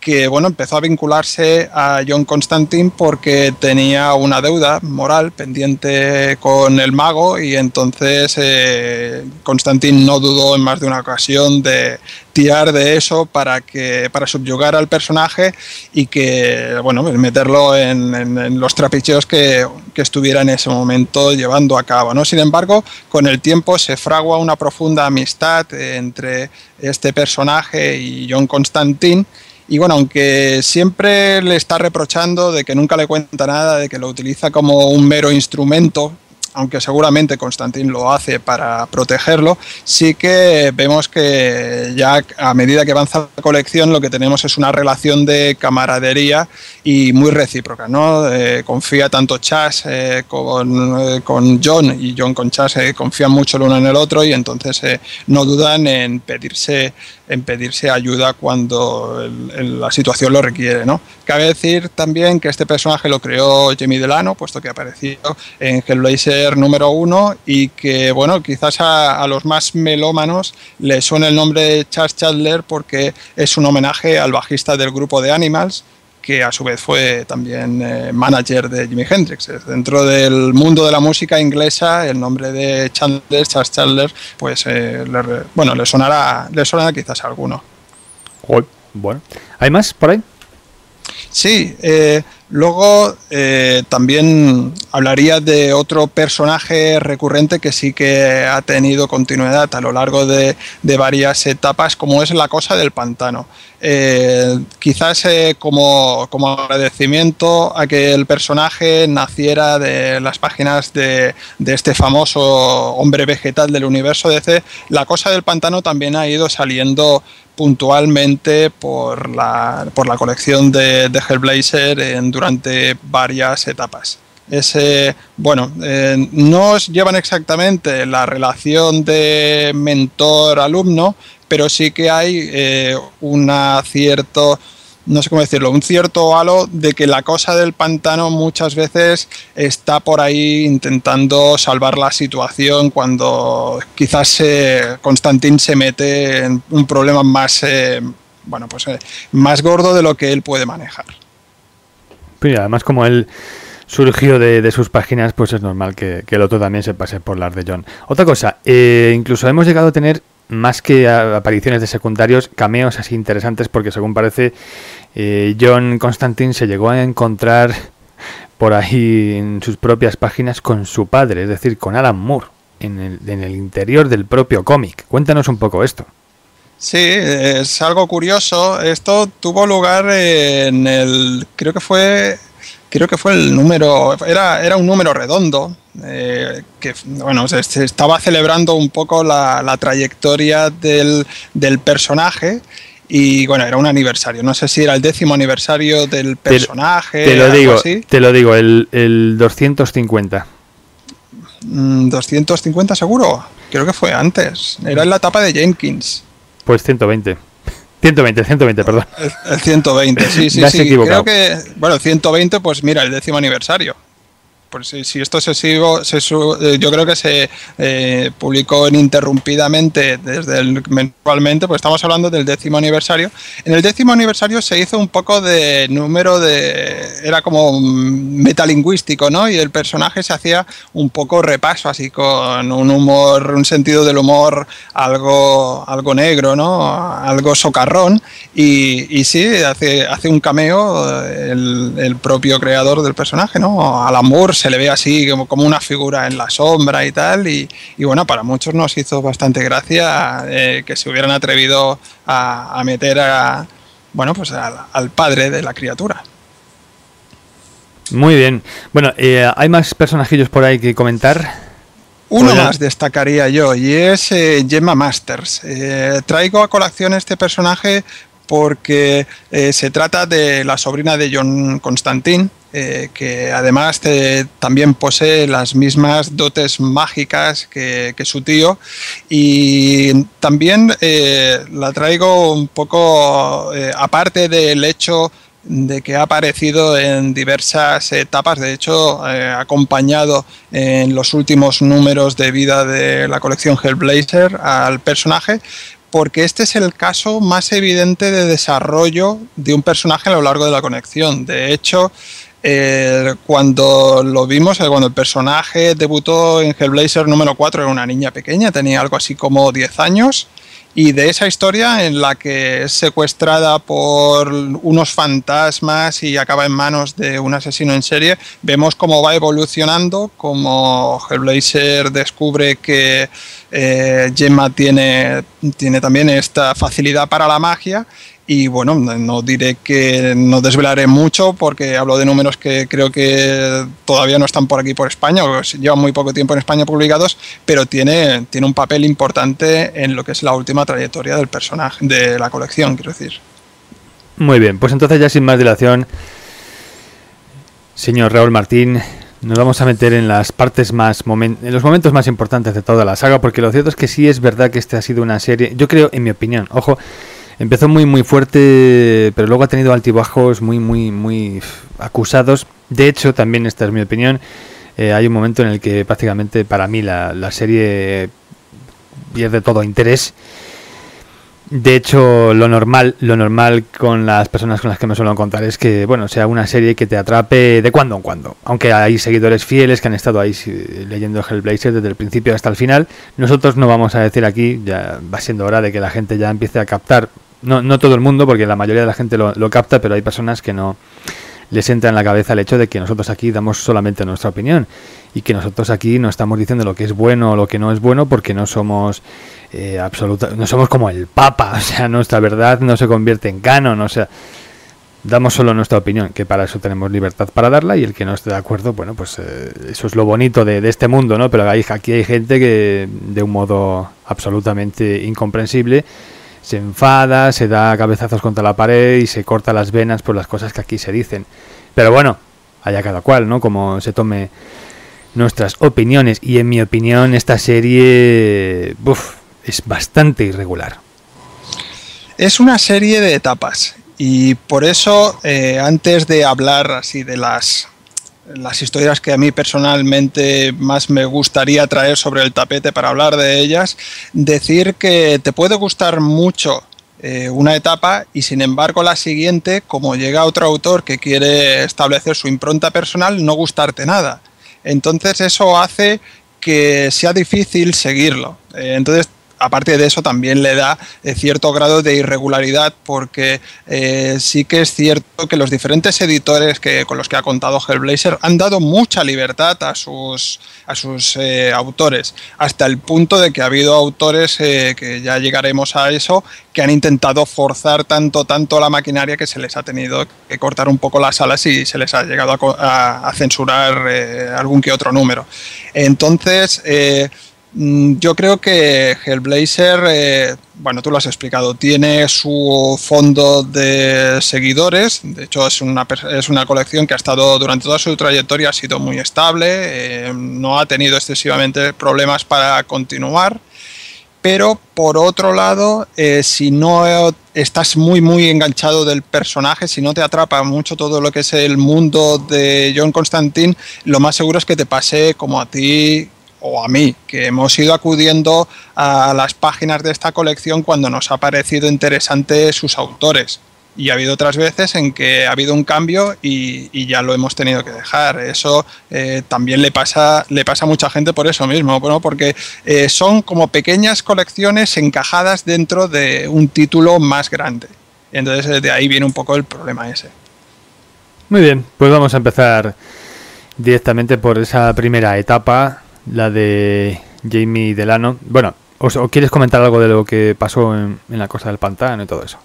que bueno, empezó a vincularse a John Constantine porque tenía una deuda moral pendiente con el mago y entonces eh, Constantine no dudó en más de una ocasión de tirar de eso para que para subyugar al personaje y que bueno meterlo en, los trapicheos que, que, estuviera en ese momento llevando a cabo no sin embargo con el tiempo se fragua una profunda amistad entre este personaje y John Constantine y bueno, aunque siempre le está reprochando de que nunca le cuenta nada, de que lo utiliza como un mero instrumento aunque seguramente Constantín lo hace para protegerlo, sí que vemos que ya a medida que avanza la colección lo que tenemos es una relación de camaradería y muy recíproca. ¿no? Eh, confía tanto Chas eh, con, con, John y John con Chas eh, confían mucho el uno en el otro y entonces no dudan en pedirse, en pedirse ayuda cuando la situación lo requiere. ¿no? Cabe decir también que este personaje lo creó Jamie Delano, puesto que apareció en Hellblazer número uno y que, bueno, quizás a, los más melómanos le suene el nombre de Charles Chandler porque es un homenaje al bajista del grupo de Animals, que a su vez fue también eh, manager de Jimi Hendrix. Dentro del mundo de la música inglesa, el nombre de Chandler, Charles Chandler, pues le, bueno, le sonará, le sonará quizás a alguno. Bueno, ¿hay más por ahí? Sí, eh, luego eh, también hablaría de otro personaje recurrente que sí que ha tenido continuidad a lo largo de, varias etapas, como es la cosa del pantano. Eh, quizás como, como, agradecimiento a que el personaje naciera de las páginas de, de este famoso hombre vegetal del universo DC, la cosa del pantano también ha ido saliendo puntualmente por la, por la colección de, de Hellblazer en, durante varias etapas. Ese, bueno, eh, no llevan exactamente la relación de mentor-alumno, pero sí que hay eh, una cierto no sé cómo decirlo, un cierto halo de que la cosa del pantano muchas veces está por ahí intentando salvar la situación cuando quizás eh, Constantín se mete en un problema más, eh, bueno, pues eh, más gordo de lo que él puede manejar. Y además como él surgió de, sus páginas, pues es normal que, el otro también se pase por las de John. Otra cosa, incluso hemos llegado a tener más que apariciones de secundarios, cameos así interesantes, porque según parece, eh, John Constantine se llegó a encontrar por ahí en sus propias páginas con su padre, es decir, con Alan Moore, en el, en el interior del propio cómic. Cuéntanos un poco esto. Sí, es algo curioso. Esto tuvo lugar en el, creo que fue creo que fue el número, era, era un número redondo, eh, que bueno, se, estaba celebrando un poco la, trayectoria del, personaje. Y bueno, era un aniversario. No sé si era el décimo aniversario del personaje. Te, lo digo, te lo digo, el, el 250. ¿250 mm, seguro? Creo que fue antes. Era en la etapa de Jenkins. Pues 120. 120, 120, perdón. El, 120, sí, sí, sí. Creo que, bueno, 120, pues mira, el décimo aniversario. Pues si, esto se sigo, se, eh, yo creo que se eh, publicó ininterrumpidamente desde el mensualmente, pues estamos hablando del décimo aniversario. En el décimo aniversario se hizo un poco de número de. era como metalingüístico, ¿no? Y el personaje se hacía un poco repaso, así con un humor, un sentido del humor algo, algo negro, ¿no? Algo socarrón. Y, y sí, hace, hace un cameo el, el propio creador del personaje, ¿no? Al amor se le ve así como, como una figura en la sombra y tal. Y, bueno, para muchos nos hizo bastante gracia eh, que se hubieran atrevido a, meter a, bueno, pues al, padre de la criatura. Muy bien. Bueno, eh, ¿hay más personajillos por ahí que comentar? Uno más destacaría yo y es eh, Gemma Masters. traigo a colación este personaje porque se trata de la sobrina de John Constantine, eh, que además también posee las mismas dotes mágicas que, su tío. Y también eh, la traigo un poco eh, aparte del hecho de que ha aparecido en diversas etapas, de hecho acompañado en los últimos números de vida de la colección Hellblazer al personaje, porque este es el caso más evidente de desarrollo de un personaje a lo largo de la conexión. De hecho, cuando lo vimos, cuando el personaje debutó en Hellblazer número 4, era una niña pequeña, tenía algo así como 10 años. Y de esa historia en la que es secuestrada por unos fantasmas y acaba en manos de un asesino en serie, vemos cómo va evolucionando, como Hellblazer descubre que eh, Gemma tiene, tiene también esta facilidad para la magia y bueno, no diré que no desvelaré mucho porque hablo de números que creo que todavía no están por aquí por España, o llevan muy poco tiempo en España publicados, pero tiene, tiene un papel importante en lo que es la última trayectoria del personaje, de la colección, quiero decir. Muy bien, pues entonces ya sin más dilación, señor Raúl Martín, nos vamos a meter en las partes más en los momentos más importantes de toda la saga, porque lo cierto es que sí es verdad que esta ha sido una serie, yo creo, en mi opinión, ojo, Empezó muy muy fuerte, pero luego ha tenido altibajos muy muy muy acusados. De hecho, también esta es mi opinión, eh, hay un momento en el que prácticamente para mí la, serie pierde todo interés. De hecho, lo normal, lo normal con las personas con las que me suelo contar es que, bueno, sea una serie que te atrape de cuando en cuando. Aunque hay seguidores fieles que han estado ahí leyendo Hellblazer desde el principio hasta el final. Nosotros no vamos a decir aquí, ya va siendo hora de que la gente ya empiece a captar. No, no todo el mundo, porque la mayoría de la gente lo, lo capta, pero hay personas que no les entra en la cabeza el hecho de que nosotros aquí damos solamente nuestra opinión y que nosotros aquí no estamos diciendo lo que es bueno o lo que no es bueno porque no somos eh, absoluta, no somos como el Papa, o sea, nuestra verdad no se convierte en canon, o sea, damos solo nuestra opinión, que para eso tenemos libertad para darla y el que no esté de acuerdo, bueno, pues eh, eso es lo bonito de, este mundo, ¿no? Pero aquí hay gente que de un modo absolutamente incomprensible se enfada, se da cabezazos contra la pared y se corta las venas por las cosas que aquí se dicen. Pero bueno, haya cada cual, ¿no? Como se tome nuestras opiniones. Y en mi opinión, esta serie es bastante irregular. Es una serie de etapas. Y por eso, eh, antes de hablar así de las las historias que a mí personalmente más me gustaría traer sobre el tapete para hablar de ellas, decir que te puede gustar mucho eh, una etapa y sin embargo la siguiente, como llega otro autor que quiere establecer su impronta personal, no gustarte nada. Entonces eso hace que sea difícil seguirlo. Eh, entonces aparte de eso también le da eh, cierto grado de irregularidad porque eh, sí que es cierto que los diferentes editores que, con los que ha contado Hellblazer han dado mucha libertad a sus, a sus eh, autores, hasta el punto de que ha habido autores, que ya llegaremos a eso, que han intentado forzar tanto, tanto la maquinaria que se les ha tenido que cortar un poco las alas y se les ha llegado a, a censurar algún que otro número. Entonces, yo creo que Hellblazer, eh, bueno, tú lo has explicado, tiene su fondo de seguidores. De hecho, es una, es una colección que ha estado durante toda su trayectoria, ha sido muy estable, eh, no ha tenido excesivamente problemas para continuar. Pero por otro lado, eh, si no estás muy, muy enganchado del personaje, si no te atrapa mucho todo lo que es el mundo de John Constantine, lo más seguro es que te pase como a ti o a mí, que hemos ido acudiendo a las páginas de esta colección cuando nos ha parecido interesante sus autores. Y ha habido otras veces en que ha habido un cambio y, ya lo hemos tenido que dejar. Eso eh, también le pasa, le pasa a mucha gente por eso mismo, porque eh, son como pequeñas colecciones encajadas dentro de un título más grande. Entonces de ahí viene un poco el problema ese. Muy bien, pues vamos a empezar directamente por esa primera etapa la de Jamie Delano. Bueno, ¿o, quieres comentar algo de lo que pasó en, la costa del pantano y todo eso?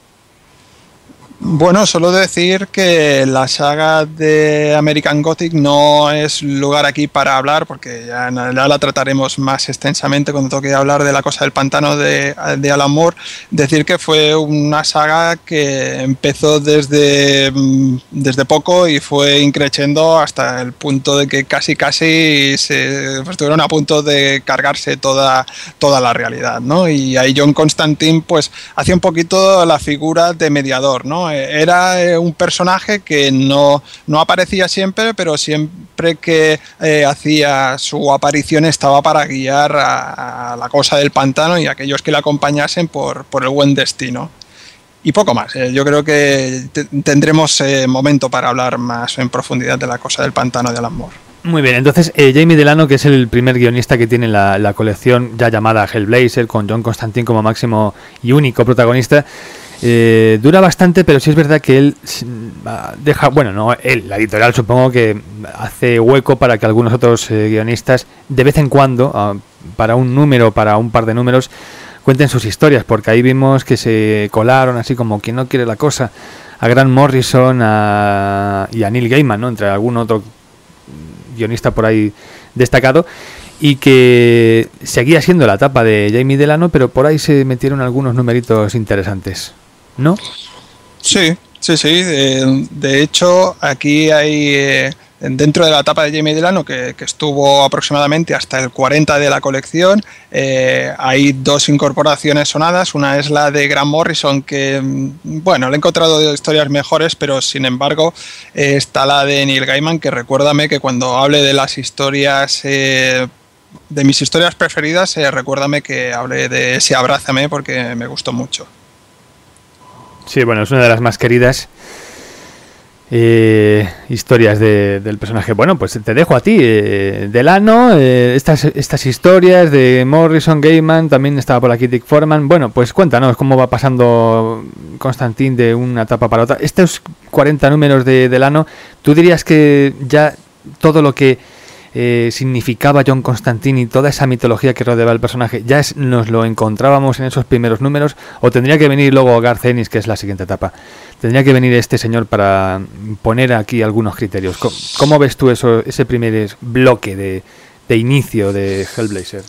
Bueno, solo decir que la saga de American Gothic no es lugar aquí para hablar, porque ya, la trataremos más extensamente cuando toque hablar de la cosa del pantano de, de Alan Moore. Decir que fue una saga que empezó desde, mm, desde poco y fue increciendo hasta el punto de que casi casi se pues, estuvieron a punto de cargarse toda, toda la realidad. ¿no? Y ahí John Constantine pues hacía un poquito la figura de mediador, ¿no? Era eh, un personaje que no, aparecía siempre, pero siempre que eh, hacía su aparición estaba para guiar a, la cosa del pantano y a aquellos que le acompañasen por, el buen destino. Y poco más. Eh, yo creo que tendremos momento para hablar más en profundidad de la cosa del pantano de Alan Moore. Muy bien, entonces Jamie Delano, que es el primer guionista que tiene la, la colección ya llamada Hellblazer, con John Constantine como máximo y único protagonista, eh, dura bastante, pero sí es verdad que él deja, bueno, no él, la editorial supongo que hace hueco para que algunos otros eh, guionistas de vez en cuando, ah, para un número, para un par de números, cuenten sus historias, porque ahí vimos que se colaron así como quien no quiere la cosa a Grant Morrison y a Neil Gaiman, ¿no? entre algún otro guionista por ahí destacado y que seguía siendo la etapa de Jamie Delano, pero por ahí se metieron algunos numeritos interesantes. ¿No? Sí, sí, sí. De, hecho, aquí hay, eh, dentro de la etapa de Jamie Delano, que, estuvo aproximadamente hasta el 40 de la colección, eh, hay dos incorporaciones sonadas. Una es la de Grant Morrison, que, mm, bueno, le he encontrado historias mejores, pero sin embargo eh, está la de Neil Gaiman, que recuérdame que cuando hable de las historias de mis historias preferidas, recuérdame que hable de ese Abrázame porque me gustó mucho. Sí, bueno, es una de las más queridas eh, historias del personaje. Bueno, pues te dejo a ti, eh, Delano, eh, estas, estas historias de Morrison, Gaiman, también estaba por aquí Dick Foreman. Bueno, pues cuéntanos cómo va pasando Constantin de una etapa para otra. Estos 40 números de Delano, ¿tú dirías que ya todo lo que eh, significaba John Constantine y toda esa mitología que rodeaba el personaje, ya nos lo encontrábamos en esos primeros números, o tendría que venir luego Garth que es la siguiente etapa. Tendría que venir este señor para poner aquí algunos criterios. ¿Cómo, ves tú eso, ese primer bloque de, inicio de Hellblazer?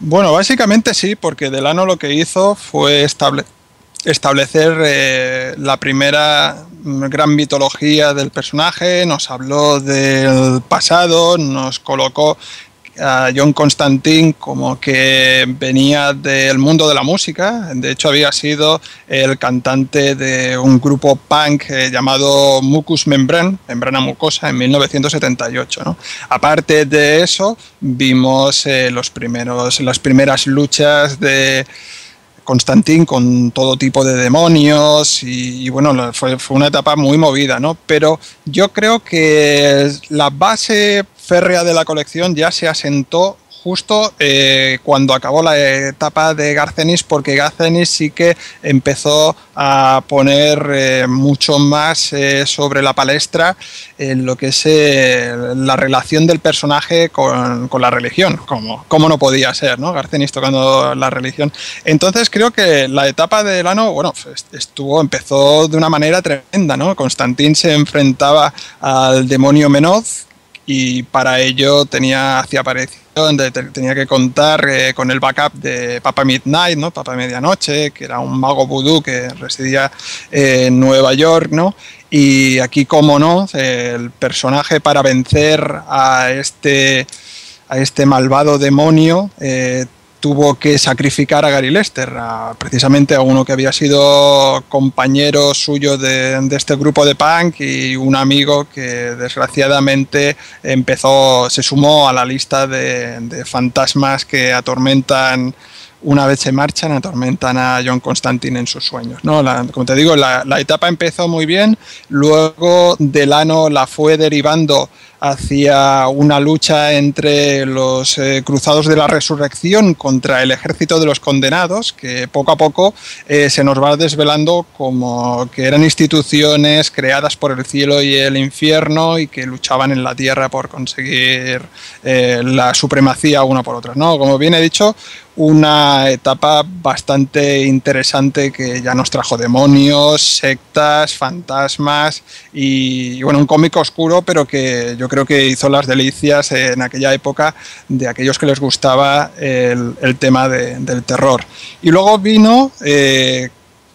Bueno, básicamente sí, porque Delano lo que hizo fue establecer establecer eh, la primera gran mitología del personaje, nos habló del pasado, nos colocó a John Constantine como que venía del mundo de la música, de hecho había sido el cantante de un grupo punk eh, llamado Mucus Membran, membrana mucosa, en 1978. Aparte de eso, vimos eh, los primeros, las primeras luchas de Constantín con todo tipo de demonios y, bueno, fue, fue, una etapa muy movida, ¿no? Pero yo creo que la base férrea de la colección ya se asentó justo eh, cuando acabó la etapa de Garcenis, porque Garcenis sí que empezó a poner eh, mucho más eh, sobre la palestra en lo que es la relación del personaje con, la religión, como, como, no podía ser, ¿no? Garcenis tocando la religión. Entonces creo que la etapa de Lano, bueno, estuvo, empezó de una manera tremenda, ¿no? Constantín se enfrentaba al demonio Menoz y para ello tenía donde tenía que contar eh, con el backup de Papa Midnight, ¿no? Papa Medianoche, que era un mago vudú que residía en Nueva York, ¿no? Y aquí, como no, el personaje para vencer a este, a este malvado demonio eh, tuvo que sacrificar a Gary Lester, precisamente a uno que había sido compañero suyo de, este grupo de punk y un amigo que desgraciadamente empezó, se sumó a la lista de, fantasmas que atormentan una vez se marchan, atormentan a John Constantine en sus sueños. ¿no? como te digo, la, etapa empezó muy bien, luego Delano la fue derivando hacia una lucha entre los eh, cruzados de la resurrección contra el ejército de los condenados, que poco a poco eh, se nos va desvelando como que eran instituciones creadas por el cielo y el infierno y que luchaban en la tierra por conseguir eh, la supremacía una por otra. ¿no? Como bien he dicho, una etapa bastante interesante que ya nos trajo demonios, sectas, fantasmas y, bueno, un cómic oscuro, pero que yo creo que hizo las delicias en aquella época de aquellos que les gustaba el, tema del terror. Y luego vino eh,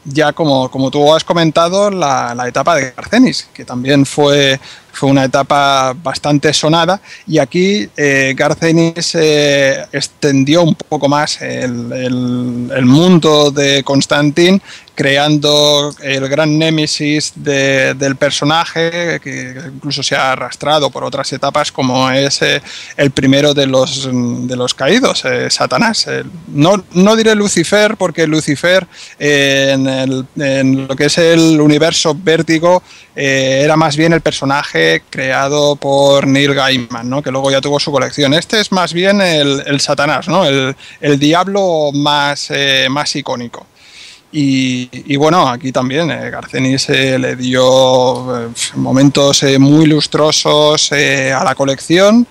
ya como, como tú has comentado, la, la etapa de Garcenis, que también fue fue una etapa bastante sonada y aquí eh, Garcenis eh, extendió un poco más el, el, mundo de Constantin creando el gran némesis del personaje que incluso se ha arrastrado por otras etapas como es eh, el primero de los, de los caídos, eh, Satanás. no, no diré Lucifer porque Lucifer en, en, lo que es el universo vértigo era más bien el personaje creado por Neil Gaiman, ¿no? que luego ya tuvo su colección. Este es más bien el, Satanás, ¿no? el, diablo más, eh, más icónico. Y, bueno, aquí también eh, Garcenis eh, le dio momentos muy lustrosos a la colección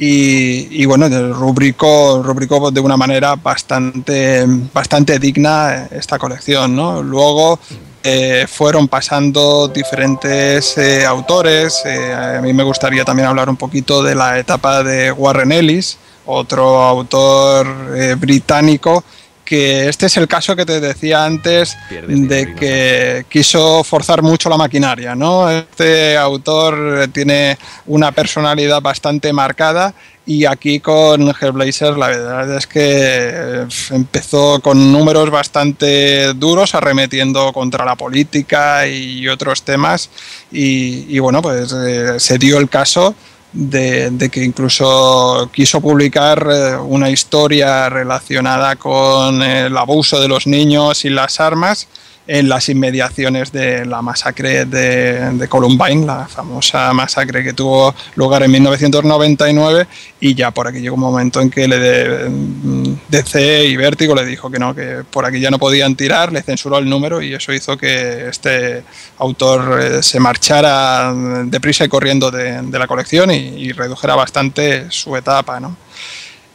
y, bueno, rubricó, rubricó de una manera bastante, bastante digna esta colección. ¿no? Luego eh, fueron pasando diferentes eh, autores. Eh, a mí me gustaría también hablar un poquito de la etapa de Warren Ellis, otro autor británico que este es el caso que te decía antes de que quiso forzar mucho la maquinaria, ¿no? Este autor tiene una personalidad bastante marcada y aquí con Hellblazer la verdad es que eh, empezó con números bastante duros, arremetiendo contra la política y otros temas. Y, bueno, pues eh, se dio el caso de, que incluso quiso publicar eh, una historia relacionada con el abuso de los niños y las armas en las inmediaciones de la masacre de, Columbine, la famosa masacre que tuvo lugar en 1999 y ya por aquí llegó un momento en que le de, DC y Vértigo le dijo que no, que por aquí ya no podían tirar, le censuró el número y eso hizo que este autor eh, se marchara deprisa y corriendo de, la colección y, y redujera bastante su etapa, ¿no?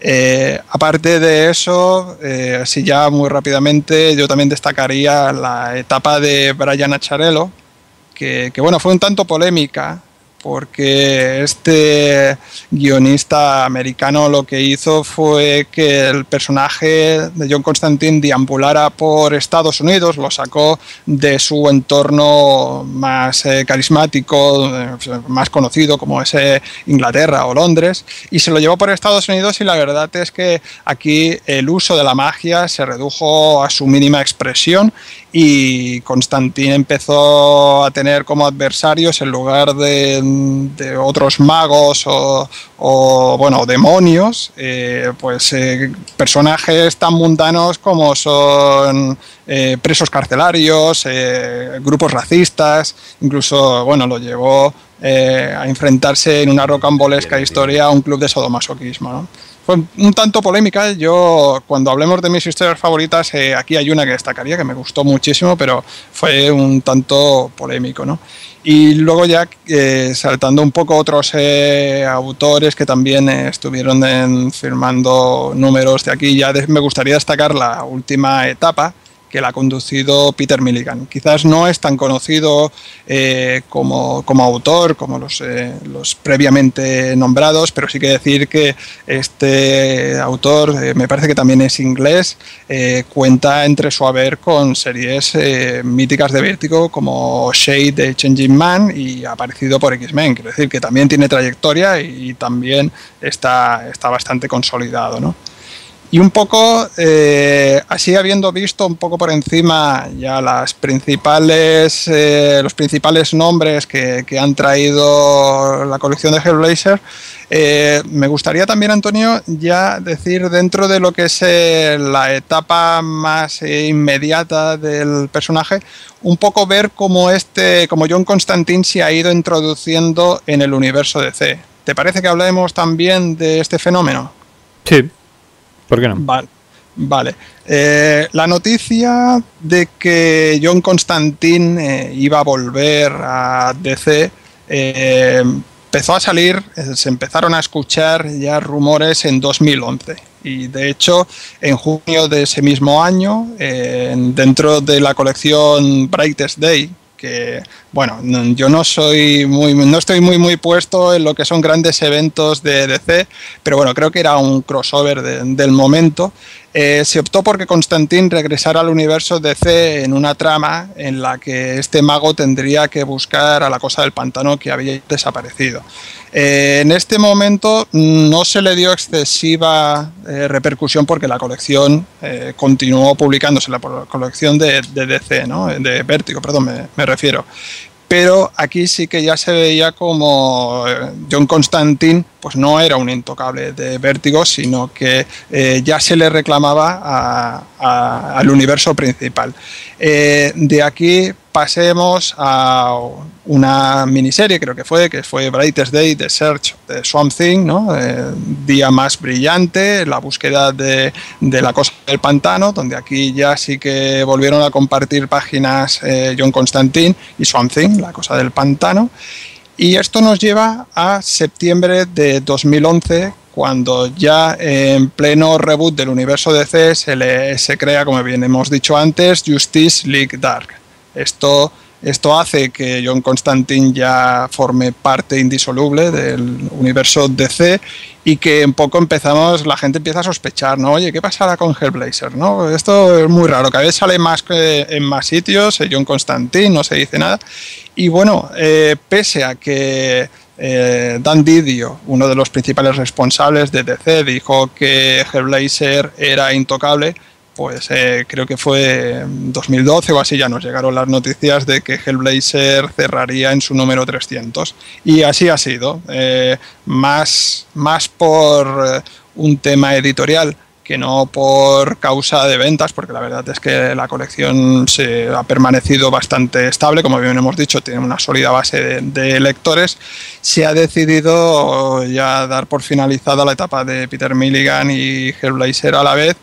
Eh, aparte de eso, eh, así ya muy rápidamente, yo también destacaría la etapa de Brian Acharello, que, que bueno, fue un tanto polémica, porque este guionista americano lo que hizo fue que el personaje de John Constantine deambulara por Estados Unidos, lo sacó de su entorno más eh, carismático, eh, más conocido como es Inglaterra o Londres, y se lo llevó por Estados Unidos y la verdad es que aquí el uso de la magia se redujo a su mínima expresión y Constantine empezó a tener como adversarios en lugar de, otros magos o, bueno demonios eh, pues eh, personajes tan mundanos como son eh, presos carcelarios grupos racistas incluso bueno lo llevó a enfrentarse en una rocambolesca historia a un club de sadomasoquismo ¿no? Fue un tanto polémica. Yo, cuando hablemos de mis historias favoritas, eh, aquí hay una que destacaría, que me gustó muchísimo, pero fue un tanto polémico, ¿no? Y luego ya eh, saltando un poco otros eh, autores que también estuvieron firmando números de aquí, ya me gustaría destacar la última etapa, que la ha conducido Peter Milligan. Quizás no es tan conocido eh, como, como, autor como los, eh, los, previamente nombrados, pero sí que decir que este autor, eh, me parece que también es inglés, cuenta entre su haber con series míticas de Vértigo como Shade de Changing Man y aparecido por X-Men, quiero decir que también tiene trayectoria y, y también está, está bastante consolidado. ¿no? Y un poco, eh, así habiendo visto un poco por encima ya las principales, eh, los principales nombres que, han traído la colección de Hellblazer, eh, me gustaría también, Antonio, ya decir dentro de lo que es la etapa más inmediata del personaje, un poco ver cómo este, como John Constantine se ha ido introduciendo en el universo de C. ¿Te parece que hablemos también de este fenómeno? Sí. ¿Por qué no? Vale. Eh, la noticia de que John Constantine eh, iba a volver a DC eh, empezó a salir, se empezaron a escuchar ya rumores en 2011. Y de hecho, en junio de ese mismo año, dentro de la colección Brightest Day, que bueno, yo no soy muy, no estoy muy muy puesto en lo que son grandes eventos de DC, pero bueno, creo que era un crossover del momento. Eh, se optó porque Constantín regresara al universo DC en una trama en la que este mago tendría que buscar a la cosa del pantano que había desaparecido. Eh, en este momento no se le dio excesiva eh, repercusión porque la colección continuó publicándose, la colección de, DC, ¿no? de Vértigo, perdón, me refiero pero aquí sí que ya se veía como John Constantine pues no era un intocable de vértigo, sino que ya se le reclamaba al universo principal. de aquí pasemos a una miniserie, creo que fue, que fue Brightest Day, The Search de Swamp Thing, ¿no? Eh, día más brillante, la búsqueda de, la cosa del pantano, donde aquí ya sí que volvieron a compartir páginas eh, John Constantine y Swamp Thing, la cosa del pantano. Y esto nos lleva a septiembre de 2011, cuando ya en pleno reboot del universo DC se, le, se crea, como bien hemos dicho antes, Justice League Dark. Esto, esto hace que John Constantine ya forme parte indisoluble del universo DC y que en poco empezamos, la gente empieza a sospechar, ¿no? Oye, ¿qué pasará con Hellblazer? ¿no? Esto es muy raro, cada vez sale más en más sitios, eh, John Constantine, no se dice nada. Y bueno, eh, pese a que eh, Dan Didio, uno de los principales responsables de DC, dijo que Hellblazer era intocable, pues eh, creo que fue en 2012 o así ya nos llegaron las noticias de que Hellblazer cerraría en su número 300 y así ha sido, eh, más, más por eh, un tema editorial que no por causa de ventas, porque la verdad es que la colección se ha permanecido bastante estable, como bien hemos dicho, tiene una sólida base de, lectores, se ha decidido ya dar por finalizada la etapa de Peter Milligan y Hellblazer a la vez.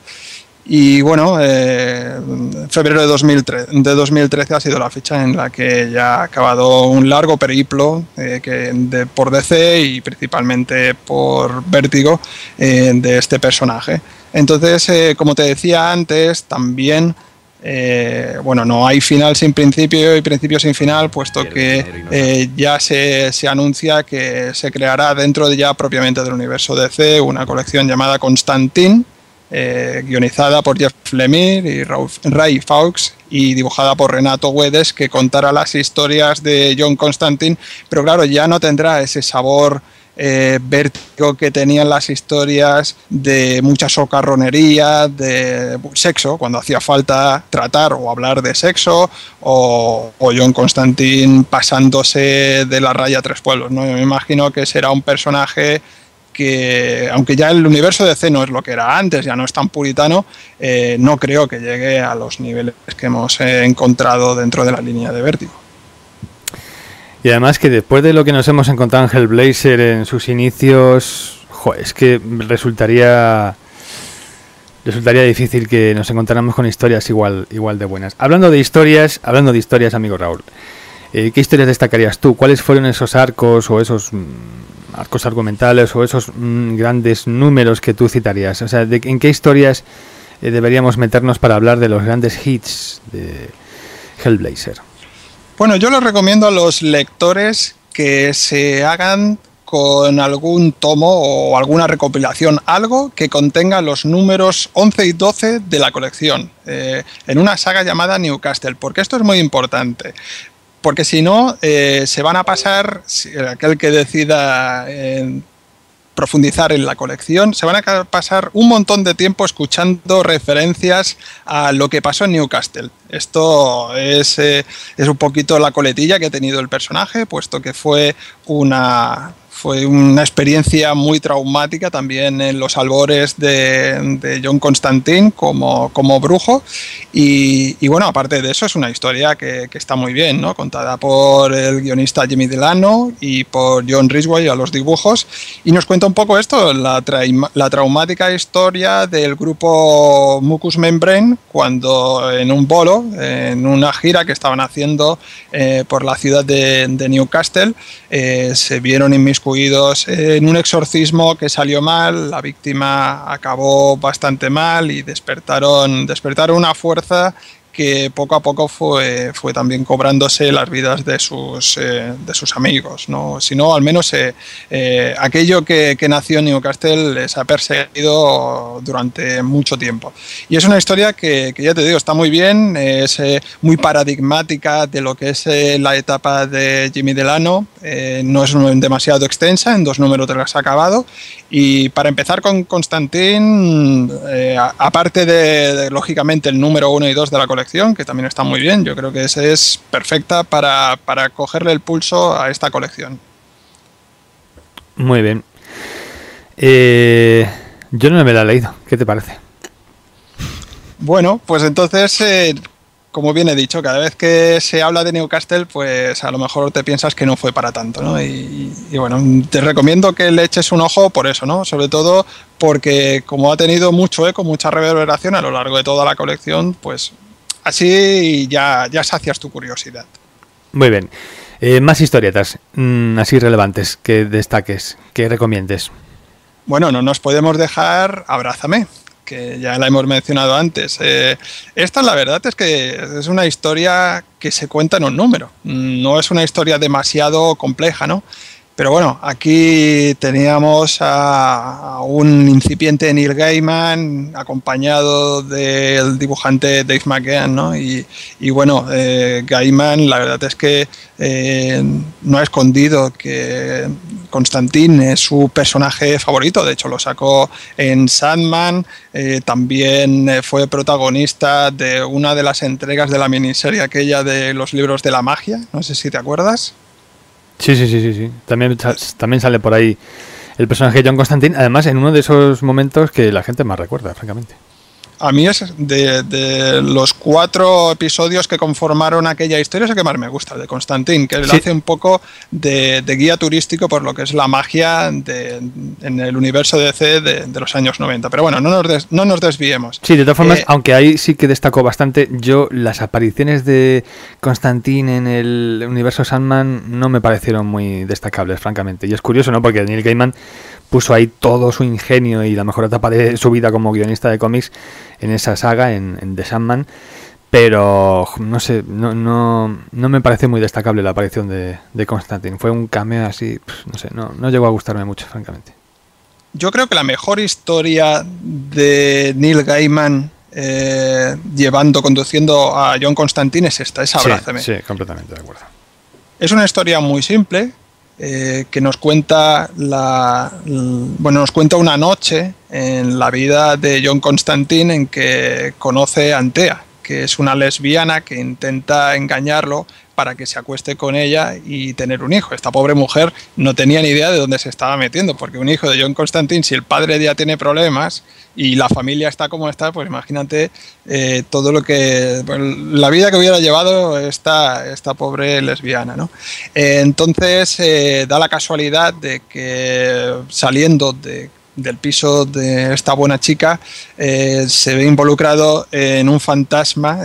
Y bueno, eh, febrero de, 2013, de 2013 ha sido la fecha en la que ya ha acabado un largo periplo eh, que de, por DC y principalmente por Vértigo eh, de este personaje. Entonces, como te decía antes, también, eh, bueno, no hay final sin principio y principio sin final, puesto que eh, ya se, se, anuncia que se creará dentro de ya propiamente del universo DC una colección llamada Constantine, guionizada por Jeff Lemire y Ray Fawkes y dibujada por Renato Guedes, que contará las historias de John Constantine, pero claro, ya no tendrá ese sabor eh, vértigo que tenían las historias de mucha socarronería, de sexo, cuando hacía falta tratar o hablar de sexo, o, John Constantine pasándose de la raya a tres pueblos. ¿no? me imagino que será un personaje que, aunque ya el universo de C no es lo que era antes, ya no es tan puritano, eh, no creo que llegue a los niveles que hemos encontrado dentro de la línea de vértigo. Y además que después de lo que nos hemos encontrado en Hellblazer en sus inicios, es que resultaría resultaría difícil que nos encontráramos con historias igual igual de buenas. Hablando de historias, hablando de historias, amigo Raúl, eh, ¿qué historias destacarías tú? ¿Cuáles fueron esos arcos o esos mm, arcos argumentales o esos mm, grandes números que tú citarías? O sea, ¿en qué historias eh, deberíamos meternos para hablar de los grandes hits de Hellblazer? Bueno, yo les recomiendo a los lectores que se hagan con algún tomo o alguna recopilación, algo que contenga los números 11 y 12 de la colección, eh, en una saga llamada Newcastle, porque esto es muy importante. Porque si no, eh, se van a pasar, aquel que decida eh, profundizar en la colección, se van a pasar un montón de tiempo escuchando referencias a lo que pasó en Newcastle. Esto es, eh, es un poquito la coletilla que ha tenido el personaje, puesto que fue una fue una experiencia muy traumática también en los albores de, John Constantine como, como brujo. Y, bueno, aparte de eso, es una historia que, está muy bien, ¿no? contada por el guionista Jimmy Delano y por John Ridgway a los dibujos. Y nos cuenta un poco esto, la, la traumática historia del grupo Mucus Membrane cuando en un bolo, en una gira que estaban haciendo eh, por la ciudad de, Newcastle, eh, se vieron inmiscuidos en un exorcismo que salió mal, la víctima acabó bastante mal y despertaron, despertaron una fuerza que poco a poco fue, fue también cobrándose las vidas de sus, eh, de sus amigos. ¿no? Si no, al menos eh, eh, aquello que, que, nació en Newcastle les ha perseguido durante mucho tiempo. Y es una historia que, que ya te digo, está muy bien, es muy paradigmática de lo que es la etapa de Jimmy Delano, no es demasiado extensa, en dos números te has acabado. Y para empezar con Constantin, aparte de, de, lógicamente, el número uno y dos de la colección, que también está muy bien. Yo creo que esa es perfecta para, cogerle el pulso a esta colección. Muy bien. Eh, yo no me la he leído. ¿Qué te parece? Bueno, pues entonces, eh, como bien he dicho, cada vez que se habla de Newcastle, pues a lo mejor te piensas que no fue para tanto, ¿no? Y, y, bueno, te recomiendo que le eches un ojo por eso, ¿no? Sobre todo porque como ha tenido mucho eco, mucha reverberación a lo largo de toda la colección, pues Así ya, ya sacias tu curiosidad. Muy bien. Eh, más historietas mm, así relevantes que destaques, que recomiendes. Bueno, no nos podemos dejar Abrázame, que ya la hemos mencionado antes. Eh, esta, la verdad, es que es una historia que se cuenta en un número. No es una historia demasiado compleja, ¿no? Pero bueno, aquí teníamos a, un incipiente Neil Gaiman acompañado del dibujante Dave McGehan, ¿no? Y, bueno, eh, Gaiman la verdad es que eh, no ha escondido que Constantine es su personaje favorito, de hecho lo sacó en Sandman, eh, también fue protagonista de una de las entregas de la miniserie aquella de los libros de la magia, no sé si te acuerdas. Sí, sí, sí, sí, sí. También, también sale por ahí el personaje de John Constantine, además en uno de esos momentos que la gente más recuerda, francamente a mí es de, los cuatro episodios que conformaron aquella historia, es el que más me gusta, de Constantín, que le hace un poco de, guía turístico por lo que es la magia en el universo DC de, de, los años 90. Pero bueno, no nos, no nos desviemos. Sí, de todas formas, eh, aunque ahí sí que destacó bastante, yo las apariciones de Constantín en el universo Sandman no me parecieron muy destacables, francamente. Y es curioso, ¿no? Porque Neil Gaiman puso ahí todo su ingenio y la mejor etapa de su vida como guionista de cómics en esa saga, en, The Sandman. Pero no sé, no, no, no, me parece muy destacable la aparición de, de Constantine. Fue un cameo así, no sé, no, no llegó a gustarme mucho, francamente. Yo creo que la mejor historia de Neil Gaiman eh, llevando, conduciendo a John Constantine es esta, es Abrázame. sí, completamente de acuerdo. Es una historia muy simple, eh, que nos cuenta la, bueno nos cuenta una noche en la vida de John Constantine en que conoce a Antea, que es una lesbiana que intenta engañarlo para que se acueste con ella y tener un hijo. Esta pobre mujer no tenía ni idea de dónde se estaba metiendo, porque un hijo de John Constantine, si el padre ya tiene problemas y la familia está como está, pues imagínate eh, todo lo que. la vida que hubiera llevado esta, esta pobre lesbiana. ¿no? Eh, entonces eh, da la casualidad de que saliendo de del piso de esta buena chica eh, se ve involucrado en un fantasma,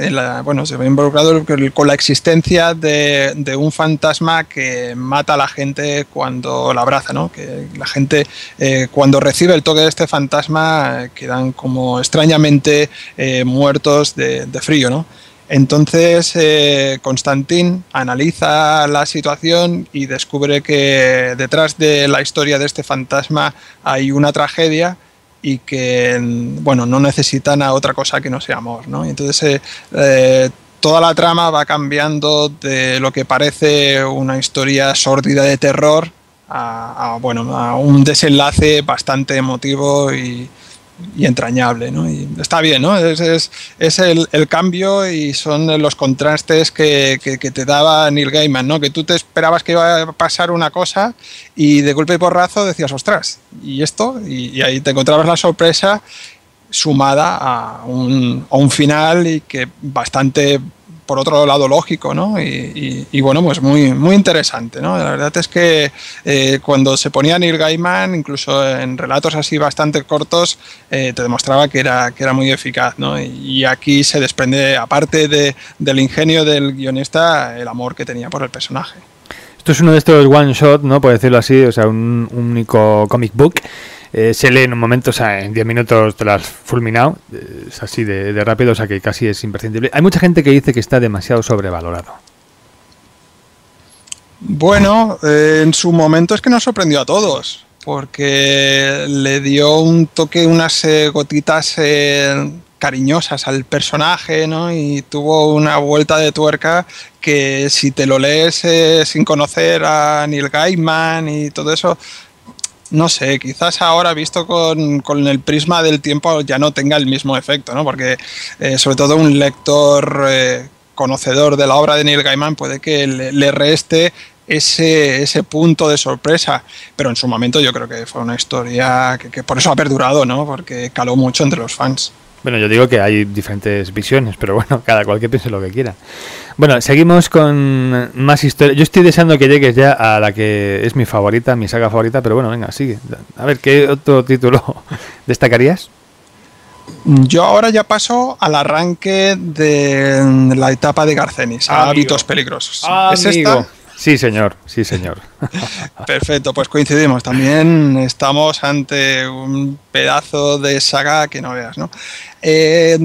bueno, se ve involucrado con la existencia de, un fantasma que mata a la gente cuando la abraza, ¿no? Que la gente eh, cuando recibe el toque de este fantasma quedan como extrañamente eh, muertos de, de frío, ¿no? Entonces, eh, Constantín analiza la situación y descubre que detrás de la historia de este fantasma hay una tragedia y que, bueno, no necesitan a otra cosa que no sea amor, ¿no? Entonces, eh, eh, toda la trama va cambiando de lo que parece una historia sórdida de terror a, bueno, a un desenlace bastante emotivo y, y entrañable, ¿no? Está bien, ¿no? Es, es, es el, el, cambio y son los contrastes que, que, que, te daba Neil Gaiman, ¿no? Que tú te esperabas que iba a pasar una cosa y de golpe y porrazo decías, ostras, ¿y esto? Y, y ahí te encontrabas la sorpresa sumada a un, a un final y que bastante por otro lado lógico, ¿no? Y, bueno, pues muy, muy interesante, ¿no? La verdad es que eh, cuando se ponía Neil Gaiman, incluso en relatos así bastante cortos, eh, te demostraba que era, que era muy eficaz, ¿no? Y, aquí se desprende, aparte de, del ingenio del guionista, el amor que tenía por el personaje. Esto es uno de estos one shot, ¿no? Por decirlo así, o sea, un único comic book eh, se lee en un momento, o sea, en 10 minutos te lo has fulminado, eh, es así de, rápido, o sea que casi es imprescindible. Hay mucha gente que dice que está demasiado sobrevalorado. Bueno, eh, en su momento es que nos sorprendió a todos, porque le dio un toque, unas gotitas cariñosas al personaje, ¿no? Y tuvo una vuelta de tuerca que si te lo lees sin conocer a Neil Gaiman y todo eso, no sé, quizás ahora visto con, el prisma del tiempo ya no tenga el mismo efecto, ¿no? Porque eh, sobre todo un lector eh, conocedor de la obra de Neil Gaiman puede que le, reste ese, ese, punto de sorpresa. Pero en su momento yo creo que fue una historia que, por eso ha perdurado, ¿no? Porque caló mucho entre los fans. Bueno, yo digo que hay diferentes visiones, pero bueno, cada cual que piense lo que quiera. Bueno, seguimos con más historias. Yo estoy deseando que llegues ya a la que es mi favorita, mi saga favorita, pero bueno, venga, sigue. A ver, ¿qué otro título destacarías? Yo ahora ya paso al arranque de la etapa de Garcenis, a hábitos peligrosos. ¿Es esta? Sí, señor, sí, señor. Perfecto, pues coincidimos. También estamos ante un pedazo de saga que no veas, ¿no? Eh,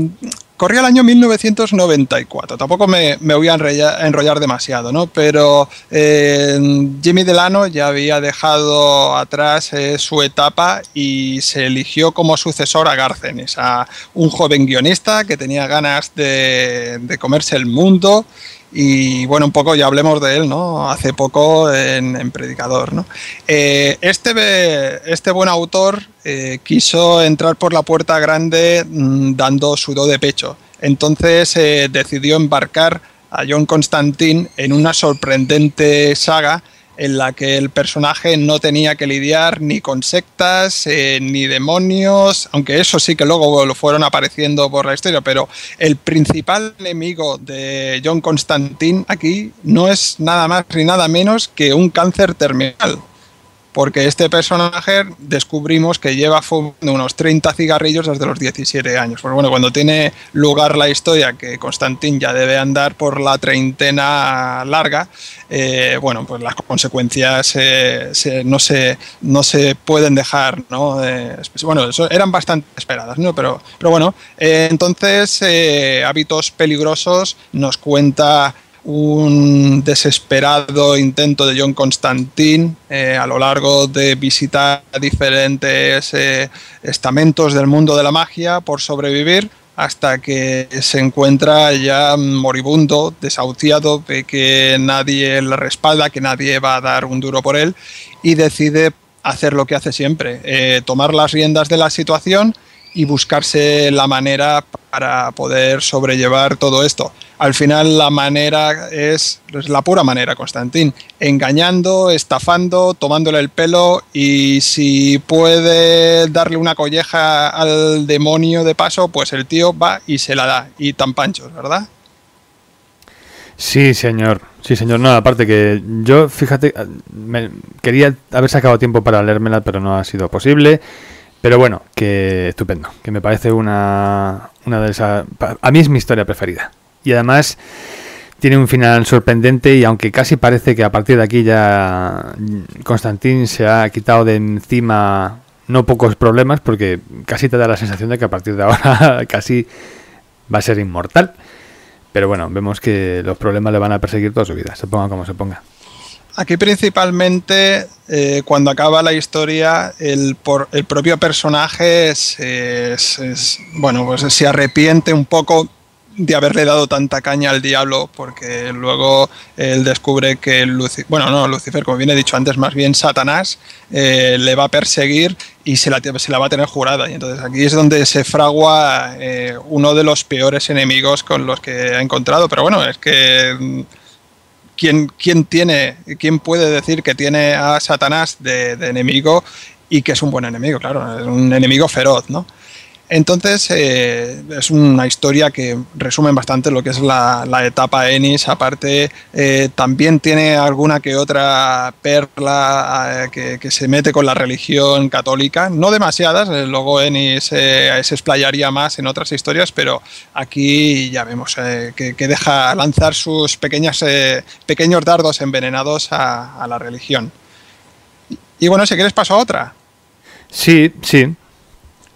corría el año 1994, tampoco me, voy a enrollar, demasiado, ¿no? Pero eh, Jimmy Delano ya había dejado atrás eh, su etapa y se eligió como sucesor a Garcenis, a un joven guionista que tenía ganas de, de comerse el mundo y bueno, un poco ya hablemos de él, ¿no? Hace poco en, Predicador, ¿no? Eh, este, este buen autor eh, quiso entrar por la puerta grande mm, dando su do de pecho. Entonces eh, decidió embarcar a John Constantine en una sorprendente saga en la que el personaje no tenía que lidiar ni con sectas, eh, ni demonios, aunque eso sí que luego lo fueron apareciendo por la historia, pero el principal enemigo de John Constantine aquí no es nada más ni nada menos que un cáncer terminal porque este personaje descubrimos que lleva fumando unos 30 cigarrillos desde los 17 años. Pues bueno, cuando tiene lugar la historia, que Constantín ya debe andar por la treintena larga, eh, bueno, pues las consecuencias no, se, no se pueden dejar, ¿no? Eh, bueno, eso eran bastante esperadas, ¿no? Pero, pero bueno, eh, entonces Hábitos Peligrosos nos cuenta un desesperado intento de John Constantine eh, a lo largo de visitar diferentes eh, estamentos del mundo de la magia por sobrevivir hasta que se encuentra ya moribundo, desahuciado, ve que nadie le respalda, que nadie va a dar un duro por él y decide hacer lo que hace siempre, eh, tomar las riendas de la situación y buscarse la manera para poder sobrellevar todo esto. Al final la manera es, la pura manera, Constantín, engañando, estafando, tomándole el pelo y si puede darle una colleja al demonio de paso, pues el tío va y se la da. Y tan panchos, ¿verdad? Sí, señor. Sí, señor. No, aparte que yo, fíjate, me, quería haber sacado tiempo para leérmela, pero no ha sido posible. Pero bueno, que estupendo, que me parece una, una de esas... A mí es mi historia preferida. Y además tiene un final sorprendente y aunque casi parece que a partir de aquí ya Constantín se ha quitado de encima no pocos problemas porque casi te da la sensación de que a partir de ahora casi va a ser inmortal. Pero bueno, vemos que los problemas le van a perseguir toda su vida, se ponga como se ponga. Aquí principalmente eh, cuando acaba la historia el, por, el propio personaje bueno, pues se arrepiente un poco de haberle dado tanta caña al diablo porque luego él descubre que Lucifer, bueno no Lucifer como bien he dicho antes más bien Satanás eh, le va a perseguir y se la, se la, va a tener jurada. Y entonces aquí es donde se fragua eh, uno de los peores enemigos con los que ha encontrado. Pero bueno es que ¿quién, tiene, quién puede decir que tiene a Satanás de, de enemigo y que es un buen enemigo? Claro, es un enemigo feroz, ¿no? Entonces, eh, es una historia que resume bastante lo que es la, etapa Ennis. Aparte, eh, también tiene alguna que otra perla eh, que, se mete con la religión católica. No demasiadas, luego Ennis se explayaría más en otras historias, pero aquí ya vemos que, deja lanzar sus pequeñas, pequeños dardos envenenados a, a la religión. Y bueno, si quieres paso a otra. Sí, sí.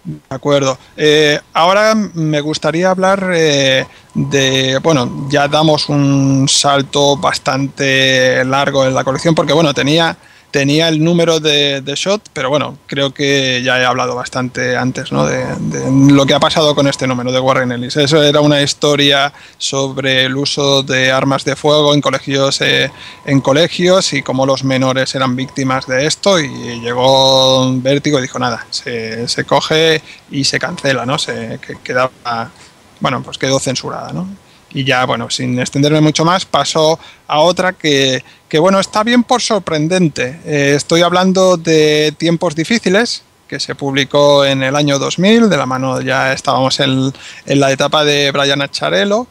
De acuerdo. Eh, ahora me gustaría hablar eh, de, bueno, ya damos un salto bastante largo en la colección porque, bueno, tenía tenía el número de, shot, pero bueno, creo que ya he hablado bastante antes ¿no? de, lo que ha pasado con este número de Warren Ellis. Eso era una historia sobre el uso de armas de fuego en colegios, eh, en colegios y cómo los menores eran víctimas de esto y llegó Vértigo y dijo nada, se, se coge y se cancela, ¿no? Se quedaba, bueno, pues quedó censurada, ¿no? Y ya, bueno, sin extenderme mucho más, paso a otra que, bueno, está bien por sorprendente. Eh, estoy hablando de Tiempos Difíciles, que se publicó en el año 2000, de la mano ya estábamos en, en la etapa de Brian Acharello,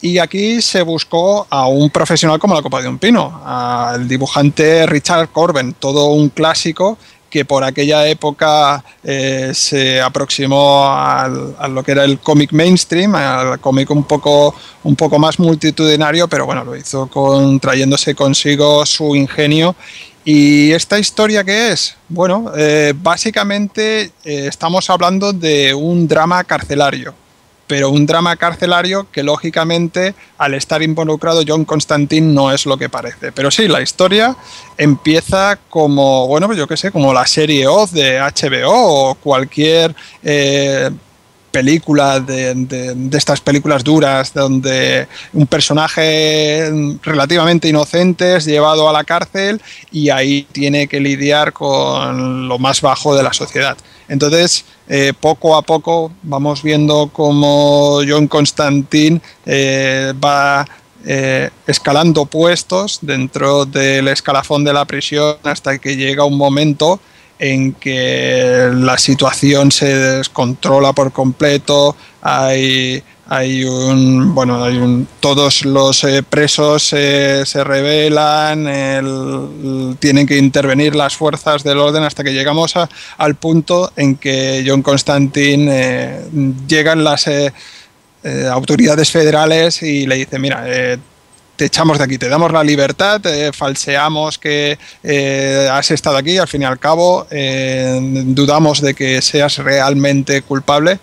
y aquí se buscó a un profesional como la Copa de un Pino, al dibujante Richard Corben, todo un clásico que por aquella época eh, se aproximó a lo que era el cómic mainstream, al cómic un poco, un poco más multitudinario, pero bueno, lo hizo con, trayéndose consigo su ingenio. ¿Y esta historia qué es? Bueno, eh, básicamente eh, estamos hablando de un drama carcelario pero un drama carcelario que lógicamente al estar involucrado John Constantine no es lo que parece. Pero sí, la historia empieza como, bueno, pues yo qué sé, como la serie Oz de HBO o cualquier eh, película de, de, estas películas duras donde un personaje relativamente inocente es llevado a la cárcel y ahí tiene que lidiar con lo más bajo de la sociedad. Entonces, eh, poco a poco vamos viendo cómo John Constantine eh, va eh, escalando puestos dentro del escalafón de la prisión hasta que llega un momento en que la situación se descontrola por completo, hay, hay un, bueno, hay un, todos los eh, presos se rebelan, tienen que intervenir las fuerzas del orden hasta que llegamos al punto en que John Constantine eh, llegan las eh, autoridades federales y le dice, mira, te echamos de aquí, te damos la libertad, falseamos que has estado aquí, al fin y al cabo dudamos de que seas realmente culpable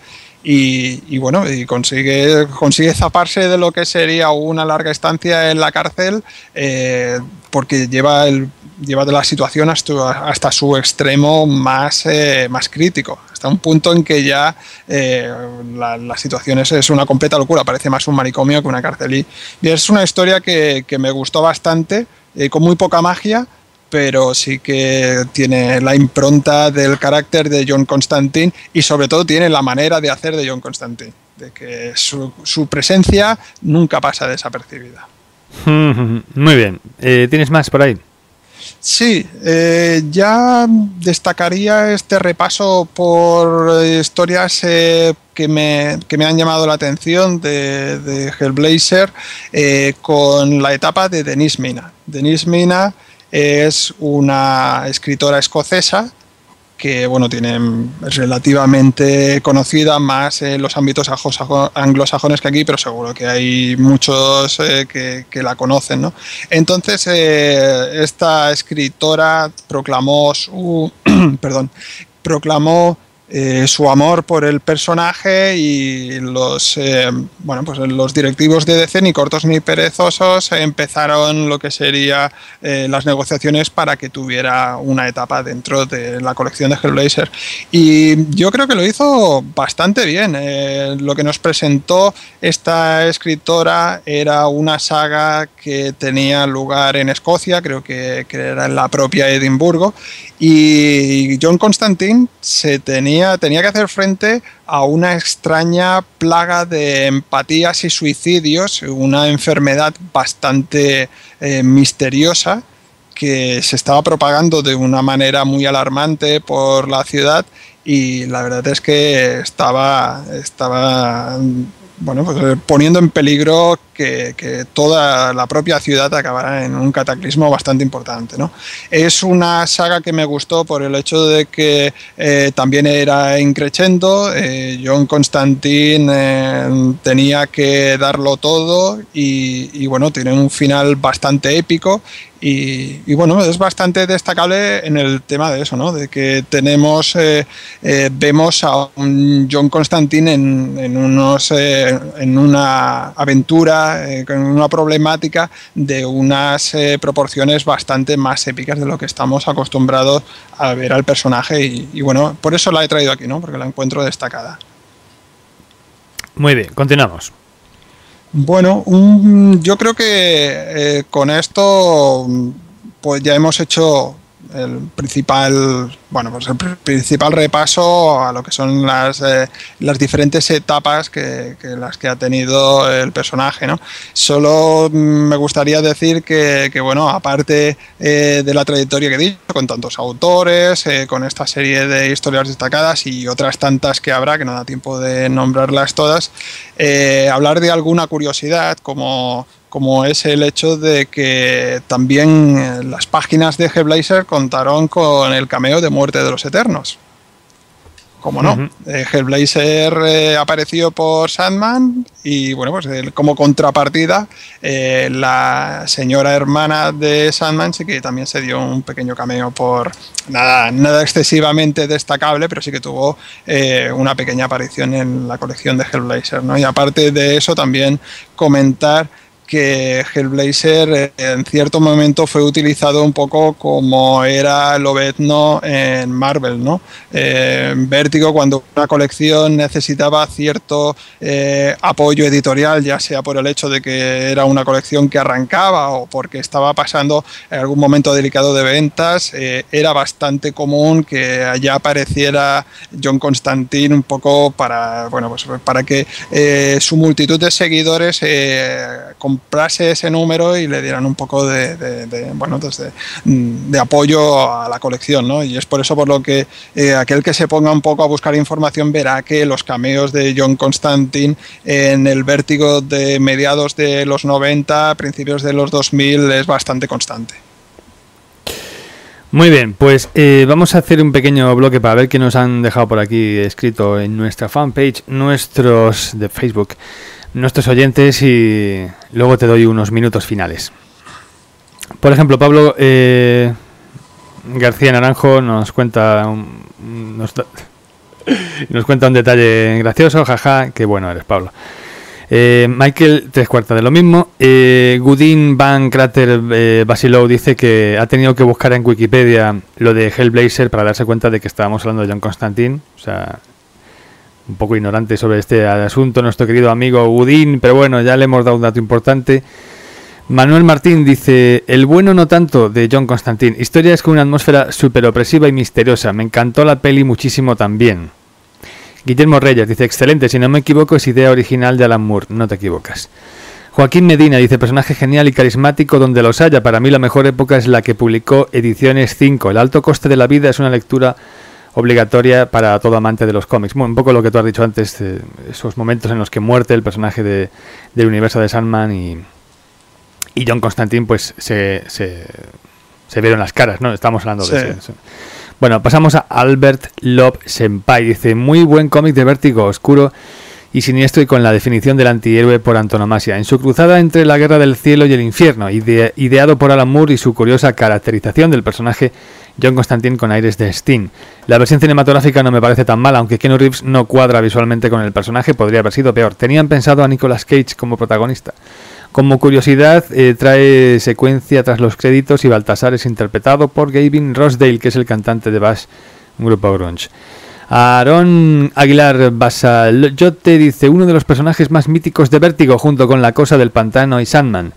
y, bueno, y consigue, consigue zaparse de lo que sería una larga estancia en la cárcel eh, porque lleva, el, lleva de la situación hasta, hasta su extremo más, eh, más crítico, hasta un punto en que ya eh, la, situación es, una completa locura, parece más un manicomio que una cárcel. Y, es una historia que, que me gustó bastante, con muy poca magia, pero sí que tiene la impronta del carácter de John Constantine y sobre todo tiene la manera de hacer de John Constantine, de que su, presencia nunca pasa desapercibida. Muy bien, eh, ¿tienes más por ahí? Sí, eh, ya destacaría este repaso por historias eh, que, me, que, me, han llamado la atención de, de Hellblazer con la etapa de Denise Mina. Denise Mina es una escritora escocesa que bueno, tiene, es relativamente conocida más en los ámbitos anglosajones que aquí, pero seguro que hay muchos eh, que, la conocen. ¿no? Entonces, eh, esta escritora proclamó su, perdón, proclamó eh, su amor por el personaje y los eh, bueno pues los directivos de DC ni cortos ni perezosos empezaron lo que sería eh, las negociaciones para que tuviera una etapa dentro de la colección de Hellblazer. Y yo creo que lo hizo bastante bien. Lo que nos presentó esta escritora era una saga que tenía lugar en Escocia creo que, que era en la propia Edimburgo y John Constantine se tenía, tenía que hacer frente a una extraña plaga de empatías y suicidios, una enfermedad bastante eh, misteriosa que se estaba propagando de una manera muy alarmante por la ciudad y la verdad es que estaba, estaba bueno, pues, eh, poniendo en peligro que, toda la propia ciudad acabara en un cataclismo bastante importante. ¿no? Es una saga que me gustó por el hecho de que eh, también era increchendo, eh, John Constantine eh, tenía que darlo todo y, bueno, tiene un final bastante épico y, bueno, es bastante destacable en el tema de eso, ¿no? De que tenemos, vemos a un John Constantine en, en, unos, en una aventura eh, con una problemática de unas eh, proporciones bastante más épicas de lo que estamos acostumbrados a ver al personaje y, bueno, por eso la he traído aquí, ¿no? Porque la encuentro destacada. Muy bien, continuamos. Bueno, yo creo que eh, con esto pues ya hemos hecho el principal bueno pues el principal repaso a lo que son las, eh, las diferentes etapas que, las que ha tenido el personaje ¿no? solo me gustaría decir que, bueno aparte eh, de la trayectoria que he dicho con tantos autores eh, con esta serie de historias destacadas y otras tantas que habrá que no da tiempo de nombrarlas todas hablar de alguna curiosidad como como es el hecho de que también eh, las páginas de Hellblazer contaron con el cameo de Muerte de los Eternos. Como no, eh, Hellblazer eh, apareció por Sandman y bueno, pues como contrapartida, la señora hermana de Sandman sí que también se dio un pequeño cameo por nada, nada excesivamente destacable, pero sí que tuvo una pequeña aparición en la colección de Hellblazer. ¿no? Y aparte de eso, también comentar que Hellblazer eh, en cierto momento fue utilizado un poco como era Lobezno en Marvel, ¿no? Eh, Vértigo, cuando una colección necesitaba cierto eh, apoyo editorial, ya sea por el hecho de que era una colección que arrancaba o porque estaba pasando algún momento delicado de ventas, era bastante común que allá apareciera John Constantine un poco para, bueno, pues para que su multitud de seguidores comprase ese número y le dieran un poco de, bueno, pues de, apoyo a la colección, ¿no? Y es por eso por lo que eh, aquel que se ponga un poco a buscar información verá que los cameos de John Constantine en el vértigo de mediados de los 90, principios de los 2000 es bastante constante. Muy bien, pues eh, vamos a hacer un pequeño bloque para ver qué nos han dejado por aquí escrito en nuestra fanpage, nuestros de Facebook, nuestros oyentes y luego te doy unos minutos finales. Por ejemplo, Pablo eh, García Naranjo nos cuenta un, nos, cuenta un detalle gracioso, jaja, qué bueno eres, Pablo. Eh, Michael, tres cuartas de lo mismo. Eh, Gudin Van Crater eh, Basilow dice que ha tenido que buscar en Wikipedia lo de Hellblazer para darse cuenta de que estábamos hablando de John Constantine. O sea, un poco ignorante sobre este asunto, nuestro querido amigo Gudin, pero bueno, ya le hemos dado un dato importante. Manuel Martín dice, el bueno no tanto de John Constantine. Historia es con una atmósfera súper opresiva y misteriosa. Me encantó la peli muchísimo también. Guillermo Reyes dice, excelente, si no me equivoco es idea original de Alan Moore, no te equivocas. Joaquín Medina dice, personaje genial y carismático donde los haya. Para mí la mejor época es la que publicó Ediciones 5. El alto coste de la vida es una lectura obligatoria para todo amante de los cómics. un poco lo que tú has dicho antes, eh, esos momentos en los que muerte el personaje de, del universo de Sandman y, y John Constantine pues se, se, se vieron las caras, ¿no? Estamos hablando de eso. Bueno, pasamos a Albert Love Senpai. Dice, muy buen cómic de vértigo, oscuro y siniestro y con la definición del antihéroe por antonomasia. En su cruzada entre la guerra del cielo y el infierno, ideado por Alan Moore y su curiosa caracterización del personaje John Constantine con aires de Sting. La versión cinematográfica no me parece tan mala, aunque Keanu Reeves no cuadra visualmente con el personaje, podría haber sido peor. Tenían pensado a Nicolas Cage como protagonista. Como curiosidad, eh, trae secuencia tras los créditos y Baltasar es interpretado por Gavin Rosdale, que es el cantante de Bass, un grupo grunge. Aaron Aguilar Basallote dice uno de los personajes más míticos de Vértigo junto con La Cosa del Pantano y Sandman.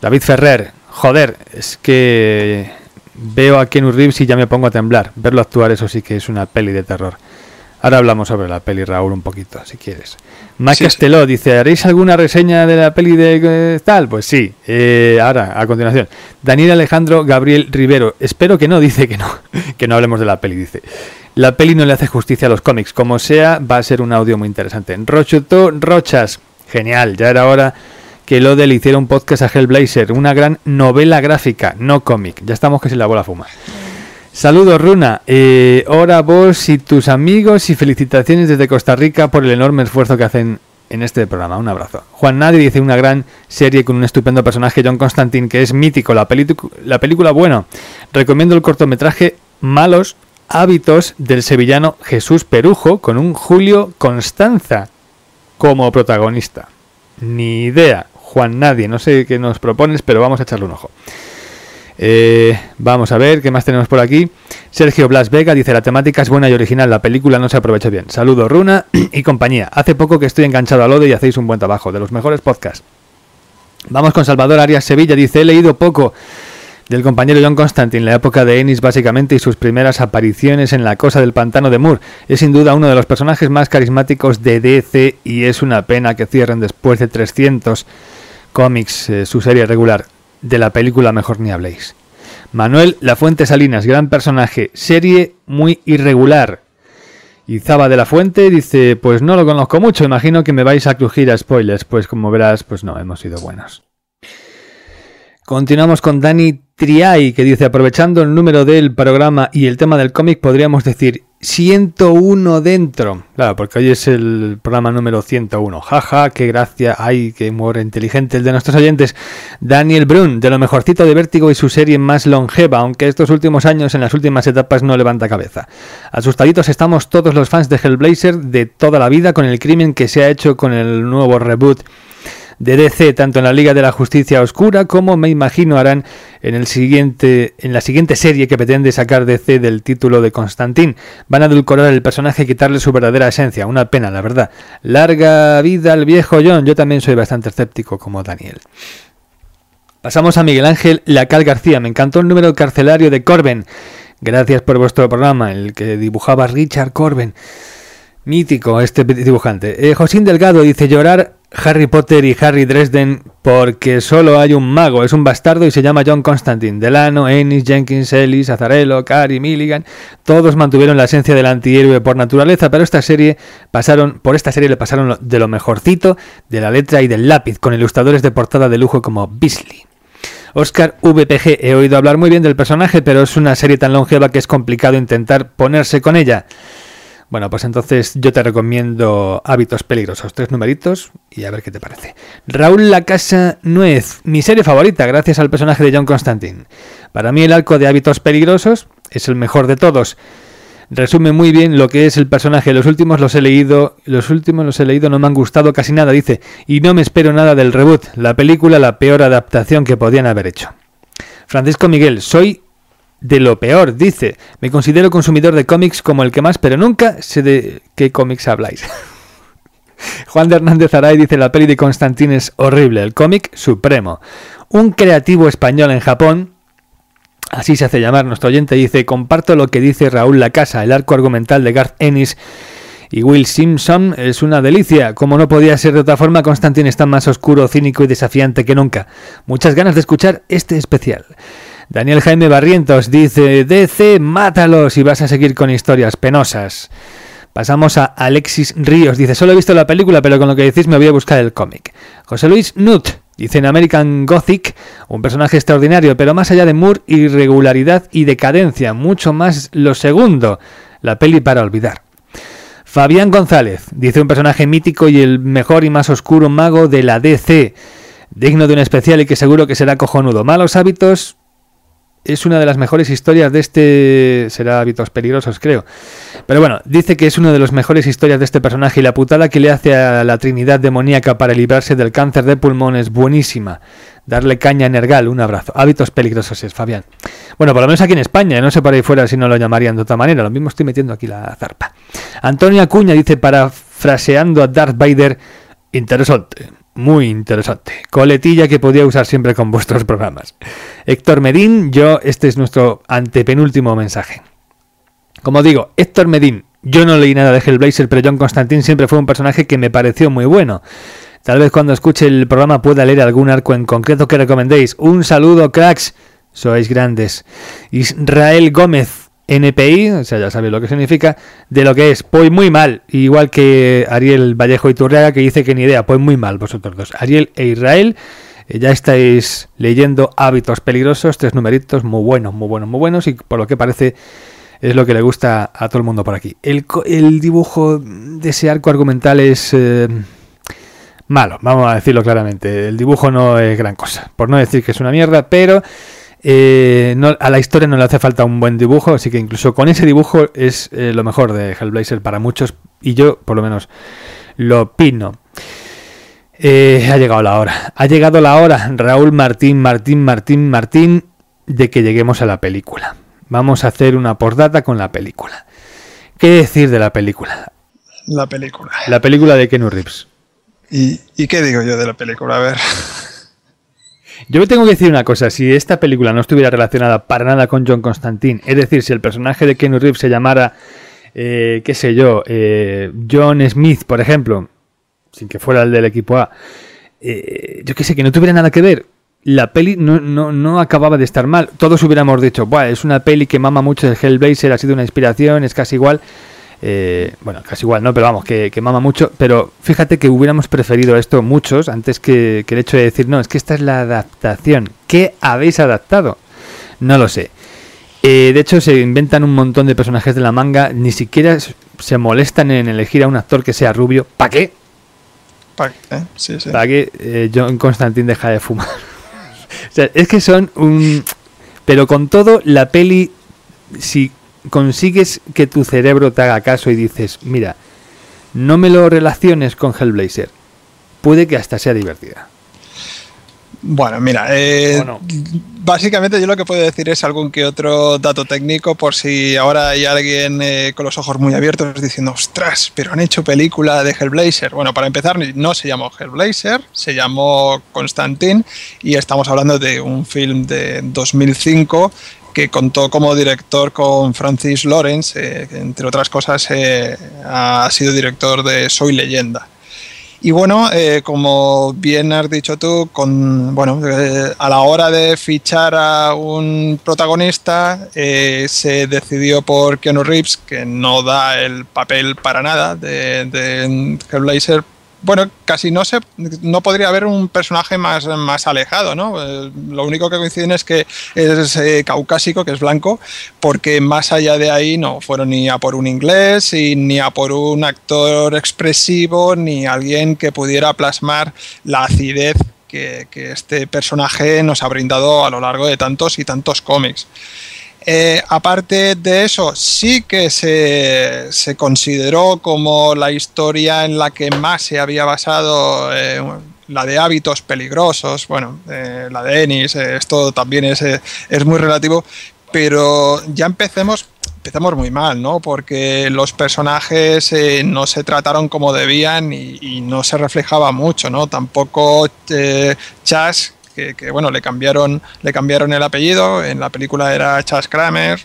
David Ferrer, joder, es que veo a Kenu Reeves y ya me pongo a temblar. Verlo actuar eso sí que es una peli de terror. Ahora hablamos sobre la peli Raúl un poquito, si quieres. Mike Casteló dice, ¿haréis alguna reseña de la peli de eh, tal? Pues sí, eh, ahora, a continuación. Daniel Alejandro Gabriel Rivero, espero que no, dice que no, que no hablemos de la peli, dice. La peli no le hace justicia a los cómics, como sea, va a ser un audio muy interesante. Rochuto Rochas, genial, ya era hora que Lode le hiciera un podcast a Hellblazer, una gran novela gráfica, no cómic. Ya estamos que se la bola fuma. Saludos, Runa. Eh, ahora vos y tus amigos y felicitaciones desde Costa Rica por el enorme esfuerzo que hacen en este programa. Un abrazo. Juan Nadie dice una gran serie con un estupendo personaje, John Constantine, que es mítico. La, la película, bueno, recomiendo el cortometraje Malos hábitos del sevillano Jesús Perujo con un Julio Constanza como protagonista. Ni idea, Juan Nadie. No sé qué nos propones, pero vamos a echarle un ojo. Eh, vamos a ver qué más tenemos por aquí. Sergio Blas Vega dice: La temática es buena y original, la película no se aprovecha bien. Saludos, Runa y compañía. Hace poco que estoy enganchado a Lode y hacéis un buen trabajo, de los mejores podcasts. Vamos con Salvador Arias Sevilla. Dice: He leído poco del compañero John Constantine, la época de Ennis básicamente y sus primeras apariciones en La Cosa del Pantano de Moore. Es sin duda uno de los personajes más carismáticos de DC y es una pena que cierren después de 300 cómics eh, su serie regular de la película Mejor ni habléis. Manuel La Fuente Salinas, gran personaje, serie muy irregular. Y Zaba de la Fuente dice, pues no lo conozco mucho, imagino que me vais a crujir a spoilers, pues como verás, pues no, hemos sido buenos. Continuamos con Dani Triay, que dice, aprovechando el número del programa y el tema del cómic, podríamos decir, 101 dentro. Claro, porque hoy es el programa número 101. Jaja, qué gracia, ay, qué humor inteligente el de nuestros oyentes. Daniel Brun, de lo mejorcito de Vértigo y su serie más longeva, aunque estos últimos años en las últimas etapas no levanta cabeza. Asustaditos estamos todos los fans de Hellblazer de toda la vida con el crimen que se ha hecho con el nuevo reboot de DC, tanto en la Liga de la Justicia Oscura como me imagino harán en, el siguiente, en la siguiente serie que pretende sacar DC del título de Constantín. Van a edulcorar el personaje y quitarle su verdadera esencia. Una pena, la verdad. Larga vida al viejo John. Yo también soy bastante escéptico como Daniel. Pasamos a Miguel Ángel Lacal García. Me encantó el número carcelario de Corben. Gracias por vuestro programa, el que dibujaba Richard Corben. Mítico este dibujante. Eh, Josín Delgado dice llorar Harry Potter y Harry Dresden porque solo hay un mago, es un bastardo y se llama John Constantine. Delano, Ennis, Jenkins, Ellis, Azarello, Cary, Milligan, todos mantuvieron la esencia del antihéroe por naturaleza, pero esta serie pasaron, por esta serie le pasaron de lo mejorcito, de la letra y del lápiz, con ilustradores de portada de lujo como Beasley. Oscar VPG, he oído hablar muy bien del personaje, pero es una serie tan longeva que es complicado intentar ponerse con ella. Bueno, pues entonces yo te recomiendo Hábitos Peligrosos, tres numeritos y a ver qué te parece. Raúl La Casa Nuez, mi serie favorita gracias al personaje de John Constantine. Para mí el arco de Hábitos Peligrosos es el mejor de todos. Resume muy bien lo que es el personaje. Los últimos los he leído, los últimos los he leído no me han gustado casi nada, dice, y no me espero nada del reboot. La película la peor adaptación que podían haber hecho. Francisco Miguel, soy de lo peor, dice. Me considero consumidor de cómics como el que más, pero nunca sé de qué cómics habláis. Juan de Hernández Aray dice la peli de Constantín es horrible, el cómic supremo. Un creativo español en Japón, así se hace llamar nuestro oyente, dice, comparto lo que dice Raúl Lacasa, el arco argumental de Garth Ennis y Will Simpson es una delicia. Como no podía ser de otra forma, Constantine está más oscuro, cínico y desafiante que nunca. Muchas ganas de escuchar este especial. Daniel Jaime Barrientos dice, DC, mátalos y vas a seguir con historias penosas. Pasamos a Alexis Ríos, dice, solo he visto la película, pero con lo que decís me voy a buscar el cómic. José Luis Nut, dice en American Gothic, un personaje extraordinario, pero más allá de Moore, irregularidad y decadencia, mucho más lo segundo, la peli para olvidar. Fabián González, dice un personaje mítico y el mejor y más oscuro mago de la DC, digno de un especial y que seguro que será cojonudo. Malos hábitos, es una de las mejores historias de este. Será hábitos peligrosos, creo. Pero bueno, dice que es una de las mejores historias de este personaje y la putada que le hace a la Trinidad demoníaca para librarse del cáncer de pulmón es buenísima. Darle caña a Nergal, un abrazo. Hábitos peligrosos es, Fabián. Bueno, por lo menos aquí en España, no sé por ahí fuera si no lo llamarían de otra manera. Lo mismo estoy metiendo aquí la zarpa. Antonio Acuña dice, parafraseando a Darth Vader, interesante. Muy interesante. Coletilla que podía usar siempre con vuestros programas. Héctor Medín, yo, este es nuestro antepenúltimo mensaje. Como digo, Héctor Medín, yo no leí nada de Hellblazer, pero John Constantine siempre fue un personaje que me pareció muy bueno. Tal vez cuando escuche el programa pueda leer algún arco en concreto que recomendéis. Un saludo, cracks. Sois grandes. Israel Gómez, NPI, o sea, ya sabéis lo que significa, de lo que es, pues muy mal, igual que Ariel Vallejo y Turriaga que dice que ni idea, pues muy mal vosotros dos. Ariel e Israel, eh, ya estáis leyendo Hábitos Peligrosos, tres numeritos muy buenos, muy buenos, muy buenos, y por lo que parece es lo que le gusta a todo el mundo por aquí. El, el dibujo de ese arco argumental es... Eh, malo, vamos a decirlo claramente. El dibujo no es gran cosa, por no decir que es una mierda, pero eh, a la historia no le hace falta un buen dibujo, así que incluso con ese dibujo es eh, lo mejor de Hellblazer para muchos, y yo por lo menos lo opino. Eh, ha llegado la hora, ha llegado la hora, Raúl Martín, Martín, Martín, Martín, de que lleguemos a la película. Vamos a hacer una postdata con la película. ¿Qué decir de la película? La película. La película de Kenu Reeves. ¿Y, ¿Y qué digo yo de la película? A ver. Yo me tengo que decir una cosa, si esta película no estuviera relacionada para nada con John Constantine, es decir, si el personaje de Kenny Reeves se llamara, eh, qué sé yo, eh, John Smith, por ejemplo, sin que fuera el del equipo A, eh, yo qué sé, que no tuviera nada que ver, la peli no, no, no, acababa de estar mal. Todos hubiéramos dicho, Buah, es una peli que mama mucho de Hellblazer, ha sido una inspiración, es casi igual. Eh, bueno, casi igual, ¿no? Pero vamos, que, mama mucho. Pero fíjate que hubiéramos preferido esto muchos antes que, el hecho de decir, no, es que esta es la adaptación. ¿Qué habéis adaptado? No lo sé. Eh, de hecho, se inventan un montón de personajes de la manga, ni siquiera se molestan en elegir a un actor que sea rubio. ¿Para qué? ¿Para qué? Sí, sí. ¿Para qué eh, John Constantine deja de fumar? o sea, es que son un... Pero con todo, la peli, si consigues que tu cerebro te haga caso y dices, mira, no me lo relaciones con Hellblazer, puede que hasta sea divertida. Bueno, mira, eh, básicamente yo lo que puedo decir es algún que otro dato técnico por si ahora hay alguien eh, con los ojos muy abiertos diciendo, ostras, pero han hecho película de Hellblazer. Bueno, para empezar, no se llamó Hellblazer, se llamó Constantine y estamos hablando de un film de 2005 que contó como director con Francis Lawrence, eh, entre otras cosas eh, ha sido director de Soy Leyenda. Y bueno, eh, como bien has dicho tú, con, bueno, a la hora de fichar a un protagonista, se decidió por Keanu Reeves, que no da el papel para nada de, de Hellblazer, bueno, casi no se no podría haber un personaje más, más alejado, ¿no? Eh, lo único que coinciden es que es eh, caucásico, que es blanco, porque más allá de ahí no fueron ni a por un inglés, ni a por un actor expresivo, ni alguien que pudiera plasmar la acidez que, que este personaje nos ha brindado a lo largo de tantos y tantos cómics. Eh, aparte de eso, sí que se, se, consideró como la historia en la que más se había basado eh, la de hábitos peligrosos, bueno, eh, la de Ennis, esto también es, es, muy relativo, pero ya empecemos, empezamos muy mal, ¿no? Porque los personajes no se trataron como debían y, no se reflejaba mucho, ¿no? Tampoco Chas que, que, bueno, le cambiaron, le cambiaron el apellido. En la película era Chas Kramer,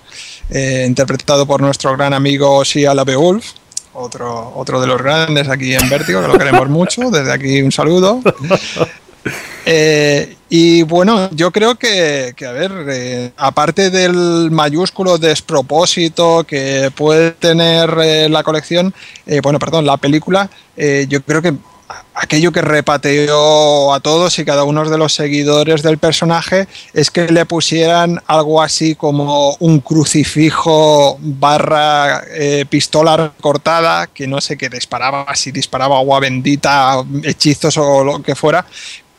eh, interpretado por nuestro gran amigo Shia LaBeouf, otro, otro de los grandes aquí en Vértigo, que lo queremos mucho. Desde aquí un saludo. Eh, y bueno, yo creo que, que a ver, eh, aparte del mayúsculo despropósito que puede tener eh, la colección, bueno, perdón, la película, yo creo que aquello que repateó a todos y cada uno de los seguidores del personaje es que le pusieran algo así como un crucifijo barra eh, pistola cortada que no sé qué disparaba, si disparaba agua bendita, hechizos o lo que fuera,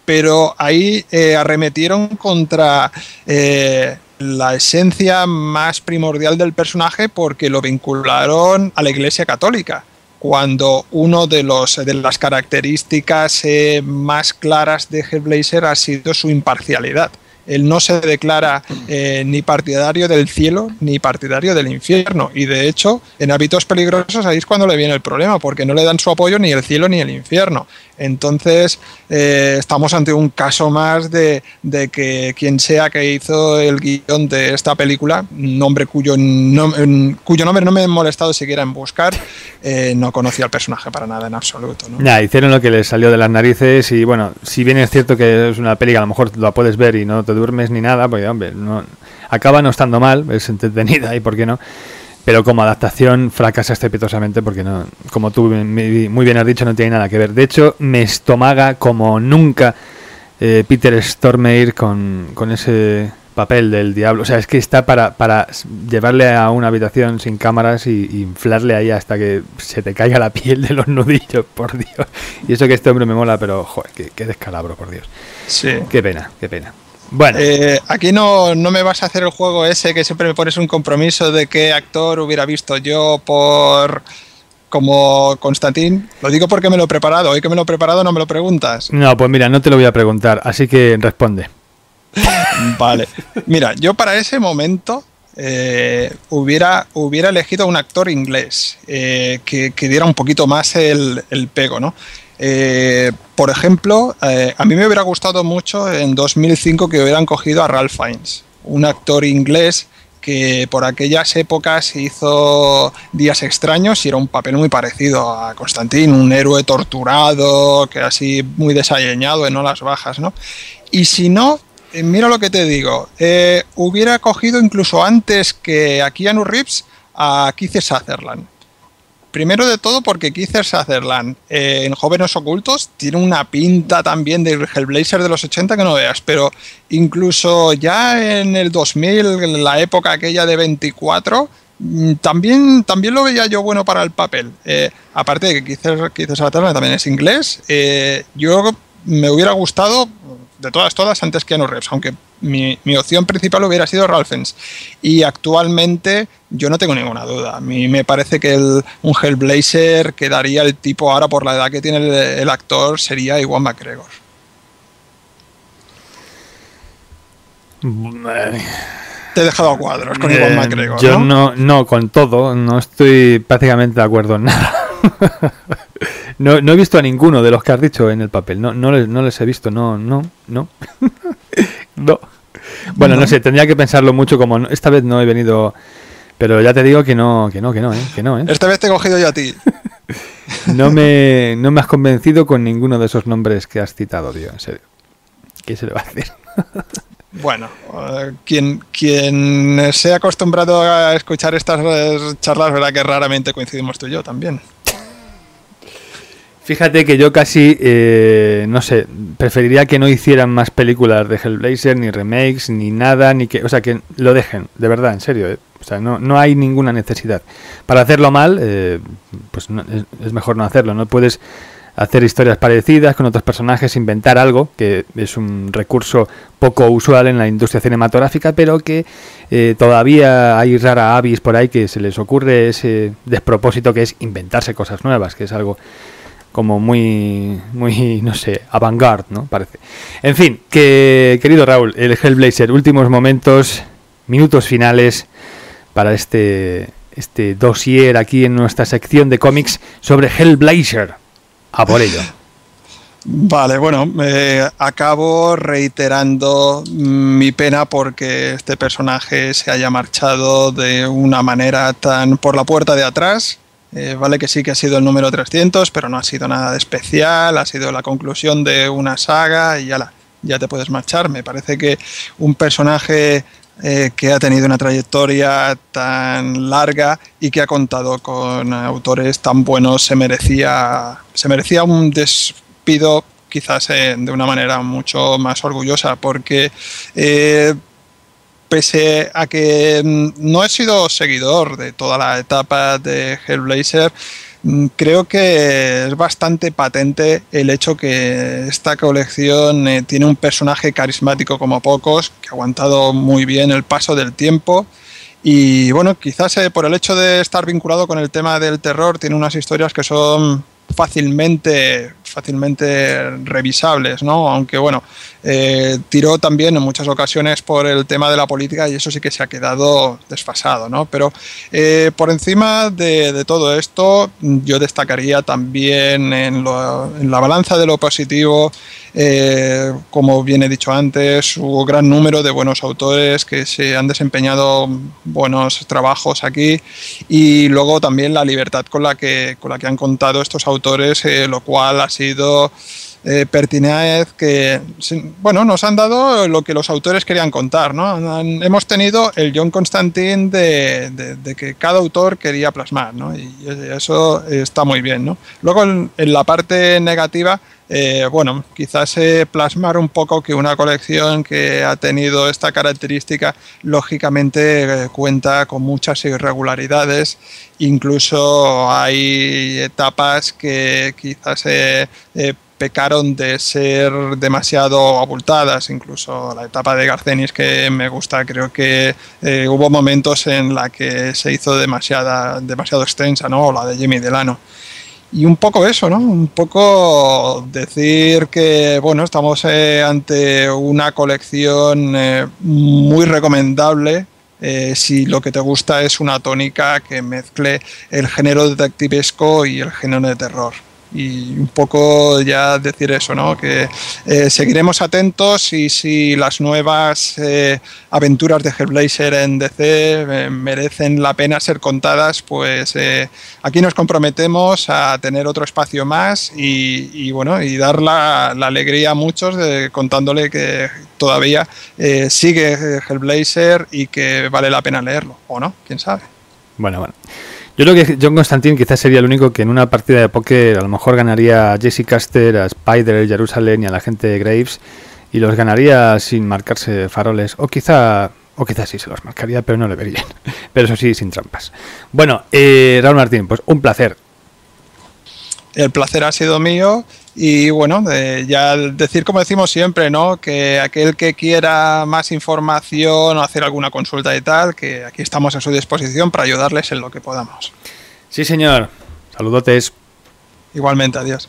pero ahí eh, arremetieron contra eh, la esencia más primordial del personaje porque lo vincularon a la Iglesia Católica cuando uno de, los, de las características eh, más claras de Hellblazer ha sido su imparcialidad. Él no se declara eh, ni partidario del cielo ni partidario del infierno. Y de hecho, en hábitos peligrosos ahí es cuando le viene el problema, porque no le dan su apoyo ni el cielo ni el infierno. Entonces, eh, estamos ante un caso más de, de, que quien sea que hizo el guion de esta película, nombre cuyo, cuyo nombre no me he molestado siquiera en buscar, eh, no conocía al personaje para nada en absoluto. ¿no? Hicieron lo que les salió de las narices y bueno, si bien es cierto que es una película, a lo mejor la puedes ver y no te duermes ni nada, porque hombre, no, acaba no estando mal, es entretenida y por qué no pero como adaptación fracasa estrepitosamente porque no, como tú muy bien has dicho, no tiene nada que ver. De hecho, me estomaga como nunca eh, Peter Stormare con, con, ese papel del diablo. O sea, es que está para, para llevarle a una habitación sin cámaras y, y, inflarle ahí hasta que se te caiga la piel de los nudillos, por Dios. Y eso que este hombre me mola, pero joder, qué, qué descalabro, por Dios. Sí. Qué pena, qué pena. Bueno. Eh, aquí no, no, me vas a hacer el juego ese que siempre me pones un compromiso de qué actor hubiera visto yo por como Constantín. Lo digo porque me lo he preparado. Hoy que me lo he preparado no me lo preguntas. No, pues mira, no te lo voy a preguntar, así que responde. vale. Mira, yo para ese momento eh, hubiera, hubiera elegido un actor inglés eh, que, que, diera un poquito más el, el pego, ¿no? Eh, por ejemplo, eh, a mí me hubiera gustado mucho en 2005 que hubieran cogido a Ralph Fiennes, un actor inglés que por aquellas épocas hizo Días Extraños y era un papel muy parecido a Constantín, un héroe torturado, que así muy desalleñado en olas bajas, ¿no? Y si no, eh, mira lo que te digo, hubiera cogido incluso antes que a Keanu Reeves a Keith Sutherland. Primero de todo porque Keith Sutherland eh, en Jóvenes Ocultos tiene una pinta también del Hellblazer de los 80 que no veas, pero incluso ya en el 2000, en la época aquella de 24, mm, también, también lo veía yo bueno para el papel. Eh, aparte de que Keith, Sutherland también es inglés, eh, yo me hubiera gustado de todas, todas antes que Keanu Reeves, aunque mi, mi, opción principal hubiera sido Ralph Fiennes. Y actualmente yo no tengo ninguna duda. A mí me parece que el, un Hellblazer que daría el tipo ahora por la edad que tiene el, el actor sería Iwan McGregor. Te he dejado a cuadros con eh, Iwan McGregor. Yo ¿no? ¿no? no, con todo, no estoy prácticamente de acuerdo en nada. no, no, he visto a ninguno de los que has dicho en el papel. No, no, les, no les he visto. No, no, no. no. Bueno, no. no sé, tendría que pensarlo mucho como esta vez no he venido... Pero ya te digo que no, que no, que no, ¿eh? Que no ¿eh? Esta vez te he cogido yo a ti. no me, no me has convencido con ninguno de esos nombres que has citado, tío, en serio. ¿Qué se le va a decir? Bueno, eh, quien, quien se ha acostumbrado a escuchar estas charlas verá que raramente coincidimos tú y yo también. Fíjate que yo casi, eh, no sé, preferiría que no hicieran más películas de Hellblazer, ni remakes, ni nada, ni que, o sea, que lo dejen, de verdad, en serio, eh. o sea, no, no hay ninguna necesidad. Para hacerlo mal, eh, pues no- es, es mejor no hacerlo, no puedes hacer historias parecidas con otros personajes, inventar algo, que es un recurso poco usual en la industria cinematográfica, pero que eh, todavía hay rara avis por ahí que se les ocurre ese despropósito que es inventarse cosas nuevas, que es algo como muy, muy, no sé, avant-garde, ¿no? Parece. En fin, que, querido Raúl, el Hellblazer, últimos momentos, minutos finales para este, este dossier aquí en nuestra sección de cómics sobre Hellblazer. A por ello. Vale, bueno, eh, acabo reiterando mi pena porque este personaje se haya marchado de una manera tan por la puerta de atrás. Eh, vale que sí que ha sido el número 300, pero no ha sido nada de especial, ha sido la conclusión de una saga y ya, ya te puedes marchar. Me parece que un personaje eh, que ha tenido una trayectoria tan larga y que ha contado con autores tan buenos se merecía, se merecía un despido quizás eh, de una manera mucho más orgullosa porque pese a que mm, no he sido seguidor de toda la etapa de Hellblazer, mm, creo que es bastante patente el hecho que esta colección eh, tiene un personaje carismático como pocos, que ha aguantado muy bien el paso del tiempo. Y bueno, quizás eh, por el hecho de estar vinculado con el tema del terror, tiene unas historias que son fácilmente fácilmente revisables, ¿no? Aunque bueno, eh, tiró también en muchas ocasiones por el tema de la política y eso sí que se ha quedado desfasado, ¿no? Pero eh, por encima de, todo esto, yo destacaría también en, la balanza de lo positivo, eh, como bien he dicho antes, su gran número de buenos autores que se han desempeñado buenos trabajos aquí y luego también la libertad con la que, con la que han contado estos autores, eh, lo cual ha sido eh, pertinaz que bueno nos han dado lo que los autores querían contar ¿no? Han, hemos tenido el John Constantine de, de, que cada autor quería plasmar ¿no? y eso está muy bien ¿no? luego en la parte negativa eh, bueno, quizás eh, plasmar un poco que una colección que ha tenido esta característica, lógicamente eh, cuenta con muchas irregularidades, incluso hay etapas que quizás eh, pecaron de ser demasiado abultadas, incluso la etapa de Garcenis que me gusta, creo que hubo momentos en la que se hizo demasiada, demasiado extensa, ¿no? O la de Jimmy Delano. Y un poco eso, ¿no? Un poco decir que, bueno, estamos eh, ante una colección eh, muy recomendable. Eh, si lo que te gusta es una tónica que mezcle el género detectivesco y el género de terror y un poco ya decir eso, ¿no? Que eh, seguiremos atentos y si las nuevas eh, aventuras de Hellblazer en DC eh, merecen la pena ser contadas, pues aquí nos comprometemos a tener otro espacio más y, bueno, y dar la, la, alegría a muchos de, contándole que todavía sigue Hellblazer y que vale la pena leerlo, o no, quién sabe. Bueno, bueno. Yo creo que John Constantine quizás sería el único que en una partida de póker a lo mejor ganaría a Jesse Caster, a Spider, Jerusalem y a la gente de Graves y los ganaría sin marcarse faroles. O quizá o quizás sí se los marcaría pero no le verían. Pero eso sí sin trampas. Bueno eh, Raúl Martín pues un placer el placer ha sido mío y bueno, eh, ya decir como decimos siempre, ¿no? Que aquel que quiera más información o hacer alguna consulta y tal, que aquí estamos a su disposición para ayudarles en lo que podamos. Sí, señor. Saludotes. Igualmente, adiós.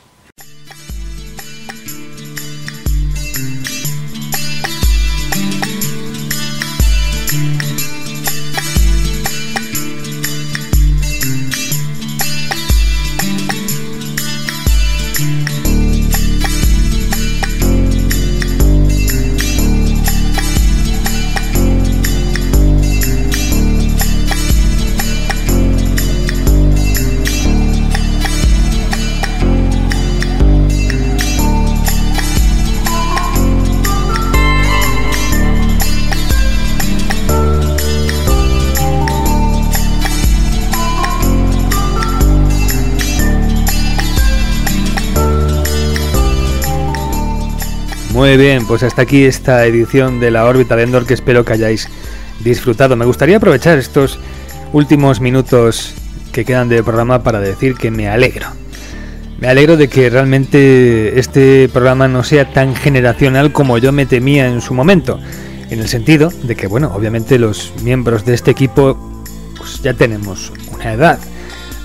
Muy bien, pues hasta aquí esta edición de la órbita de Endor que espero que hayáis disfrutado. Me gustaría aprovechar estos últimos minutos que quedan de programa para decir que me alegro. Me alegro de que realmente este programa no sea tan generacional como yo me temía en su momento. En el sentido de que, bueno, obviamente los miembros de este equipo pues ya tenemos una edad.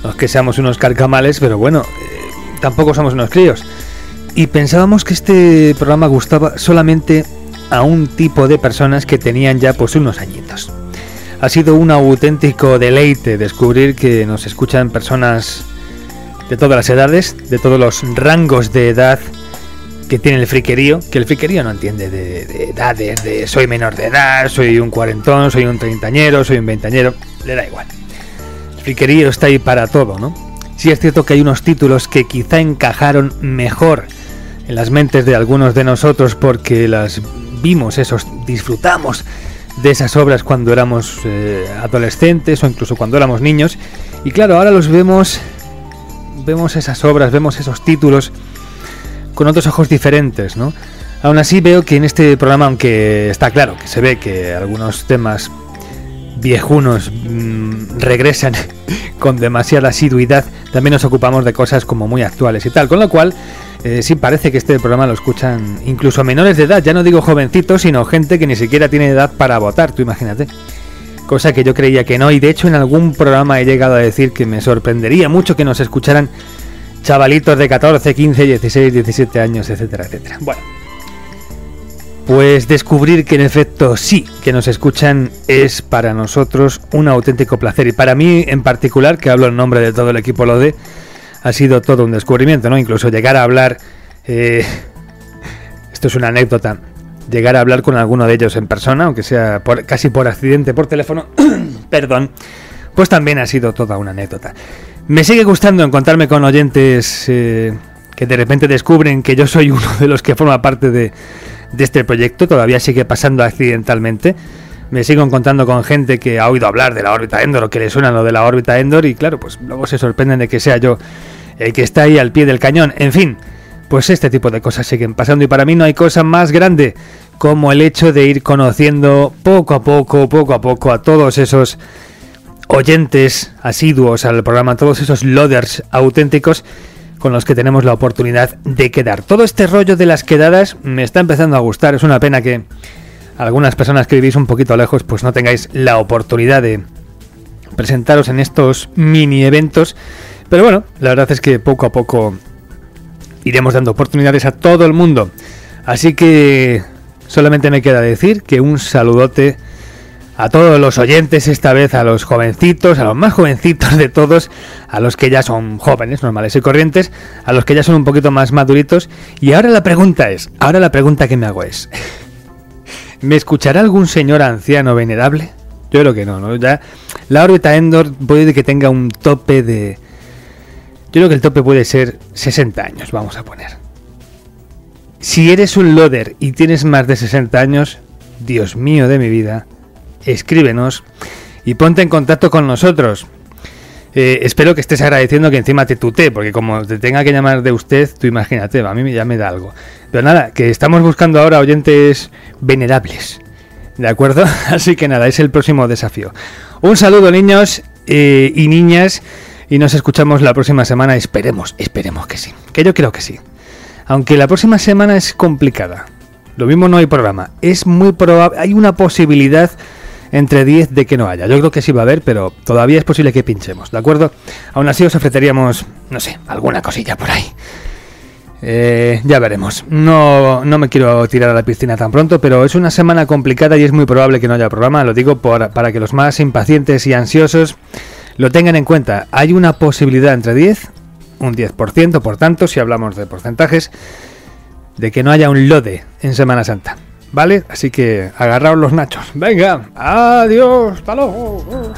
No es que seamos unos carcamales, pero bueno, eh, tampoco somos unos críos. Y pensábamos que este programa gustaba solamente a un tipo de personas que tenían ya pues unos añitos. Ha sido un auténtico deleite descubrir que nos escuchan personas de todas las edades, de todos los rangos de edad que tiene el friquerío, que el friquerío no entiende de, edades, de soy menor de edad, soy un cuarentón, soy un treintañero, soy un veintañero, le da igual. El friquerío está ahí para todo, ¿no? Sí es cierto que hay unos títulos que quizá encajaron mejor en las mentes de algunos de nosotros porque las vimos, esos disfrutamos de esas obras cuando éramos eh, adolescentes o incluso cuando éramos niños y claro, ahora los vemos vemos esas obras, vemos esos títulos con otros ojos diferentes, ¿no? Aún así veo que en este programa, aunque está claro que se ve que algunos temas viejunos mm, regresan con demasiada asiduidad, también nos ocupamos de cosas como muy actuales y tal, con lo cual eh, sí parece que este programa lo escuchan incluso menores de edad, ya no digo jovencitos, sino gente que ni siquiera tiene edad para votar, tú imagínate cosa que yo creía que no, y de hecho en algún programa he llegado a decir que me sorprendería mucho que nos escucharan chavalitos de 14, 15, 16, 17 años, etcétera, etcétera. Bueno, pues descubrir que en efecto sí, que nos escuchan es para nosotros un auténtico placer, y para mí en particular, que hablo en nombre de todo el equipo LODE, ha sido todo un descubrimiento, ¿no? Incluso llegar a hablar... Eh, esto es una anécdota llegar a hablar con alguno de ellos en persona, aunque sea casi por accidente por teléfono, perdón, pues también ha sido toda una anécdota. Me sigue gustando encontrarme con oyentes eh, que de repente descubren que yo soy uno de los que forma parte de, de este proyecto, todavía sigue pasando accidentalmente. Me sigo encontrando con gente que ha oído hablar de la órbita Endor o que le suena lo de la órbita Endor y claro, pues luego se sorprenden de que sea yo el que está ahí al pie del cañón. En fin, pues este tipo de cosas siguen pasando y para mí no hay cosa más grande como el hecho de ir conociendo poco a poco, poco a poco a todos esos oyentes asiduos al programa, todos esos loaders auténticos con los que tenemos la oportunidad de quedar. Todo este rollo de las quedadas me está empezando a gustar, es una pena que algunas personas que vivís un poquito lejos pues no tengáis la oportunidad de presentaros en estos mini eventos, pero bueno, la verdad es que poco a poco iremos dando oportunidades a todo el mundo. Así que solamente me queda decir que un saludote a todos los oyentes, esta vez a los jovencitos, a los más jovencitos de todos, a los que ya son jóvenes, normales y corrientes, a los que ya son un poquito más maduritos. Y ahora la pregunta es, ahora la pregunta que me hago es, ¿me escuchará algún señor anciano venerable? Yo creo que no, ¿no? Ya la órbita Endor puede que tenga un tope de yo creo que el tope puede ser 60 años, vamos a poner. Si eres un loader y tienes más de 60 años, Dios mío de mi vida, escríbenos y ponte en contacto con nosotros. Eh, espero que estés agradeciendo que encima te tutee, porque como te tenga que llamar de usted, tú imagínate, a mí ya me da algo. Pero nada, que estamos buscando ahora oyentes venerables. ¿De acuerdo? Así que nada, es el próximo desafío. Un saludo niños eh, y niñas y nos escuchamos la próxima semana. Esperemos, esperemos que sí. Que yo creo que sí. Aunque la próxima semana es complicada. Lo mismo no hay programa. Es muy probable, hay una posibilidad entre 10 de que no haya. Yo creo que sí va a haber, pero todavía es posible que pinchemos, ¿de acuerdo? Aún así os ofreceríamos, no sé, alguna cosilla por ahí. Eh, ya veremos. No, no me quiero tirar a la piscina tan pronto, pero es una semana complicada y es muy probable que no haya programa. Lo digo para que los más impacientes y ansiosos lo tengan en cuenta. Hay una posibilidad entre 10, un 10%, por tanto, si hablamos de porcentajes, de que no haya un lode en Semana Santa. ¿Vale? Así que agarraos los nachos. Venga, adiós, hasta luego.